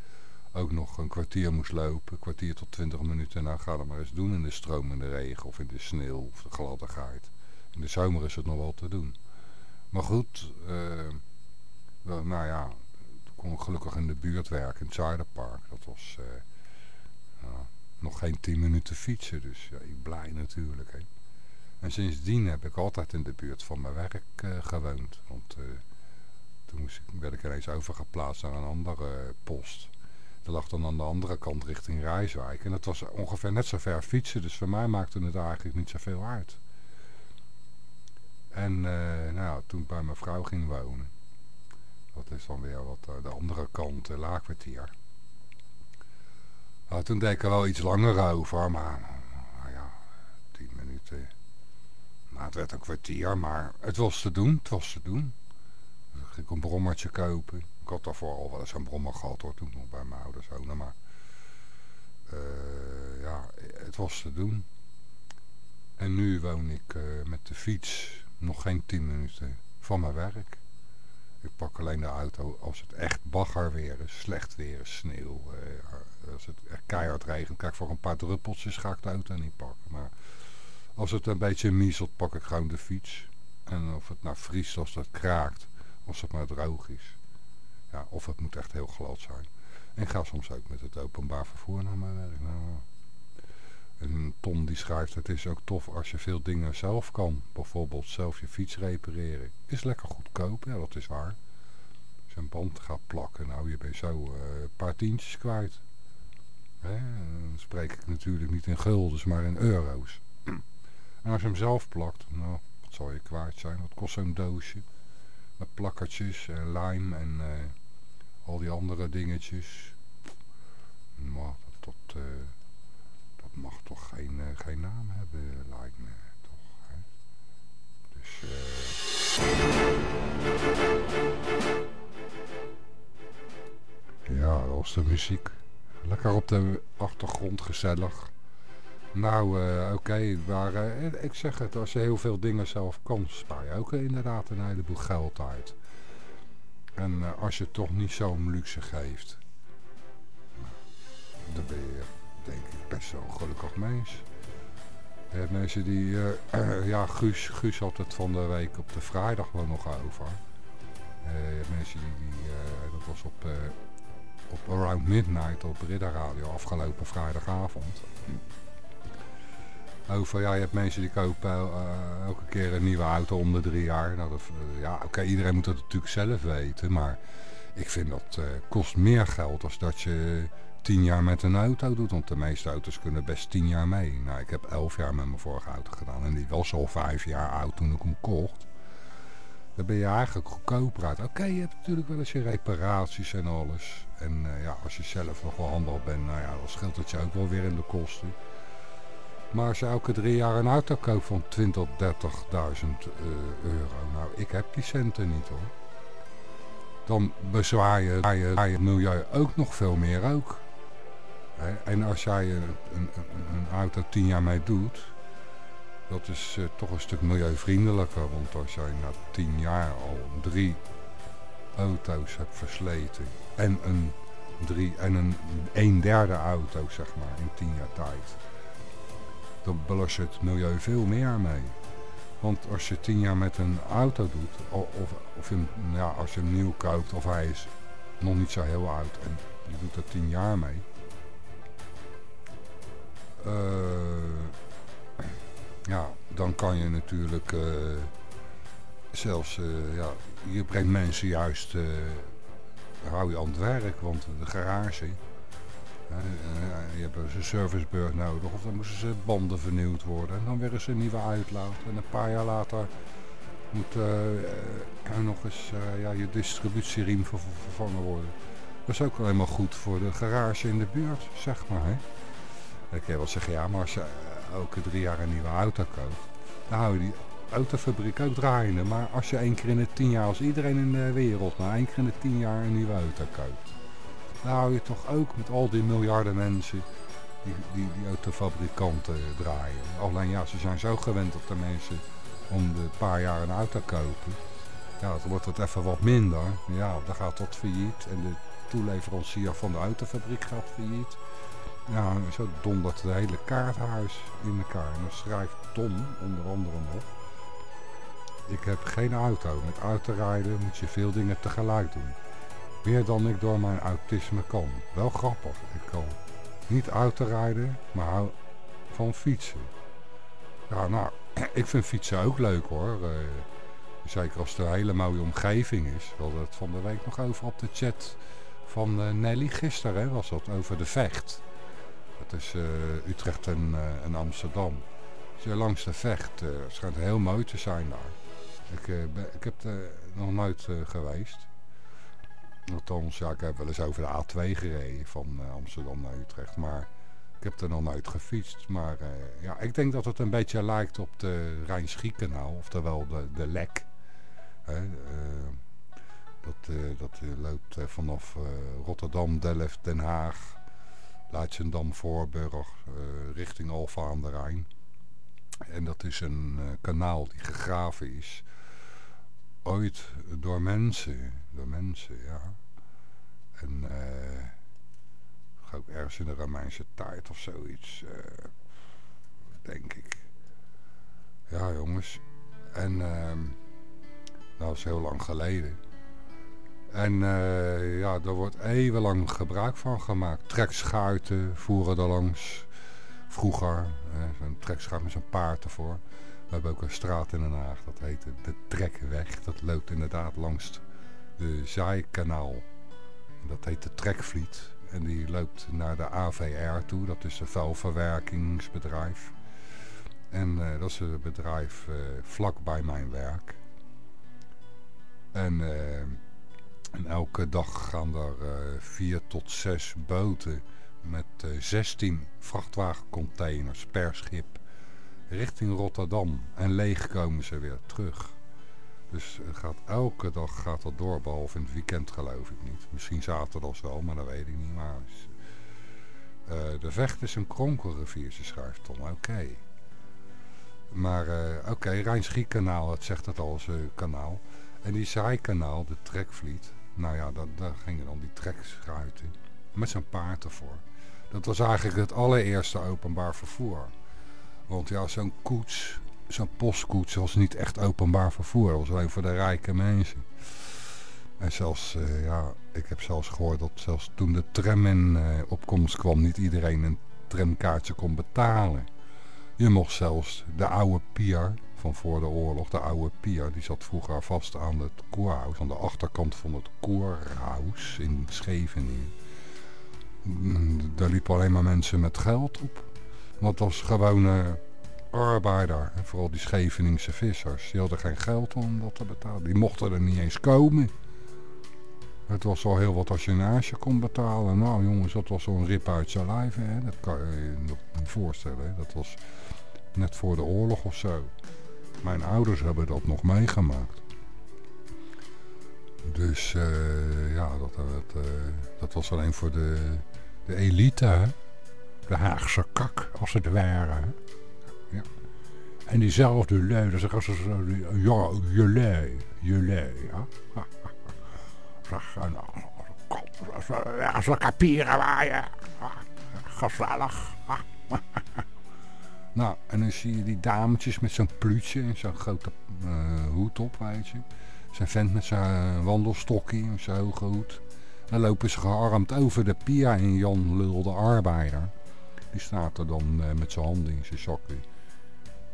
ook nog een kwartier moest lopen. Een kwartier tot twintig minuten. Nou, ga dat maar eens doen in de stromende regen of in de sneeuw of de gladdigheid. In de zomer is het nog wel te doen. Maar goed, eh, wel, nou ja, kon ik gelukkig in de buurt werken, in het Zuiderpark. Dat was eh, nog geen tien minuten fietsen, dus ja, ik blij natuurlijk. Hè. En sindsdien heb ik altijd in de buurt van mijn werk eh, gewoond. Want eh, toen moest ik, werd ik ineens overgeplaatst naar een andere post. Dat lag dan aan de andere kant richting Rijswijk. En dat was ongeveer net zo ver fietsen, dus voor mij maakte het eigenlijk niet zoveel uit. En eh, nou, toen ik bij mijn vrouw ging wonen. Dat is dan weer wat de andere kant, uh. Nou, toen deed ik er wel iets langer over, maar nou ja, tien minuten. Nou, het werd een kwartier, maar het was te doen, het was te doen. Dus ik ging een brommertje kopen. Ik had daarvoor al wel eens een brommer gehad hoor, toen nog bij mijn ouders woonde, maar eh, ja, het was te doen. En nu woon ik eh, met de fiets nog geen 10 minuten van mijn werk. Ik pak alleen de auto als het echt bagger weer is, slecht weer sneeuw. eh, als het echt keihard regent, kijk voor een paar druppeltjes ga ik de auto niet pakken. Maar als het een beetje mieselt, pak ik gewoon de fiets. En of het nou vriest, als het kraakt, als het maar droog is. Ja, of het moet echt heel glad zijn. En ga soms ook met het openbaar vervoer naar mijn werk. Nou, en Tom die schrijft, het is ook tof als je veel dingen zelf kan. Bijvoorbeeld zelf je fiets repareren. Is lekker goedkoop, ja dat is waar. Een band gaat plakken, nou je bent zo eh, een paar tientjes kwijt. Hè? Dan spreek ik natuurlijk niet in guldens, maar in euro's. En als je hem zelf plakt, nou, wat zal je kwijt zijn? Wat kost zo'n doosje? Met plakkertjes en lijm en eh, al die andere dingetjes. Maar dat, dat, eh, mag toch geen, eh, geen naam hebben, lijkt me. Toch? Dus, ja, dat was de muziek. Lekker op de achtergrond, gezellig. Nou, eh, oké, maar eh, ik zeg het, als je heel veel dingen zelf kan, spaar je ook inderdaad een heleboel geld uit. En eh, als je toch niet zo'n luxe geeft, dan ben je denk ik best wel een gelukkig mens. Je hebt mensen die, ja, Guus, Guus had het van de week op de vrijdag wel nog over. Je hebt mensen die, die dat was op, op Around Midnight op Ridder Radio afgelopen vrijdagavond. Over, ja, je hebt mensen die kopen eh, elke keer een nieuwe auto om de drie jaar. Nou, dat, eh, ja, oké, iedereen moet dat natuurlijk zelf weten, maar ik vind dat eh, kost meer geld als dat je tien jaar met een auto doet. Want de meeste auto's kunnen best tien jaar mee. Nou, ik heb elf jaar met mijn vorige auto gedaan en die was al vijf jaar oud toen ik hem kocht. Dan ben je eigenlijk goedkoper uit. Oké, je hebt natuurlijk wel eens je reparaties en alles. En eh, ja, als je zelf nog wel handig bent, nou ja, dan scheelt het je ook wel weer in de kosten. Maar als je elke drie jaar een auto koopt van 20.000, 30.000 euro. Nou, ik heb die centen niet hoor. Dan bezwaar je, het milieu ook nog veel meer ook. En als jij een, een, een- auto 10 jaar mee doet, dat is eh, toch een stuk milieuvriendelijker. Want als jij na 10 jaar al drie auto's hebt versleten en een, drie, en een, een derde auto zeg maar in 10 jaar tijd, dan belast je het milieu veel meer mee. Want als je 10 jaar met een auto doet, of, of je, ja, als je hem nieuw koopt of hij is nog niet zo heel oud en je doet er 10 jaar mee, eh, ja, dan kan je natuurlijk eh, zelfs, eh, ja, je brengt mensen juist, eh, hou je aan het werk, want de garage, je hebt dus een servicebeurt nodig of dan moesten ze banden vernieuwd worden en dan weer eens een nieuwe uitlaat en een paar jaar later moet nog eens ja, je distributieriem ver- ver- vervangen worden. Dat is ook wel helemaal goed voor de garage in de buurt, zeg maar. Hè? Kun je wel zeggen, ja, maar eh, elke drie jaar een nieuwe auto koopt, dan hou je die autofabriek ook draaiende. Maar als je één keer in de tien jaar, als iedereen in de wereld nou één keer in de tien jaar een nieuwe auto koopt, dan hou je toch ook met al die miljarden mensen die, die, die autofabrikanten draaien. Alleen ja, ze zijn zo gewend dat de mensen om de paar jaar een auto kopen. Ja, dan wordt het even wat minder. Ja, dan gaat dat failliet en de toeleverancier van de autofabriek gaat failliet. Ja, zo dondert het hele kaarthuis in elkaar. En dan schrijft Tom onder andere nog. Ik heb geen auto. Met autorijden moet je veel dingen tegelijk doen. Meer dan ik door mijn autisme kan. Wel grappig. Ik kan niet autorijden, maar hou van fietsen. Ja, nou, ik vind fietsen ook leuk hoor. Eh, zeker als het een hele mooie omgeving is. We hadden het van de week nog over op de chat van eh, Nelly. Gisteren hè, was dat over de vecht. Is eh, Utrecht en, eh, en Amsterdam. Als je langs de vecht, het schijnt heel mooi te zijn daar. Ik, ik heb er nog nooit geweest. Althans, ja, ik heb wel eens over de A2 gereden van Amsterdam naar Utrecht. Maar ik heb er nog nooit gefietst. Maar ja, ik denk dat het een beetje lijkt op de Rijn-Schiekanaal. Oftewel de, de Lek. Hè, dat dat loopt vanaf Rotterdam, Delft, Den Haag, Leidschendam, Voorburg, eh, richting Alfa aan de Rijn. En dat is een eh, kanaal die gegraven is. Ooit door mensen. Door mensen, ja. En eh ook ergens in de Romeinse tijd of zoiets. denk ik. Ja, jongens. En ehm, dat is heel lang geleden. En eh, ja, daar wordt eeuwenlang gebruik van gemaakt. Trekschuiten voeren er langs. Vroeger, eh, zo'n trekschuit met zo'n paard ervoor. We hebben ook een straat in Den Haag, dat heet de Trekweg. Dat loopt inderdaad langs de Zaaikanaal. En Dat heet de Trekvliet. En die loopt naar de AVR toe, dat is een vuilverwerkingsbedrijf. En eh, dat is een bedrijf eh, vlak bij mijn werk. En, en elke dag gaan er eh, vier tot zes boten met eh, 16 vrachtwagencontainers per schip richting Rotterdam. En leeg komen ze weer terug. Dus het gaat, elke dag gaat dat door, behalve in het weekend geloof ik niet. Misschien zaterdags wel, maar dat weet ik niet. Maar eh, de Vecht is een kronkelrivier, ze schrijft dan. Oké. Maar eh, oké, okay, Rijns-Giekanaal, het zegt het al kanaal. En die zijkanaal, de trekvliet. Nou ja, dat, daar gingen dan die trekschuiten. Met zijn paard ervoor. Dat was eigenlijk het allereerste openbaar vervoer. Want ja, zo'n koets, zo'n postkoets was niet echt openbaar vervoer. Dat was alleen voor de rijke mensen. En zelfs, uh, ja, ik heb zelfs gehoord dat zelfs toen de tram in uh, opkomst kwam... niet iedereen een tramkaartje kon betalen. Je mocht zelfs de oude pier van voor de oorlog, de oude pier... die zat vroeger vast aan het koorhuis, aan de achterkant van het koorhuis in Scheveningen. Daar liepen alleen maar mensen met geld op. Want dat was gewone arbeider. Vooral die Scheveningse vissers. Die hadden geen geld om dat te betalen. Die mochten er niet eens komen. Het was al heel wat als je een ijsje kon betalen. Nou jongens, dat was zo'n rip uit zijn lijf. Hè? Dat kan je je voorstellen. Hè? Dat was net voor de oorlog of zo. Mijn ouders hebben dat nog meegemaakt. Dus uh, ja, dat, dat, uh, dat was alleen voor de, de elite. De Haagse kak, als het ware. Ja. En diezelfde lui, dat is zo, ja, jullie, jullie, ja. Ze kapieren waar je. Gezellig. nou, en dan zie je die dametjes met zo'n pluutje en zo'n grote uh, hoed op, weet je. Zijn vent met zijn wandelstokje en zijn hoge hoed. Dan lopen ze gearmd over de pia en Jan Lul, de arbeider. Die staat er dan uh, met zijn handen in zijn zakken.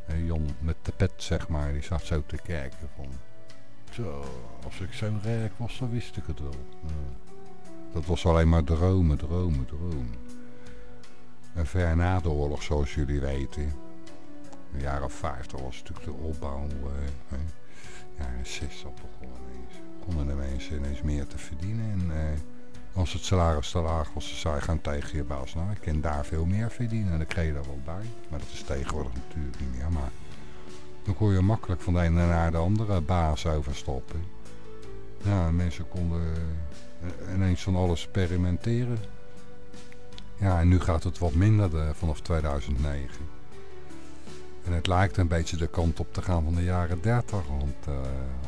En Jan met de pet, zeg maar, die staat zo te kijken van... Zo, als ik zo rijk was, dan wist ik het wel. Dat was alleen maar dromen, dromen, dromen. Ver na de oorlog, zoals jullie weten. In de jaren 50 was natuurlijk de opbouw. Uh, jaren 60 begonnen ineens. Konden de mensen ineens meer te verdienen. En uh, als het salaris te laag was, zou je gaan tegen je baas. Nou, ik kan daar veel meer verdienen. En dan kreeg je er wel bij. Maar dat is tegenwoordig natuurlijk niet meer. Maar dan kon je makkelijk van de ene naar de andere baas overstappen. Ja, mensen konden ineens van alles experimenteren. Ja, en nu gaat het wat minder de, vanaf 2009. En het lijkt een beetje de kant op te gaan van de jaren 30. Want uh,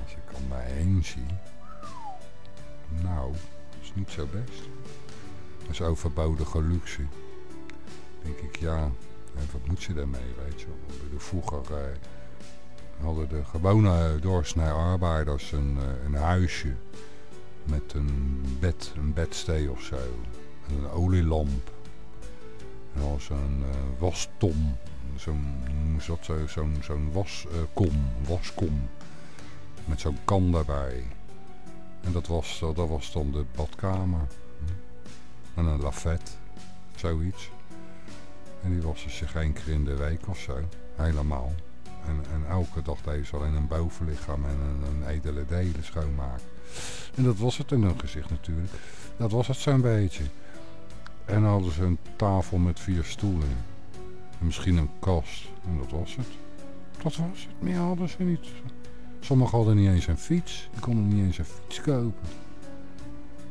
als ik om mij heen zie... Nou, is niet zo best. Dat is overbodige luxe. denk ik, ja, wat moet je daarmee, weet je wel. Vroeger... Uh, hadden de gewone doorsnee arbeiders een, een huisje met een bed, een bedstee of zo. En een olielamp. En dan zo'n uh, wastom. Zo'n zo'n zo, zo waskom, uh, waskom. Met zo'n kan daarbij. En dat was, dat was dan de badkamer. En een lafet. Zoiets. En die wassen zich één keer in de week of zo. Helemaal. En, en elke dag deed ze alleen een bovenlichaam en een, een edele delen schoonmaken. En dat was het in hun gezicht natuurlijk. Dat was het zo'n beetje. En hadden ze een tafel met vier stoelen. En misschien een kast. En dat was het. Dat was het. Meer hadden ze niet. Sommigen hadden niet eens een fiets. Die konden niet eens een fiets kopen.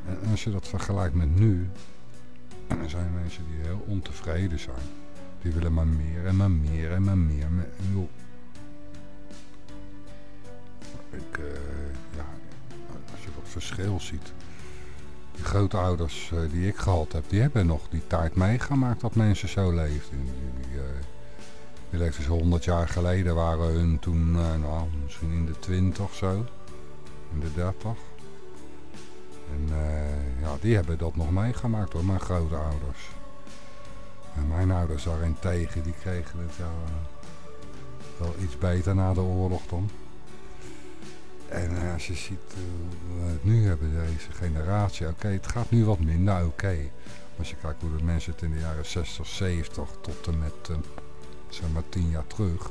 En als je dat vergelijkt met nu. Dan zijn mensen die heel ontevreden zijn. Die willen maar meer en maar meer en maar meer. En ik, uh, ja, als je wat verschil ziet. Grootouders uh, die ik gehad heb, die hebben nog die tijd meegemaakt dat mensen zo leefden. Die, die, uh, die leefden zo 100 jaar geleden, waren hun toen, nou, misschien in de 20 zo. In de 30. En ja, die hebben dat nog meegemaakt hoor, mijn grootouders. En mijn ouders daarentegen, die kregen het wel iets beter na de oorlog dan. En uh, als je ziet hoe we het nu hebben, deze generatie, oké, het gaat nu wat minder, oké. Als je kijkt hoe de mensen het in de jaren 60, 70 tot en met, uh, zeg maar, 10 jaar terug.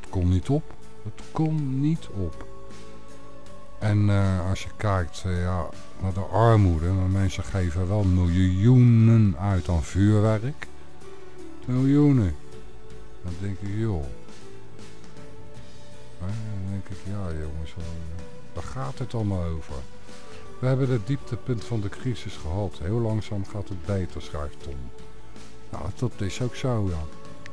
Het kon niet op. Het kon niet op. En eh, als je kijkt eh, ja, naar de armoede, maar mensen geven wel miljoenen uit aan vuurwerk. Miljoenen. Dan denk ik, joh. Dan denk ik, ja jongens, eh, waar gaat het allemaal over? We hebben het dieptepunt van de crisis gehad. Heel langzaam gaat het beter, schrijft Tom. Nou, dat is ook zo, ja.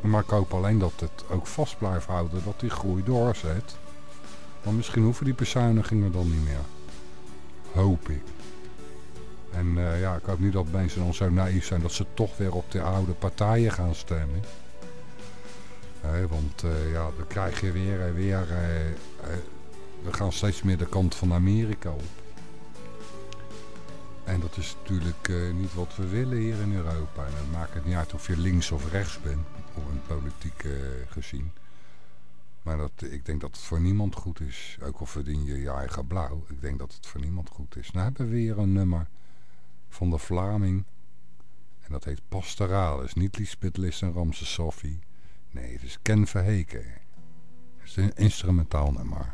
Maar ik hoop alleen dat het ook vast blijft houden, dat die groei doorzet. Want misschien hoeven die bezuinigingen dan niet meer. Hoop ik. En eh, ja, ik hoop niet dat mensen dan zo naïef zijn dat ze toch weer op de oude partijen gaan stemmen. Want eh, ja, dan krijg weer en weer... eh, eh, we gaan steeds meer de kant van Amerika op. En dat is natuurlijk eh, niet wat we willen hier in Europa. En dan maakt het niet uit of je links of rechts bent, of een politiek eh, gezien. Maar dat, ik denk dat het voor niemand goed is. Ook al verdien je je eigen blauw. Ik denk dat het voor niemand goed is. Nou hebben we weer een nummer van de Vlaming. En dat heet Pastoralis. Niet Lisbeth en Ramse Sophie. Nee, het is Ken Verheken. Is een instrumentaal nummer.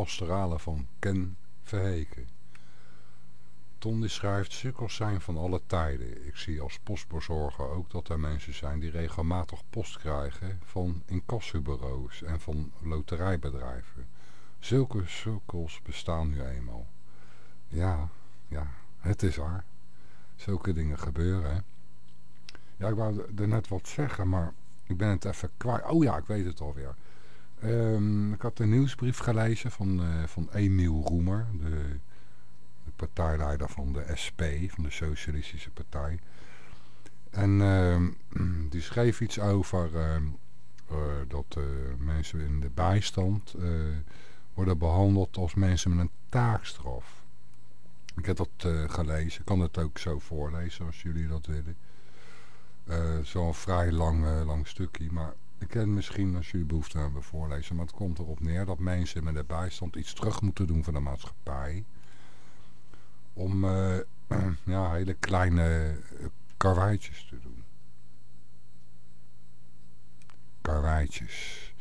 Pastorale van Ken Verheken. Ton die schrijft, sukkels zijn van alle tijden. Ik zie als postbezorger ook dat er mensen zijn die regelmatig post krijgen van incassobureaus en van loterijbedrijven. Zulke sukkels bestaan nu eenmaal. Ja, ja, het is waar. Zulke dingen gebeuren, hè. Ja, ik wou er net wat zeggen, maar ik ben het even kwijt. Oh ja, ik weet het alweer. Ehm, ik had een nieuwsbrief gelezen van, eh, van Emiel Roemer, de, de partijleider van de SP, van de Socialistische Partij. En ehm, die schreef iets over ehm, eh, dat eh, mensen in de bijstand worden behandeld als mensen met een taakstraf. Ik heb dat gelezen. Ik kan het ook zo voorlezen als jullie dat willen. Eh Zo'n vrij lang, lang stukje. Maar ik het misschien als jullie behoefte hebben voorlezen. Maar het komt erop neer dat mensen met de bijstand iets terug moeten doen van de maatschappij. Om eh, ja, hele kleine eh, karweitjes te doen. Karweitjes.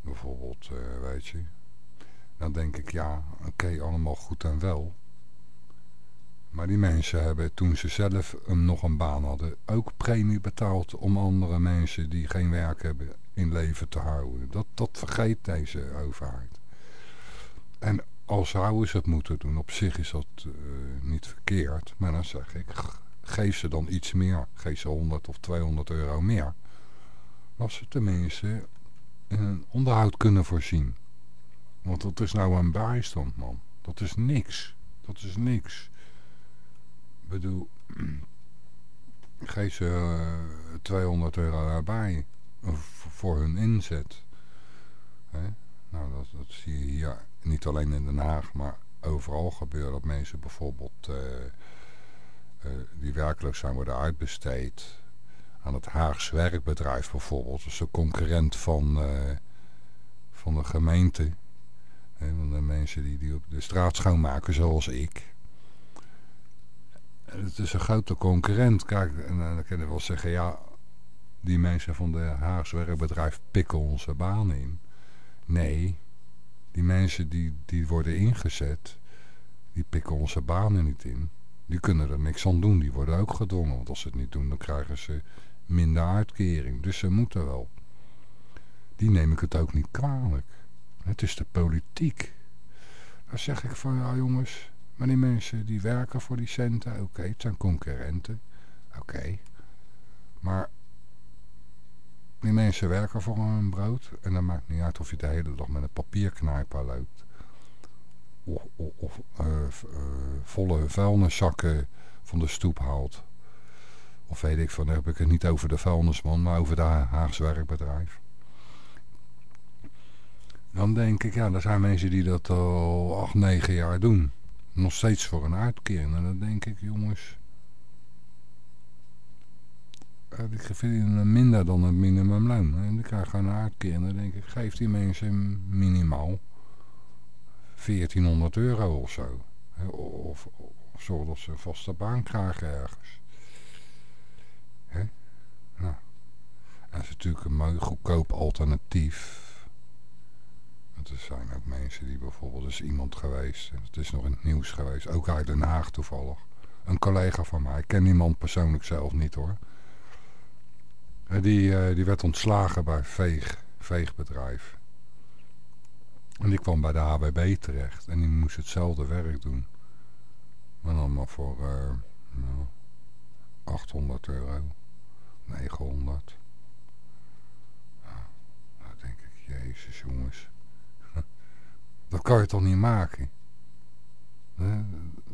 Bijvoorbeeld, eh, weet je. Dan denk ik, ja, oké, allemaal goed en wel. Maar die mensen hebben toen ze zelf een, nog een baan hadden... ook premie betaald om andere mensen die geen werk hebben in leven te houden. Dat, dat vergeet deze overheid. En als zouden ze het moeten doen, op zich is dat eh, niet verkeerd. Maar dan zeg ik, geef ze dan iets meer. Geef ze 100 of 200 euro meer. Als ze tenminste een onderhoud kunnen voorzien. Want dat is nou een bijstand, man. Dat is niks. Dat is niks. Bedoel, geef ze eh, 200 euro erbij eh, voor hun inzet. Hè? Nou, dat, zie je hier niet alleen in Den Haag, maar overal gebeuren dat mensen bijvoorbeeld eh, eh, die werkelijk zijn worden uitbesteed aan het Haags werkbedrijf bijvoorbeeld. Dat is concurrent van, eh, van de gemeente. Hè, van de mensen die, die op de straat schoonmaken zoals ik. Het is een grote concurrent. Kijk, en dan kan je wel zeggen, ja, die mensen van de Haags werkbedrijf pikken onze baan in. Nee, die mensen die, die worden ingezet, die pikken onze banen niet in. Die kunnen er niks aan doen, die worden ook gedwongen. Want als ze het niet doen, dan krijgen ze minder uitkering. Dus ze moeten wel. Die neem ik het ook niet kwalijk. Het is de politiek. Dan zeg ik van, ja jongens, maar die mensen die werken voor die centen, oké, het zijn concurrenten. Oké. Maar die mensen werken voor hun brood. En dan maakt niet uit of je de hele dag met een papierknijper loopt. Of, of, eh, eh, volle vuilniszakken van de stoep haalt. Of weet ik van, heb ik het niet over de vuilnisman, maar over de Ha- Haagse werkbedrijf. Dan denk ik, ja, er zijn mensen die dat al acht, negen jaar doen. Nog steeds voor een uitkering. En dan denk ik, jongens... eh, Ik verdien minder dan het minimumloon. En ik krijg gewoon een uitkering. Dan denk ik, geef die mensen minimaal 1400 euro of zo. Of, of zorg dat ze een vaste baan krijgen ergens. Hè? Nou. Dat is natuurlijk een mooi goedkoop alternatief. Er zijn ook mensen die bijvoorbeeld, er is iemand geweest, het is nog in het nieuws geweest, ook uit Den Haag toevallig. Een collega van mij, ik ken die man persoonlijk zelf niet hoor. Eh, Die, eh, die werd ontslagen bij Veeg, Veegbedrijf. En die kwam bij de HWB terecht en die moest hetzelfde werk doen. Maar dan maar voor eh, nou, 800 euro, 900. Nou, dan denk ik, jezus jongens. Dat kan je toch niet maken? Hè?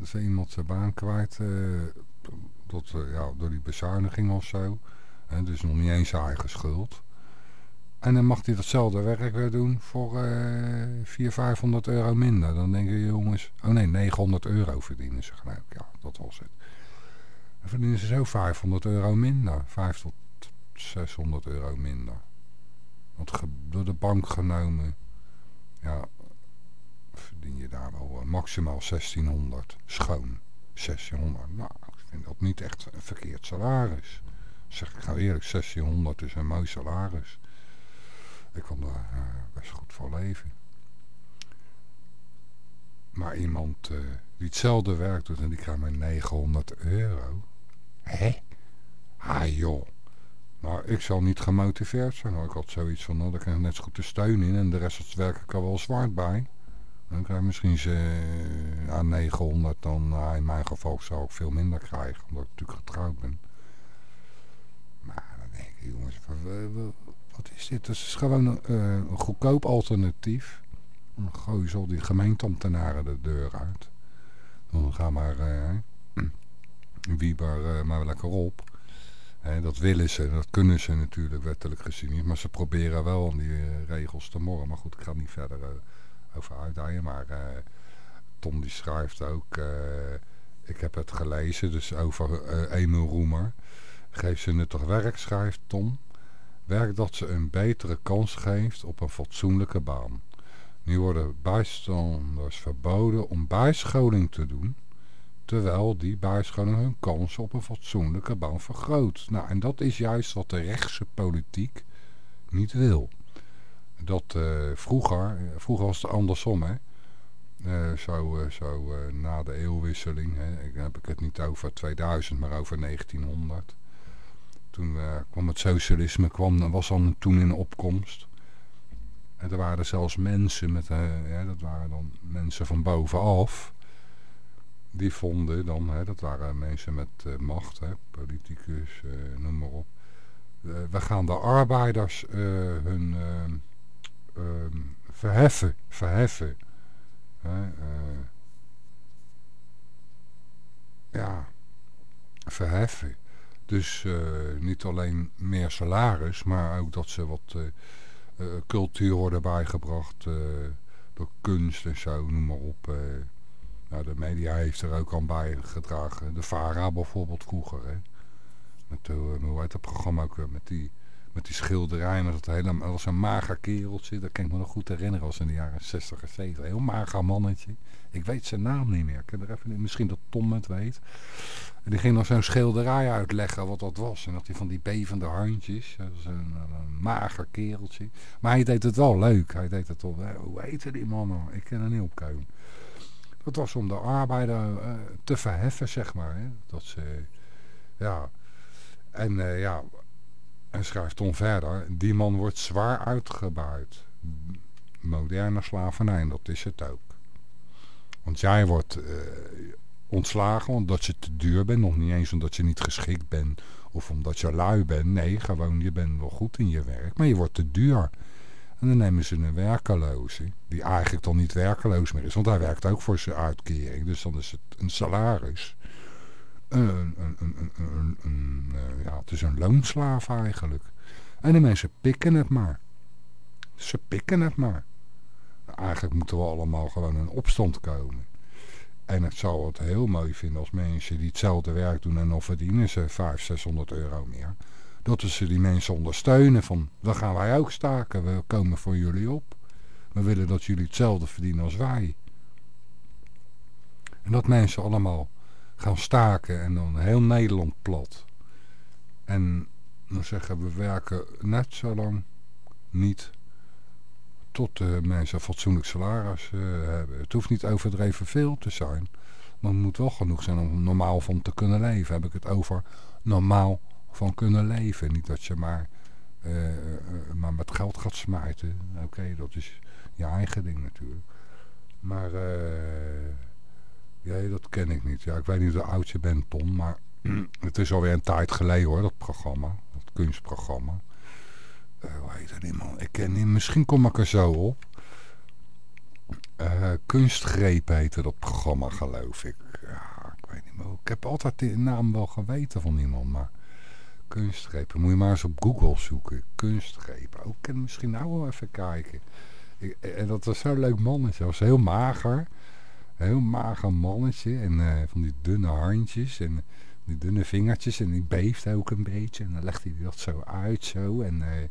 Is iemand zijn baan kwijt eh, eh, ja, door die bezuiniging of zo. Hè? Dus nog niet eens eigen schuld. En dan mag hij datzelfde werk weer doen voor eh 400, 500 euro minder. Dan denk je jongens, oh nee, 900 euro verdienen ze geloof ik. Ja, dat was het. Dan verdienen ze zo 500 euro minder. 5 tot 600 euro minder. Want door de bank genomen, ja, verdien je daar wel eh, maximaal 1600. Schoon. 1600. Nou, ik vind dat niet echt een verkeerd salaris. Zeg ik nou eerlijk, 1600 is een mooi salaris. Ik kan daar eh, best goed voor leven. Maar iemand eh, die hetzelfde werk doet en die krijgt maar 900 euro. Hé? Ah joh. Nou, ik zal niet gemotiveerd zijn. hoor. Ik had zoiets van, nou, daar krijg ik net zo goed de steun in. En de rest het werk ik er wel zwart bij. Dan krijg misschien ze eh, aan 900. Dan eh, in mijn geval zou ik veel minder krijgen. Omdat ik natuurlijk getrouwd ben. Maar dan denk ik, jongens, wa- wa- wa- wat is dit? Dat is gewoon een, eh, een goedkoop alternatief. Dan gooi al die gemeenteambtenaren de deur uit. Dan ga maar, eh, wie maar, maar lekker op. Dat willen ze, dat kunnen ze natuurlijk wettelijk gezien niet. Maar ze proberen wel om die regels te morren. Maar goed, ik ga niet verder over uitdijen. Maar eh, Tom die schrijft ook, eh, ik heb het gelezen, dus over eh Emil Roemer. Geef ze nuttig werk, schrijft Tom. Werk dat ze een betere kans geeft op een fatsoenlijke baan. Nu worden bijstanders verboden om bijscholing te doen, terwijl die bijscholing hun kansen op een fatsoenlijke baan vergroot. Nou, en dat is juist wat de rechtse politiek niet wil. Dat eh, vroeger, vroeger was het andersom, hè. Eh, zo eh, zo na de eeuwwisseling, hè, heb ik het niet over 2000, maar over 1900. Toen kwam het socialisme, kwam, was dan toen in opkomst. En er waren zelfs mensen, met, ja, dat waren dan mensen van bovenaf, die vonden dan, hè, dat waren mensen met macht, hè, politicus, noem maar op. We gaan de arbeiders hun verheffen, verheffen. Hè, eh, ja, verheffen. Dus eh, niet alleen meer salaris, maar ook dat ze wat eh, cultuur worden bijgebracht door kunst en zo, noem maar op. nou, de media heeft er ook aan bijgedragen. De VARA bijvoorbeeld vroeger, hè. Met, hoe heet dat programma ook? Met die, met die schilderij, met dat hele, dat was een mager kereltje. Dat kan ik me nog goed herinneren als in de jaren 60 en 70. Heel mager mannetje. Ik weet zijn naam niet meer. Ik er even, misschien dat Tom het weet. En die ging nog zo'n schilderij uitleggen wat dat was. En dat hij van die bevende handjes. Was een, mager kereltje. Maar hij deed het wel leuk. Hij deed het eh, Hoe heette die man nou? Ik ken er niet opkomen. Dat was om de arbeider eh, te verheffen, zeg maar. Hè? Dat ze, ja. En eh, ja, en schrijft Tom verder. Die man wordt zwaar uitgebuit. Moderne slavernij, dat is het ook. Want jij wordt eh, ontslagen omdat je te duur bent. Nog niet eens omdat je niet geschikt bent. Of omdat je lui bent. Nee, gewoon je bent wel goed in je werk. Maar je wordt te duur. En dan nemen ze een werkeloze. Die eigenlijk dan niet werkeloos meer is. Want hij werkt ook voor zijn uitkering. Dus dan is het een salaris. Een, eh, ja, het is een loonslaaf eigenlijk. En die mensen pikken het maar. Ze pikken het maar. Eigenlijk moeten we allemaal gewoon in opstand komen. En ik zou het heel mooi vinden als mensen die hetzelfde werk doen en dan verdienen ze 500, 600 euro meer. Dat ze die mensen ondersteunen van, dan gaan wij ook staken, we komen voor jullie op. We willen dat jullie hetzelfde verdienen als wij. En dat mensen allemaal gaan staken en dan heel Nederland plat. En dan zeggen we werken net zo lang niet tot de mensen fatsoenlijk salaris eh, hebben. Het hoeft niet overdreven veel te zijn. Maar het moet wel genoeg zijn om normaal van te kunnen leven. Heb ik het over normaal van kunnen leven. Niet dat je maar, eh, eh, maar met geld gaat smijten. Oké, dat is je eigen ding natuurlijk. Maar eh, ja, dat ken ik niet. Ja, ik weet niet hoe oud je bent, Tom. Maar het is alweer een tijd geleden hoor, dat programma. Dat kunstprogramma. Eh, hoe heet dat niet man? Ik ken niet. Misschien kom ik er zo op. Eh, Kunstgreep heette dat programma geloof ik. Ja, ik weet niet meer. Ik heb altijd de naam wel geweten van iemand, maar... Kunstgrepen. Moet je maar eens op Google zoeken. Kunstgrepen. Ook kan misschien nou wel even kijken. Ik, en dat was zo'n leuk mannetje. Hij was heel mager. Heel mager mannetje. En eh, van die dunne handjes. En die dunne vingertjes. En die beeft ook een beetje. En dan legt hij dat zo uit zo. En, eh,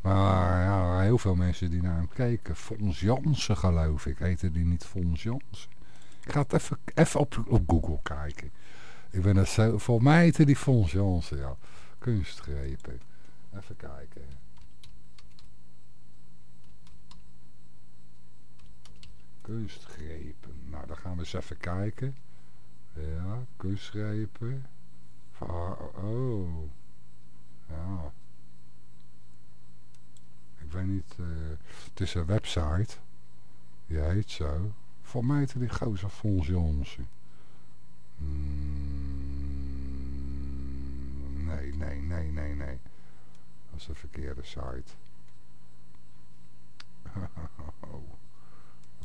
maar ja, heel veel mensen die naar hem keken. Fons Jansen geloof ik. Heette die niet Fons Jansen? Ik ga het even, even op, op Google kijken. Ik ben het zo... Voor mij heette die Fons Jansen, ja. Kunstgrepen. Even kijken. Kunstgrepen. Nou, dan gaan we eens even kijken. Ja, kunstgrepen. Va- Oh. Ja. Ik weet niet. eh, het is een website. Die heet zo. Voor mij heette die gozer Fons. Mm, nee, nee, nee, nee, nee. Dat is de verkeerde site.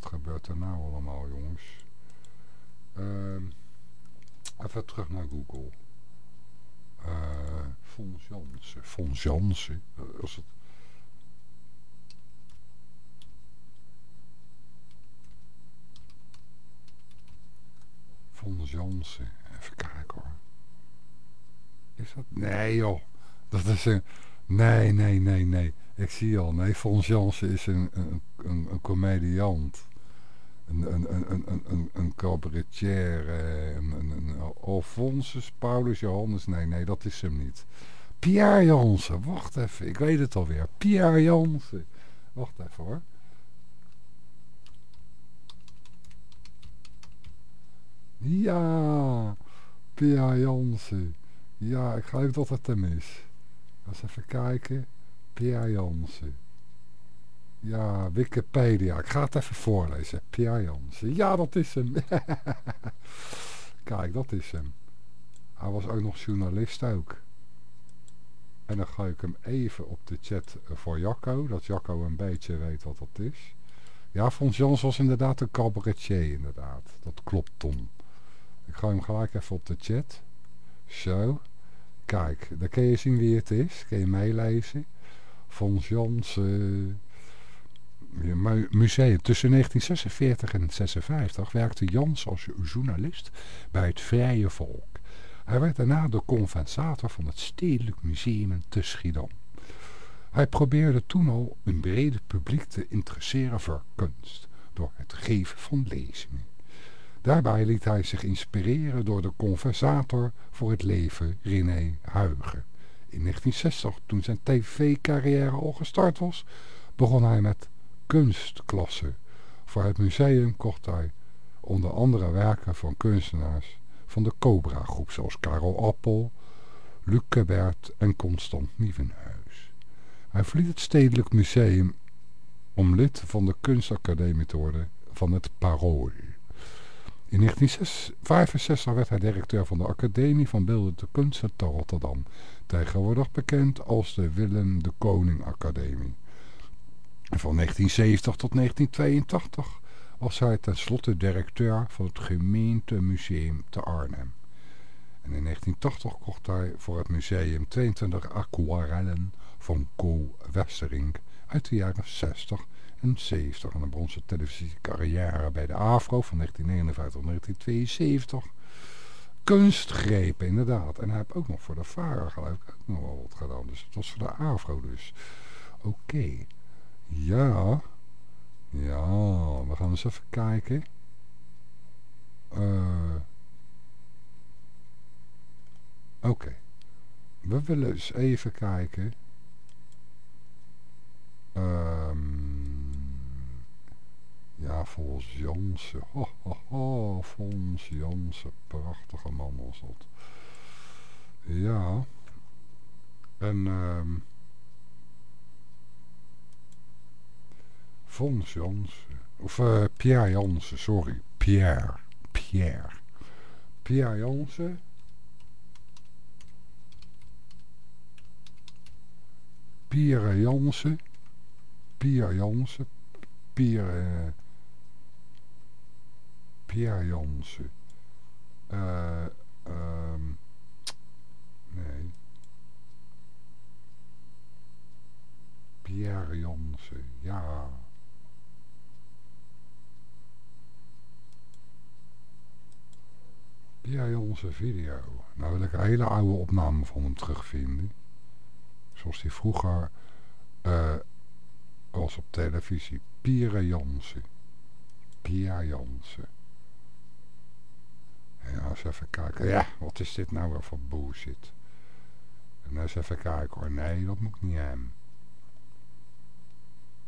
Gebeurt er nou allemaal, jongens? Ehm, even terug naar Google. Eh Fons Jansen. Fons Jansen. Eh, Als het... Fons Jansen. Even kijken hoor. Is dat? Nee joh. Dat is een... Nee, nee, nee, nee. Ik zie al. Nee, Fons Jansen is een, een, een, een comediant. Een, een, een, een, een, een, cabaretier. eh, Een, een, een Alphonsus Paulus Johannes. Nee, nee, dat is hem niet. Pierre Jansen. Wacht even. Ik weet het alweer. Pierre Jansen. Wacht even hoor. Ja, Pia Jansen. Ja, ik geloof dat het hem is. Eens even kijken. Pia Jansen. Ja, Wikipedia. Ik ga het even voorlezen. Pia Jansen. Ja, dat is hem. Kijk, dat is hem. Hij was ook nog journalist ook. En dan ga ik hem even op de chat voor Jacco. Dat Jacco een beetje weet wat dat is. Ja, Fons Jans was inderdaad een cabaretier inderdaad. Dat klopt Tom. Ik ga hem gelijk even op de chat. Zo. Kijk, dan kun je zien wie het is. Kun je meelezen. Fons Jans... mu- museum. Tussen 1946 en 1956 werkte Jans als journalist bij het Vrije Volk. Hij werd daarna de convensator van het Stedelijk Museum te Schiedam. Hij probeerde toen al een brede publiek te interesseren voor kunst door het geven van lezingen. Daarbij liet hij zich inspireren door de conversator voor het leven René Huigen. In 1960, toen zijn tv-carrière al gestart was, begon hij met kunstklassen. Voor het museum kocht hij onder andere werken van kunstenaars van de Cobra-groep zoals Karel Appel, Luc Quebert en Constant Nieuwenhuis. Hij verliet het Stedelijk Museum om lid van de kunstacademie te worden van het Parool. In 1965 werd hij directeur van de Academie van Beeldende Kunsten te Rotterdam, tegenwoordig bekend als de Willem de Koning Academie. Van 1970 tot 1982 was hij tenslotte directeur van het gemeentemuseum te Arnhem. En in 1980 kocht hij voor het museum 22 aquarellen van Co Westerink uit de jaren 60 en 70. En een bronzen televisiecarrière bij de AFRO van 1959 tot 1972. Kunstgrepen, inderdaad. En hij heeft ook nog voor de VARA geloof ik ook nog wel wat gedaan. Dus het was voor de AFRO dus. Oké. Ja. Ja, we gaan eens even kijken. Eh... Oké. We willen eens even kijken. Ehm ja, Fons Jansen. Ho, ho, ho, Fons Jansen. Prachtige man was dat. Ja. En ehm Fons Jansen. Of eh, Pierre Jansen, sorry. Pierre. Pierre. Pierre Jansen. Pierre Jansen. Pierre Jansen. Pierre... Pierre Jansen. Eh, ehm, nee. Pierre Jansen, ja. Pierre Jansen video. Nou wil ik een hele oude opname van hem terugvinden. Zoals die vroeger eh, was op televisie. Pierre Jansen. Pierre Jansen. Ja, eens even kijken. Ja, wat is dit nou weer voor bullshit? En eens even kijken hoor. Nee, dat moet niet hebben.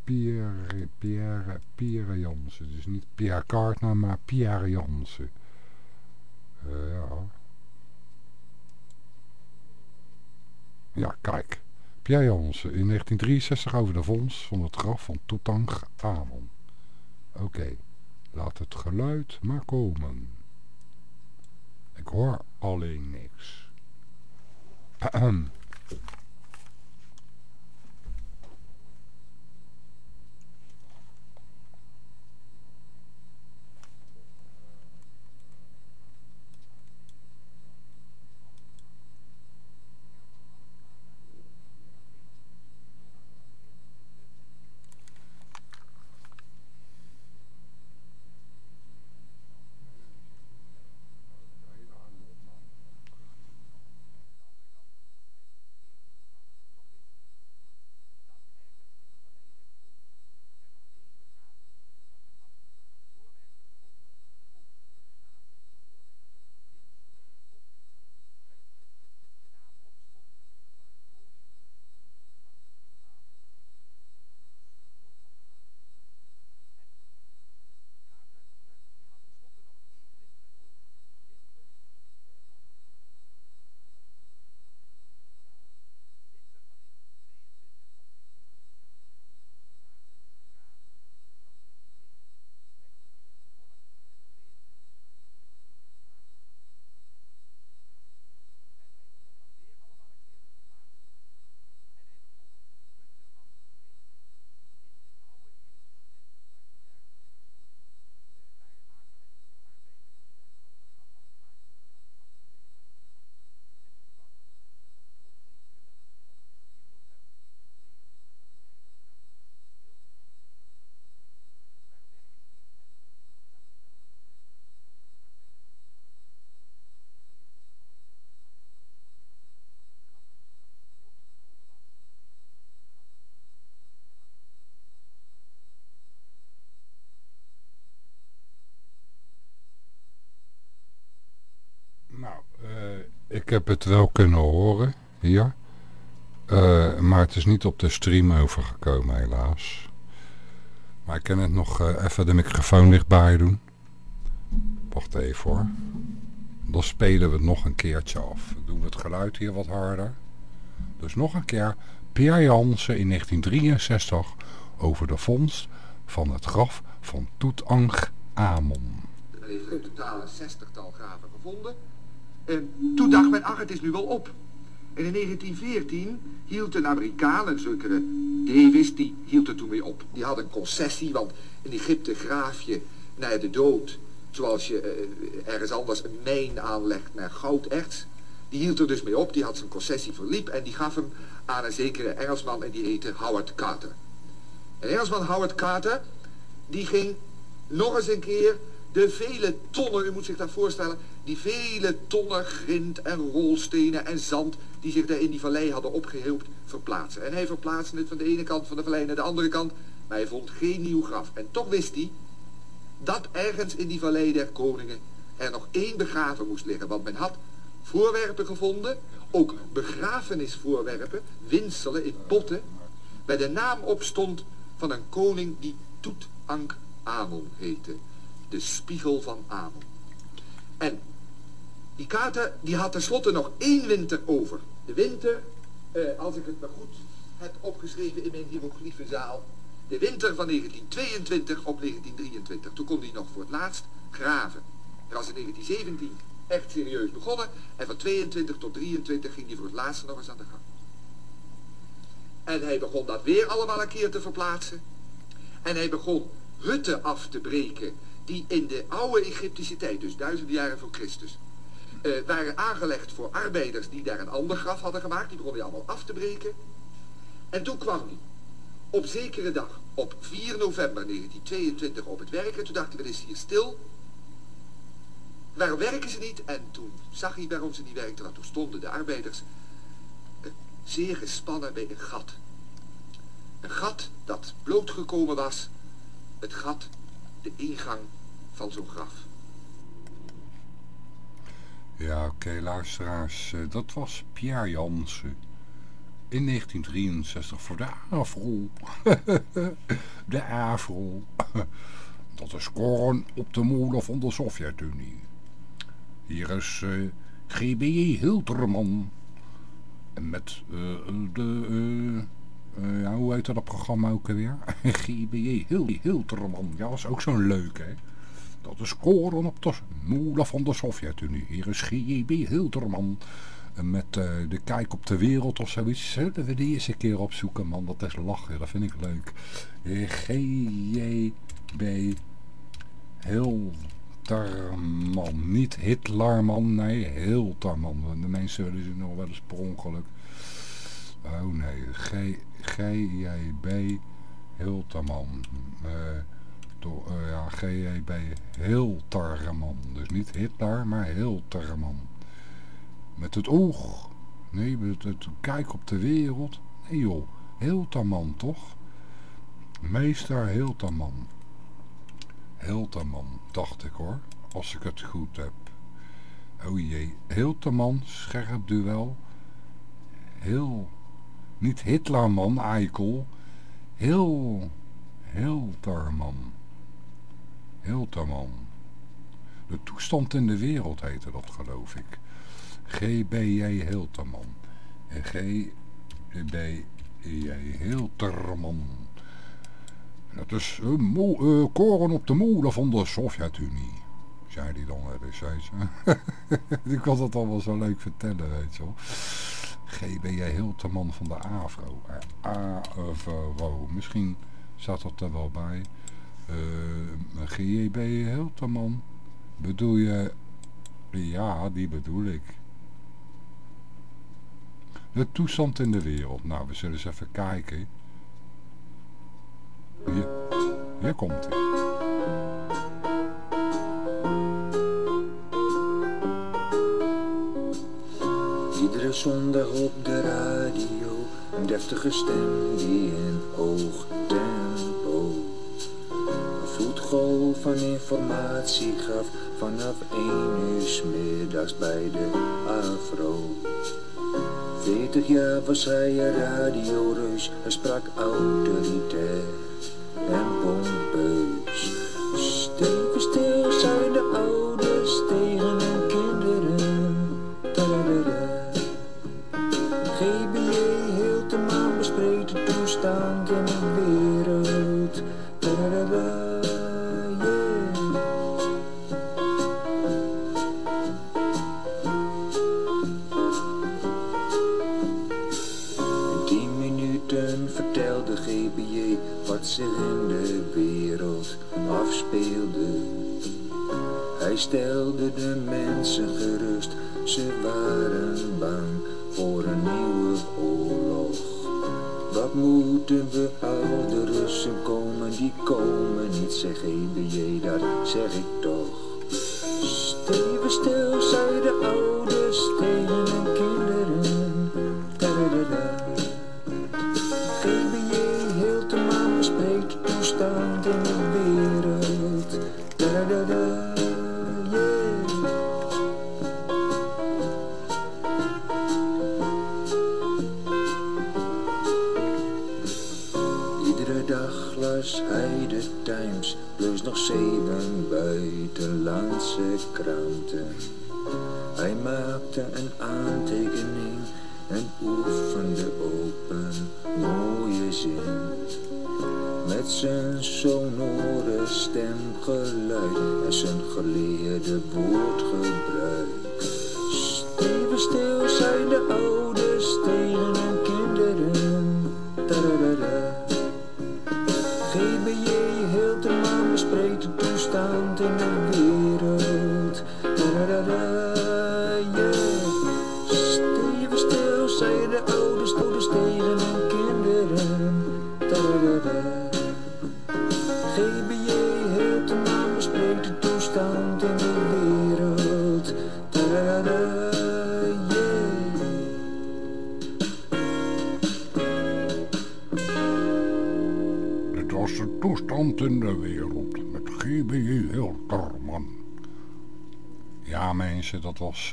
Pierre, Pierre, Pierre Jansen. Dus niet Pierre Kartner, maar Pierre Jansen. Eh, ja. Ja, kijk. Pierre in 1963 over de vondst van het graf van Tutankhamon. Oké, laat het geluid maar komen. Ik hoor alleen niks. Ik heb het wel kunnen horen hier. Eh, maar het is niet op de stream overgekomen helaas. Maar ik kan het nog eh, even de microfoon lichtbij doen. Wacht even hoor. Dan spelen we het nog een keertje af. Dan doen we het geluid hier wat harder. Dus nog een keer. Pierre Jansen in 1963 over de vondst van het graf van Toetankhamon. Er heeft in totaal een zestigtal graven gevonden. En toen dacht men, ach, het is nu wel op. En in 1914 hield een Amerikaan, een zekere Davis, die hield er toen weer op. Die had een concessie, want in Egypte graaf je naar de dood... zoals je eh, ergens anders een mijn aanlegt naar gouderts. Die hield er dus mee op, die had zijn concessie verliep... en die gaf hem aan een zekere Engelsman en die heette Howard Carter. En Engelsman Howard Carter, die ging nog eens een keer de vele tonnen, u moet zich dat voorstellen, die vele tonnen grind en rolstenen en zand die zich daar in die vallei hadden opgehoopt, verplaatsen. En hij verplaatste het van de ene kant van de vallei naar de andere kant, maar hij vond geen nieuw graf. En toch wist hij dat ergens in die vallei der koningen er nog één begraven moest liggen, want men had voorwerpen gevonden, ook begrafenisvoorwerpen, winselen in potten, waar de naam op stond van een koning die Toetankhamon heette. De spiegel van Amon. En die kaarten die had tenslotte nog één winter over. De winter, eh, als ik het maar goed heb opgeschreven in mijn hieroglyphenzaal. De winter van 1922 op 1923. Toen kon hij nog voor het laatst graven. Er was in 1917 echt serieus begonnen. En van 22 tot 23 ging hij voor het laatst nog eens aan de gang. En hij begon dat weer allemaal een keer te verplaatsen. En hij begon hutten af te breken die in de oude Egyptische tijd, dus duizenden jaren voor Christus, eh, waren aangelegd voor arbeiders die daar een ander graf hadden gemaakt. Die begonnen allemaal af te breken. En toen kwam hij op zekere dag, op 4 november 1922, op het werk. En toen dacht hij, wat is hier stil? Waarom werken ze niet? En toen zag hij waarom ze niet werkten, want toen stonden de arbeiders eh, zeer gespannen bij een gat. Een gat dat blootgekomen was, het gat, de ingang van graf. Ja, oké, luisteraars. eh, dat was Pierre Jansen. In 1963 voor de AFRO. de AFRO. dat is koren op de molen van de Sovjet-Unie. Hier is GBJ Hilterman. En met eh, de... ja, hoe heet dat programma ook alweer? GBJ Hil Hilterman. Ja, is ook zo'n leuk, hè? Dat is koren op de molen van de Sovjet-Unie. Hier is GJB Hilterman. En met eh, de kijk op de wereld of zoiets. Zullen we die eens een keer opzoeken, man? Dat is lachen, dat vind ik leuk. Eh, GJB Hilterman. Niet Hitlerman, nee, Hilterman. De mensen zullen ze nog wel eens per ongeluk. Oh nee, GJB Hilterman. Eh door, eh, ja, GJB Hilterman. Dus niet Hitler, maar Hilterman. Met het oog. Nee, met het kijk op de wereld. Nee joh, Hilterman toch? Meester Hilterman. Hilterman, dacht ik hoor. Als ik het goed heb. Oh jee, Hilterman, scherp duel. Heel, niet Hitlerman, eikel. Heel, Hilterman. Hilterman. De toestand in de wereld heette dat, geloof ik. GBJ Hilterman. GBJ Hilterman. Dat is een mo eh, koren op de molen van de Sovjet-Unie. Zei hij dan weer steeds. ik kon dat allemaal zo leuk vertellen, weet je wel. GBJ Hilterman van de AVRO. Eh, AVRO. Misschien zat dat er wel bij. Uh, GJB Hilterman. Bedoel je... Ja, die bedoel ik. De toestand in de wereld. Nou, we zullen eens even kijken. Hier, hier komt hij. Iedere zondag op de radio, een deftige stem die in hoog tempo voelt golf van informatie gaf vanaf 1 uur middags bij de Afro. 40 jaar was hij een radioreus, hij sprak autoritair en pompeus. Steven stil zijn de ouders tegen stelde de mensen gerust, ze waren bang voor een nieuwe oorlog. Wat moeten we oude Russen komen, die komen niet, zeg GBJ, dat zeg ik toch. Steven stil, zei de ouders nog zeven buitenlandse kranten. Hij maakte een aantekening en oefende op een mooie zin. Met zijn sonore stemgeluid en zijn geleerde woordgebruik. Steven stil zijn de ouders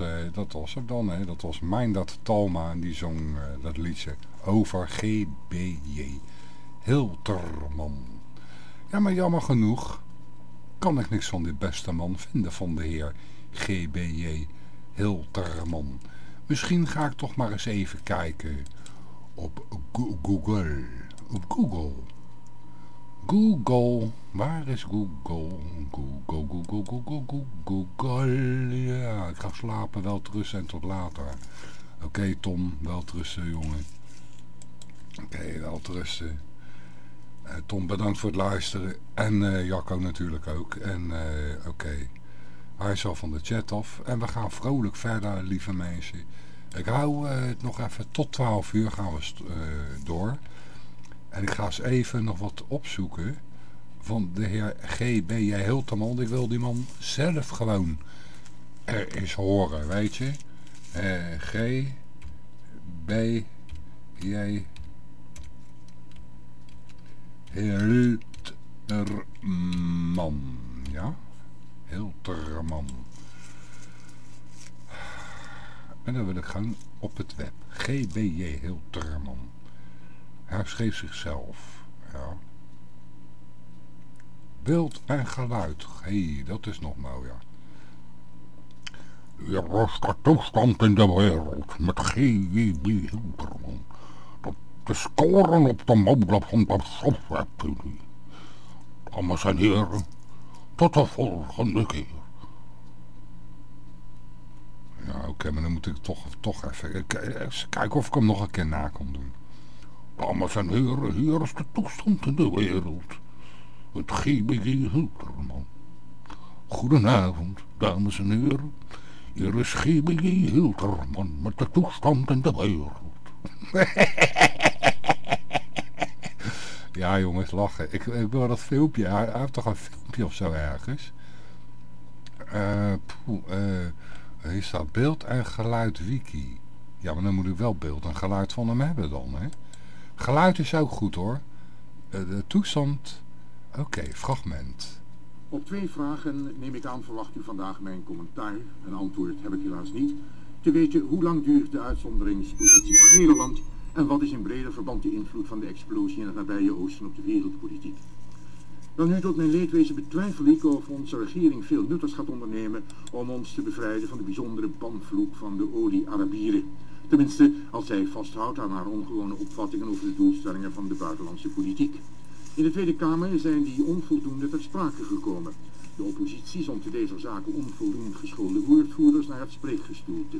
eh, dat was het dan. Hè. Dat was Mijndert Talma en die zong eh, dat liedje over GBJ Hilterman. Ja, maar jammer genoeg kan ik niks van dit beste man vinden van de heer GBJ Hilterman. Misschien ga ik toch maar eens even kijken op Go- Google. Op Google. Google. Waar is Google? Google, Google, Google, Google, Google. Ja, ik ga slapen. Wel rusten en tot later. Oké, Tom. Wel rusten, jongen. Oké, wel rusten. Eh, Tom, bedankt voor het luisteren. En eh, Jacco natuurlijk ook. En eh, oké. Hij is al van de chat af. En we gaan vrolijk verder, lieve mensen. Ik hou het nog even tot 12 uur gaan we door. En ik ga eens even nog wat opzoeken van de heer G.B.J. Hilterman. Ik wil die man zelf gewoon er eens horen, weet je. Eh G.B.J. Hilterman. Ja? Hilterman. En dan wil ik gewoon op het web. G.B.J. Hilterman. Hij schreef zichzelf. Ja. Beeld en geluid. Hey, dat is nog mooier. Hier was de toestand in de wereld met G.J.B. Hilterman. Dat de scoren op de molen van de softwarepudie. Dames en heren, tot de volgende keer. Ja, oké, maar dan moet ik toch, toch even eens kijken of ik hem nog een keer na kan doen. Dames en heren, hier is de toestand in de wereld. Het GBG Hilterman. Goedenavond, dames en heren. Hier is GBG Hilterman met de toestand in de wereld. ja jongens, lachen. Ik, ik wil dat filmpje, hij, heeft toch een filmpje of zo ergens. Poeh, eh, hier staat beeld en geluid wiki. Ja, maar dan moet ik wel beeld en geluid van hem hebben dan, hè. Geluid is ook goed hoor. Eh, de toestand... Oké, fragment. Op twee vragen neem ik aan verwacht u vandaag mijn commentaar. Een antwoord heb ik helaas niet. Te weten hoe lang duurt de uitzonderingspositie van Nederland en wat is in breder verband de invloed van de explosie in het nabije oosten op de wereldpolitiek. Dan nu tot mijn leedwezen betwijfel ik of onze regering veel nuttigs gaat ondernemen om ons te bevrijden van de bijzondere banvloek van de olie-Arabieren. Tenminste, als zij vasthoudt aan haar ongewone opvattingen over de doelstellingen van de buitenlandse politiek. In de Tweede Kamer zijn die onvoldoende ter sprake gekomen. De oppositie zond in deze zaken onvoldoende geschoolde woordvoerders naar het spreekgestoelte.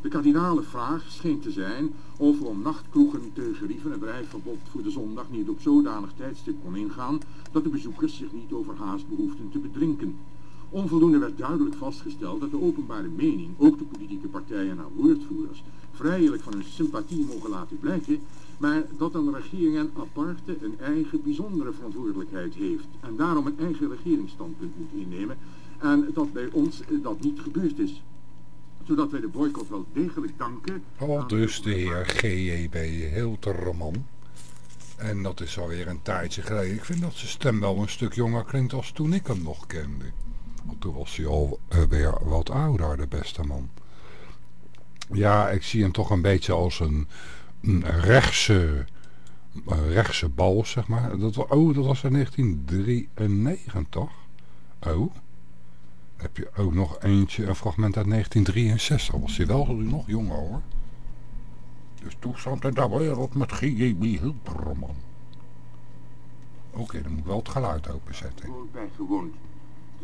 De kardinale vraag scheen te zijn of we om nachtkroegen te gerieven het rijverbod voor de zondag niet op zodanig tijdstip kon ingaan dat de bezoekers zich niet overhaast behoefden te bedrinken. Onvoldoende werd duidelijk vastgesteld dat de openbare mening, ook de politieke partijen en woordvoerders, vrijelijk van hun sympathie mogen laten blijken, maar dat een regering en aparte een eigen bijzondere verantwoordelijkheid heeft en daarom een eigen regeringsstandpunt moet innemen en dat bij ons dat niet gebeurd is zodat wij de boycott wel degelijk danken. Al dus de heer G.J.B. Hilterman. En dat is alweer een tijdje geleden. Ik vind dat zijn stem wel een stuk jonger klinkt als toen ik hem nog kende. Want toen was hij al uh, weer wat ouder, de beste man. Ja, ik zie hem toch een beetje als een, een rechtse, bal, zeg maar. Dat, oh, dat was in 1993. Oh heb je ook nog eentje, een fragment uit 1963. Was hij wel nog jonger hoor. Dus toestand in de wereld met G.J.B. Hilterman. Oké, dan moet ik wel het geluid openzetten. Bijgewoond.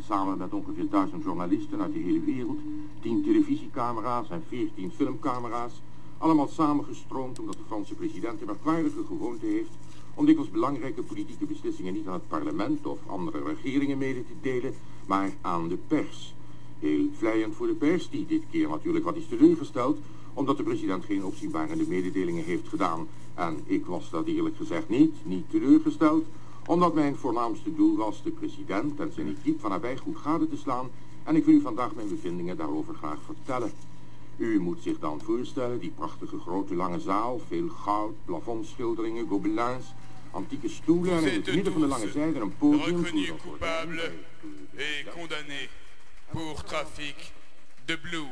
Samen met ongeveer duizend journalisten uit de hele wereld, 10 televisiecamera's en 14 filmcamera's, allemaal samengestroomd omdat de Franse president een merkwaardige gewoonte heeft om dikwijls belangrijke politieke beslissingen niet aan het parlement of andere regeringen mede te delen, maar aan de pers. Heel vlijend voor de pers, die dit keer natuurlijk wat is teleurgesteld, omdat de president geen opzienbarende mededelingen heeft gedaan. En ik was dat eerlijk gezegd niet, niet teleurgesteld, omdat mijn voornaamste doel was de president en zijn equipe van nabij goed gade te slaan en ik wil u vandaag mijn bevindingen daarover graag vertellen. U moet zich dan voorstellen, die prachtige grote lange zaal, veel goud, plafondschilderingen, gobelins, antieke stoelen en in het midden van de lange zijde een podium. Coupable et condamné pour trafic de blue.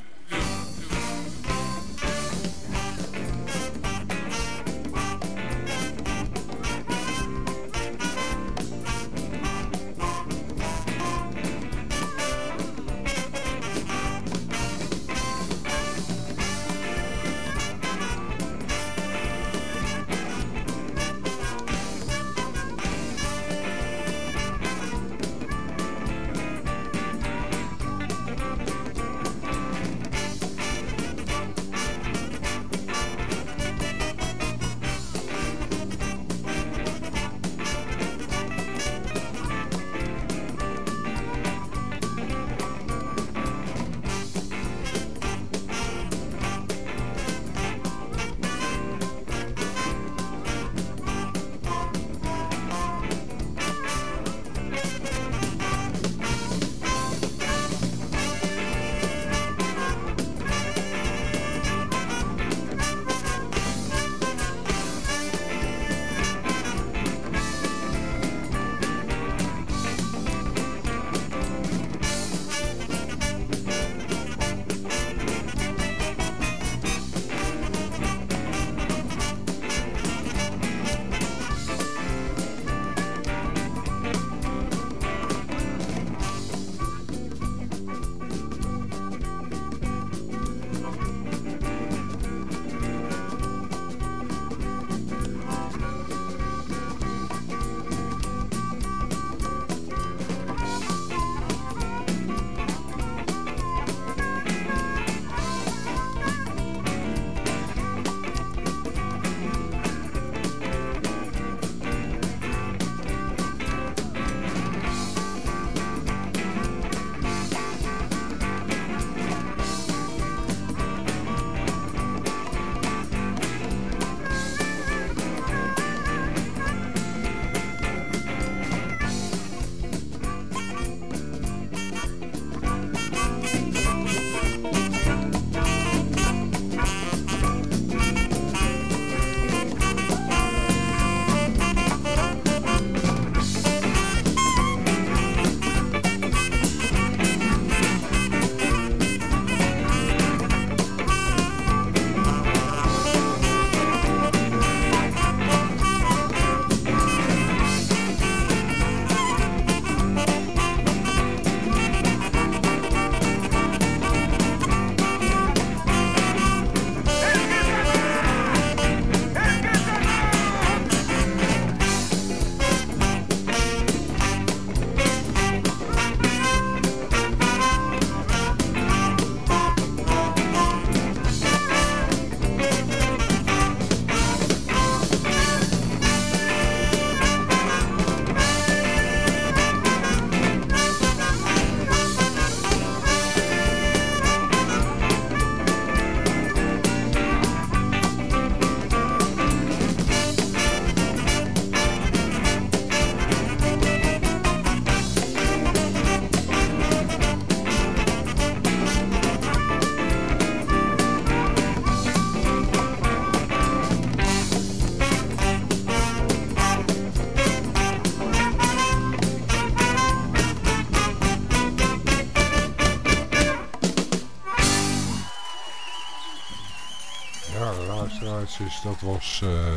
Stratus, dat was... eh,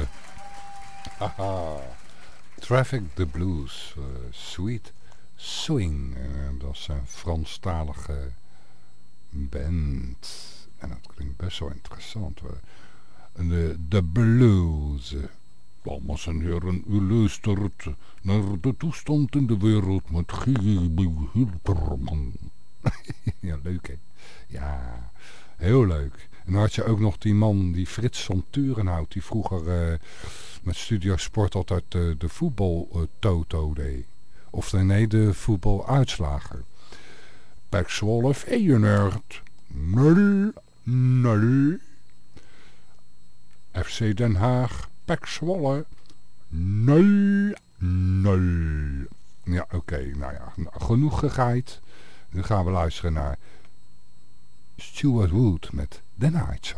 haha, Traffic the Blues, eh, Sweet Swing. En dat is een Franstalige band. En dat klinkt best wel interessant. De, de Blues. Dames en heren, u luistert naar de toestand in de wereld met G.B. Hilterman. ja, leuk hè? Ja, heel leuk. En dan had je ook nog die man, die Frits van Turenhout, die vroeger eh, met Studio Sport altijd eh, de voetbal eh, toto deed. Of nee, de voetbaluitslagen. Pek Zwolle Feyenoord 0-0. FC Den Haag Pek Zwolle 0-0. Ja, oké, nou ja, nou, genoeg gegaaid. Nu gaan we luisteren naar Stuart Wood met The Night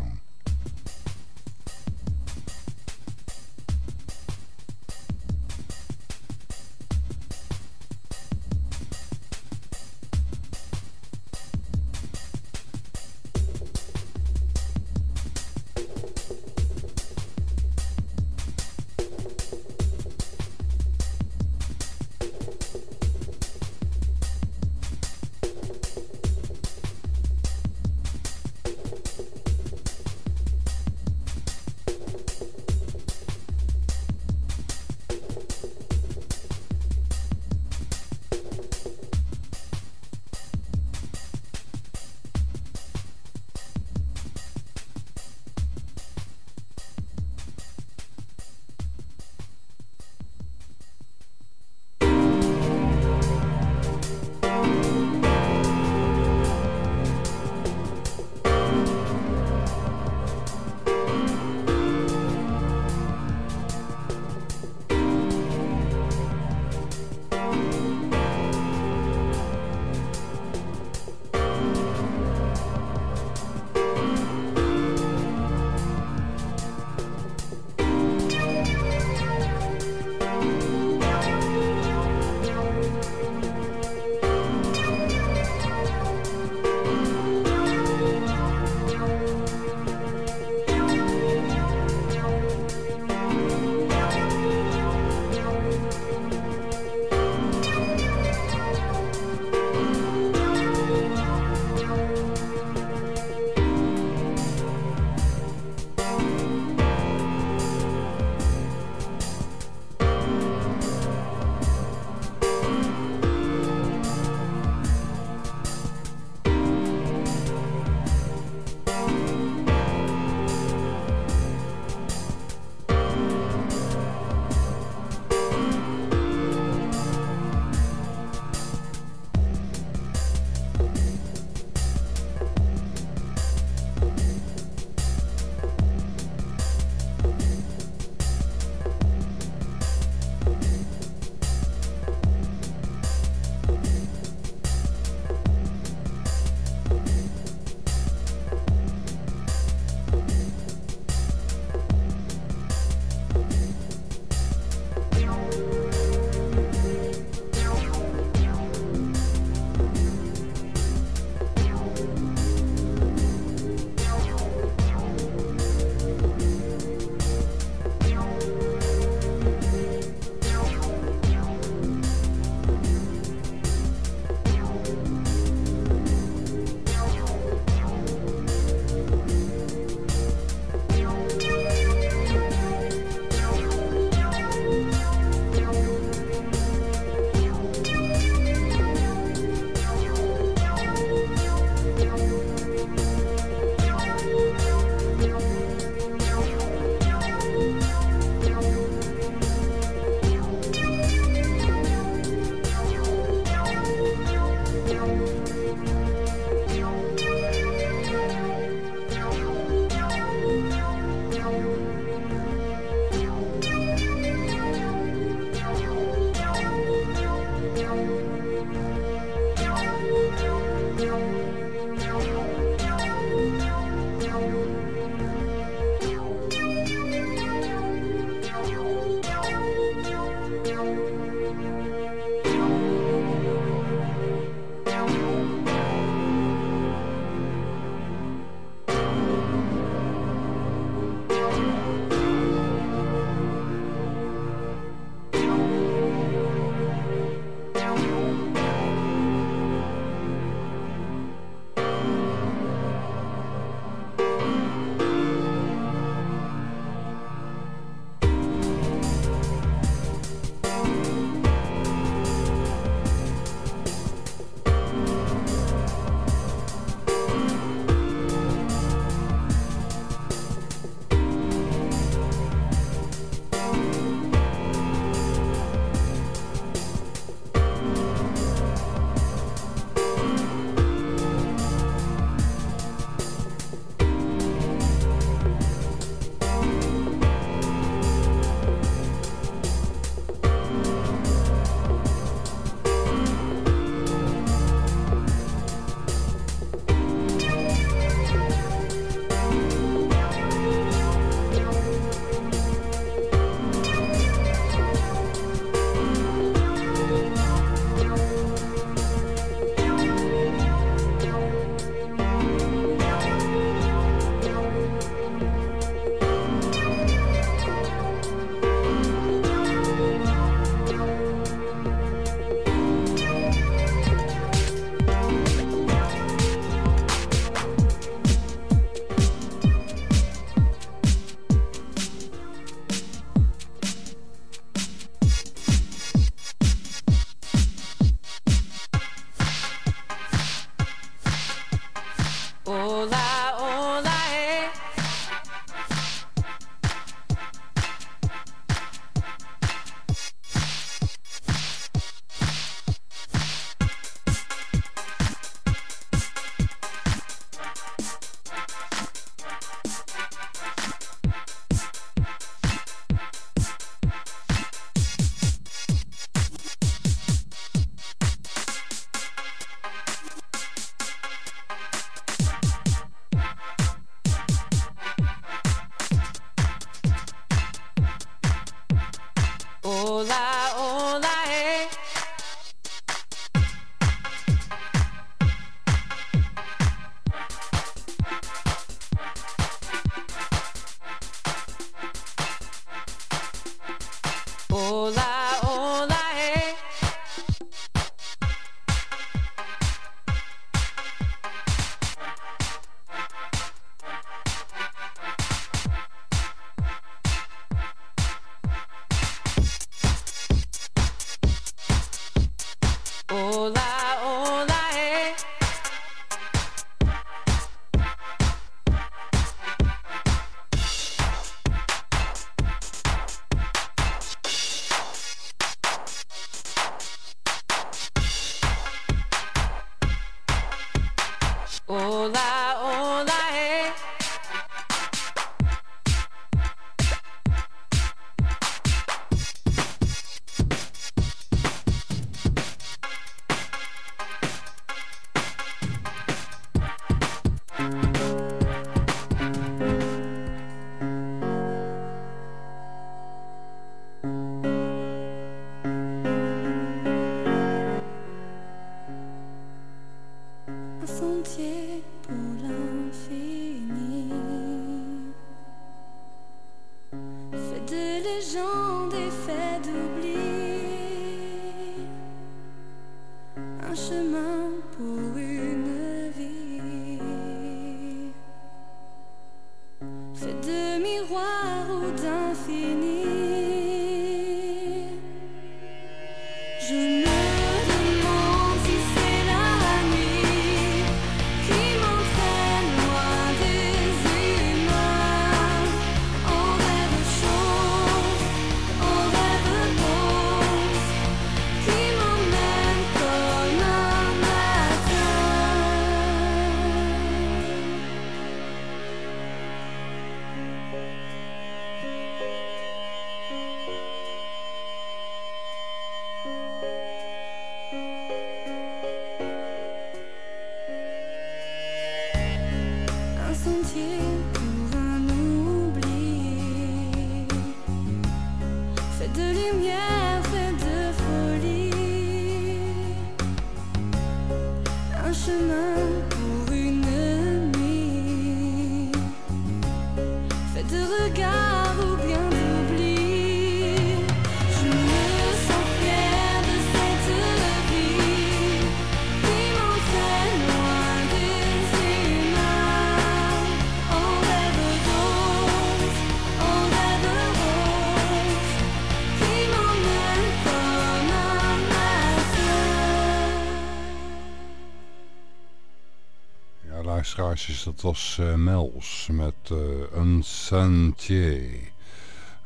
luisteraars, dat was eh, Mels met eh, een sentier.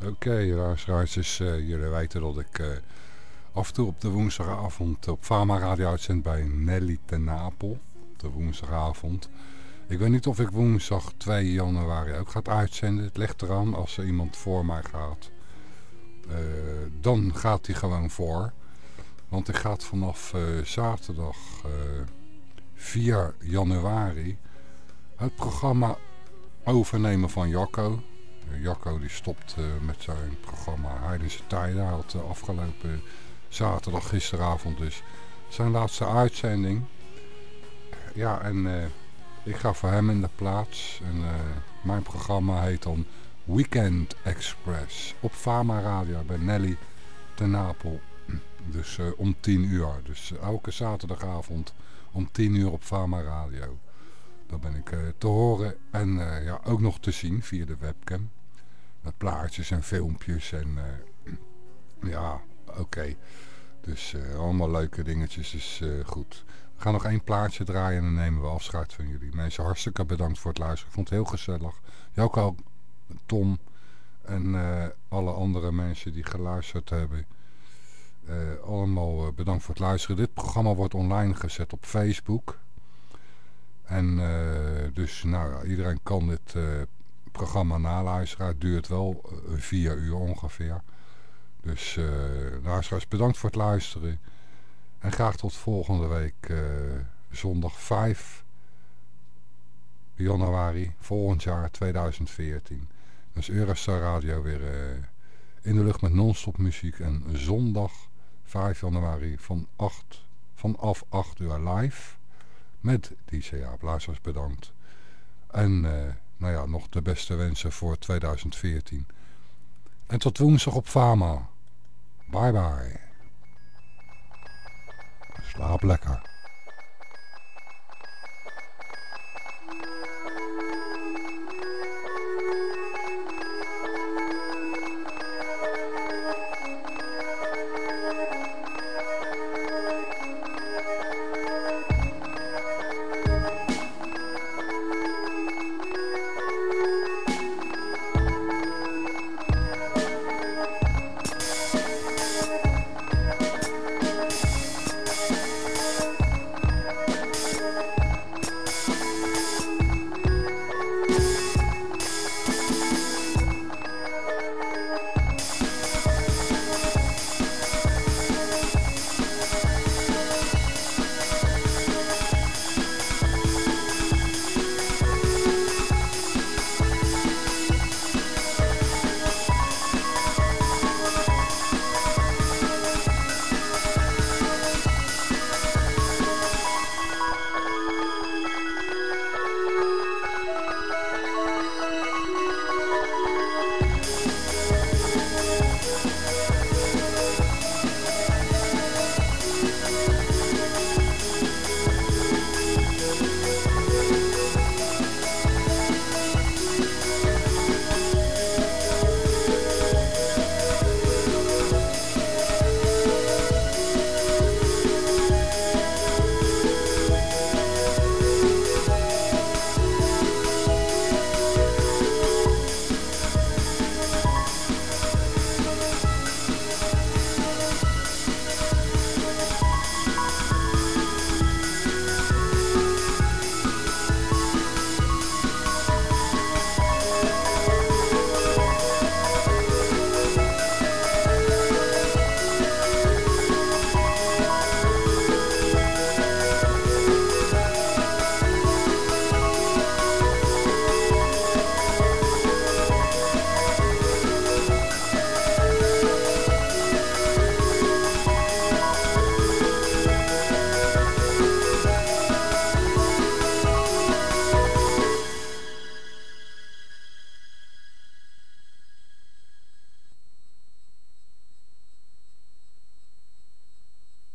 Oké, luisteraars, dus, eh, jullie weten dat ik af en toe op de woensdagavond op Fama Radio uitzend bij Nelly ten Napel. Op de woensdagavond. Ik weet niet of ik woensdag 2 januari ook ga uitzenden. Het ligt eraan als er iemand voor mij gaat. Dan gaat hij gewoon voor. Want ik ga vanaf zaterdag eh, 4 januari het programma overnemen van Jacco. Eh, Jacco die stopt eh, met zijn programma Heidense Tijden. Hij had eh, afgelopen zaterdag, gisteravond dus, zijn laatste uitzending. Ja, en ik ga voor hem in de plaats. En mijn programma heet dan Weekend Express. Op Fama Radio bij Nelly ten Napel. Dus om 10 uur. Dus elke zaterdagavond om 10 uur op Fama Radio. Dan ben ik eh, te horen en eh, ja, ook nog te zien via de webcam. Met plaatjes en filmpjes en eh, ja, oké. Dus allemaal leuke dingetjes, is eh, goed. We gaan nog één plaatje draaien en dan nemen we afscheid van jullie. Mensen, hartstikke bedankt voor het luisteren. Ik vond het heel gezellig. Joko, Tom en alle andere mensen die geluisterd hebben. Allemaal bedankt voor het luisteren. Dit programma wordt online gezet op Facebook. En eh, dus nou, iedereen kan dit eh, programma naluisteren. Het duurt wel eh, vier uur ongeveer. Dus luisteraars, bedankt voor het luisteren. En graag tot volgende week zondag 5 januari volgend jaar 2014. Dan is Eurostar Radio weer in de lucht met non-stop muziek. En zondag 5 januari van 8, vanaf 8 uur live. Met DCA Blazers bedankt. En eh, nou ja, nog de beste wensen voor 2014. En tot woensdag op Fama. Bye bye. Slaap lekker.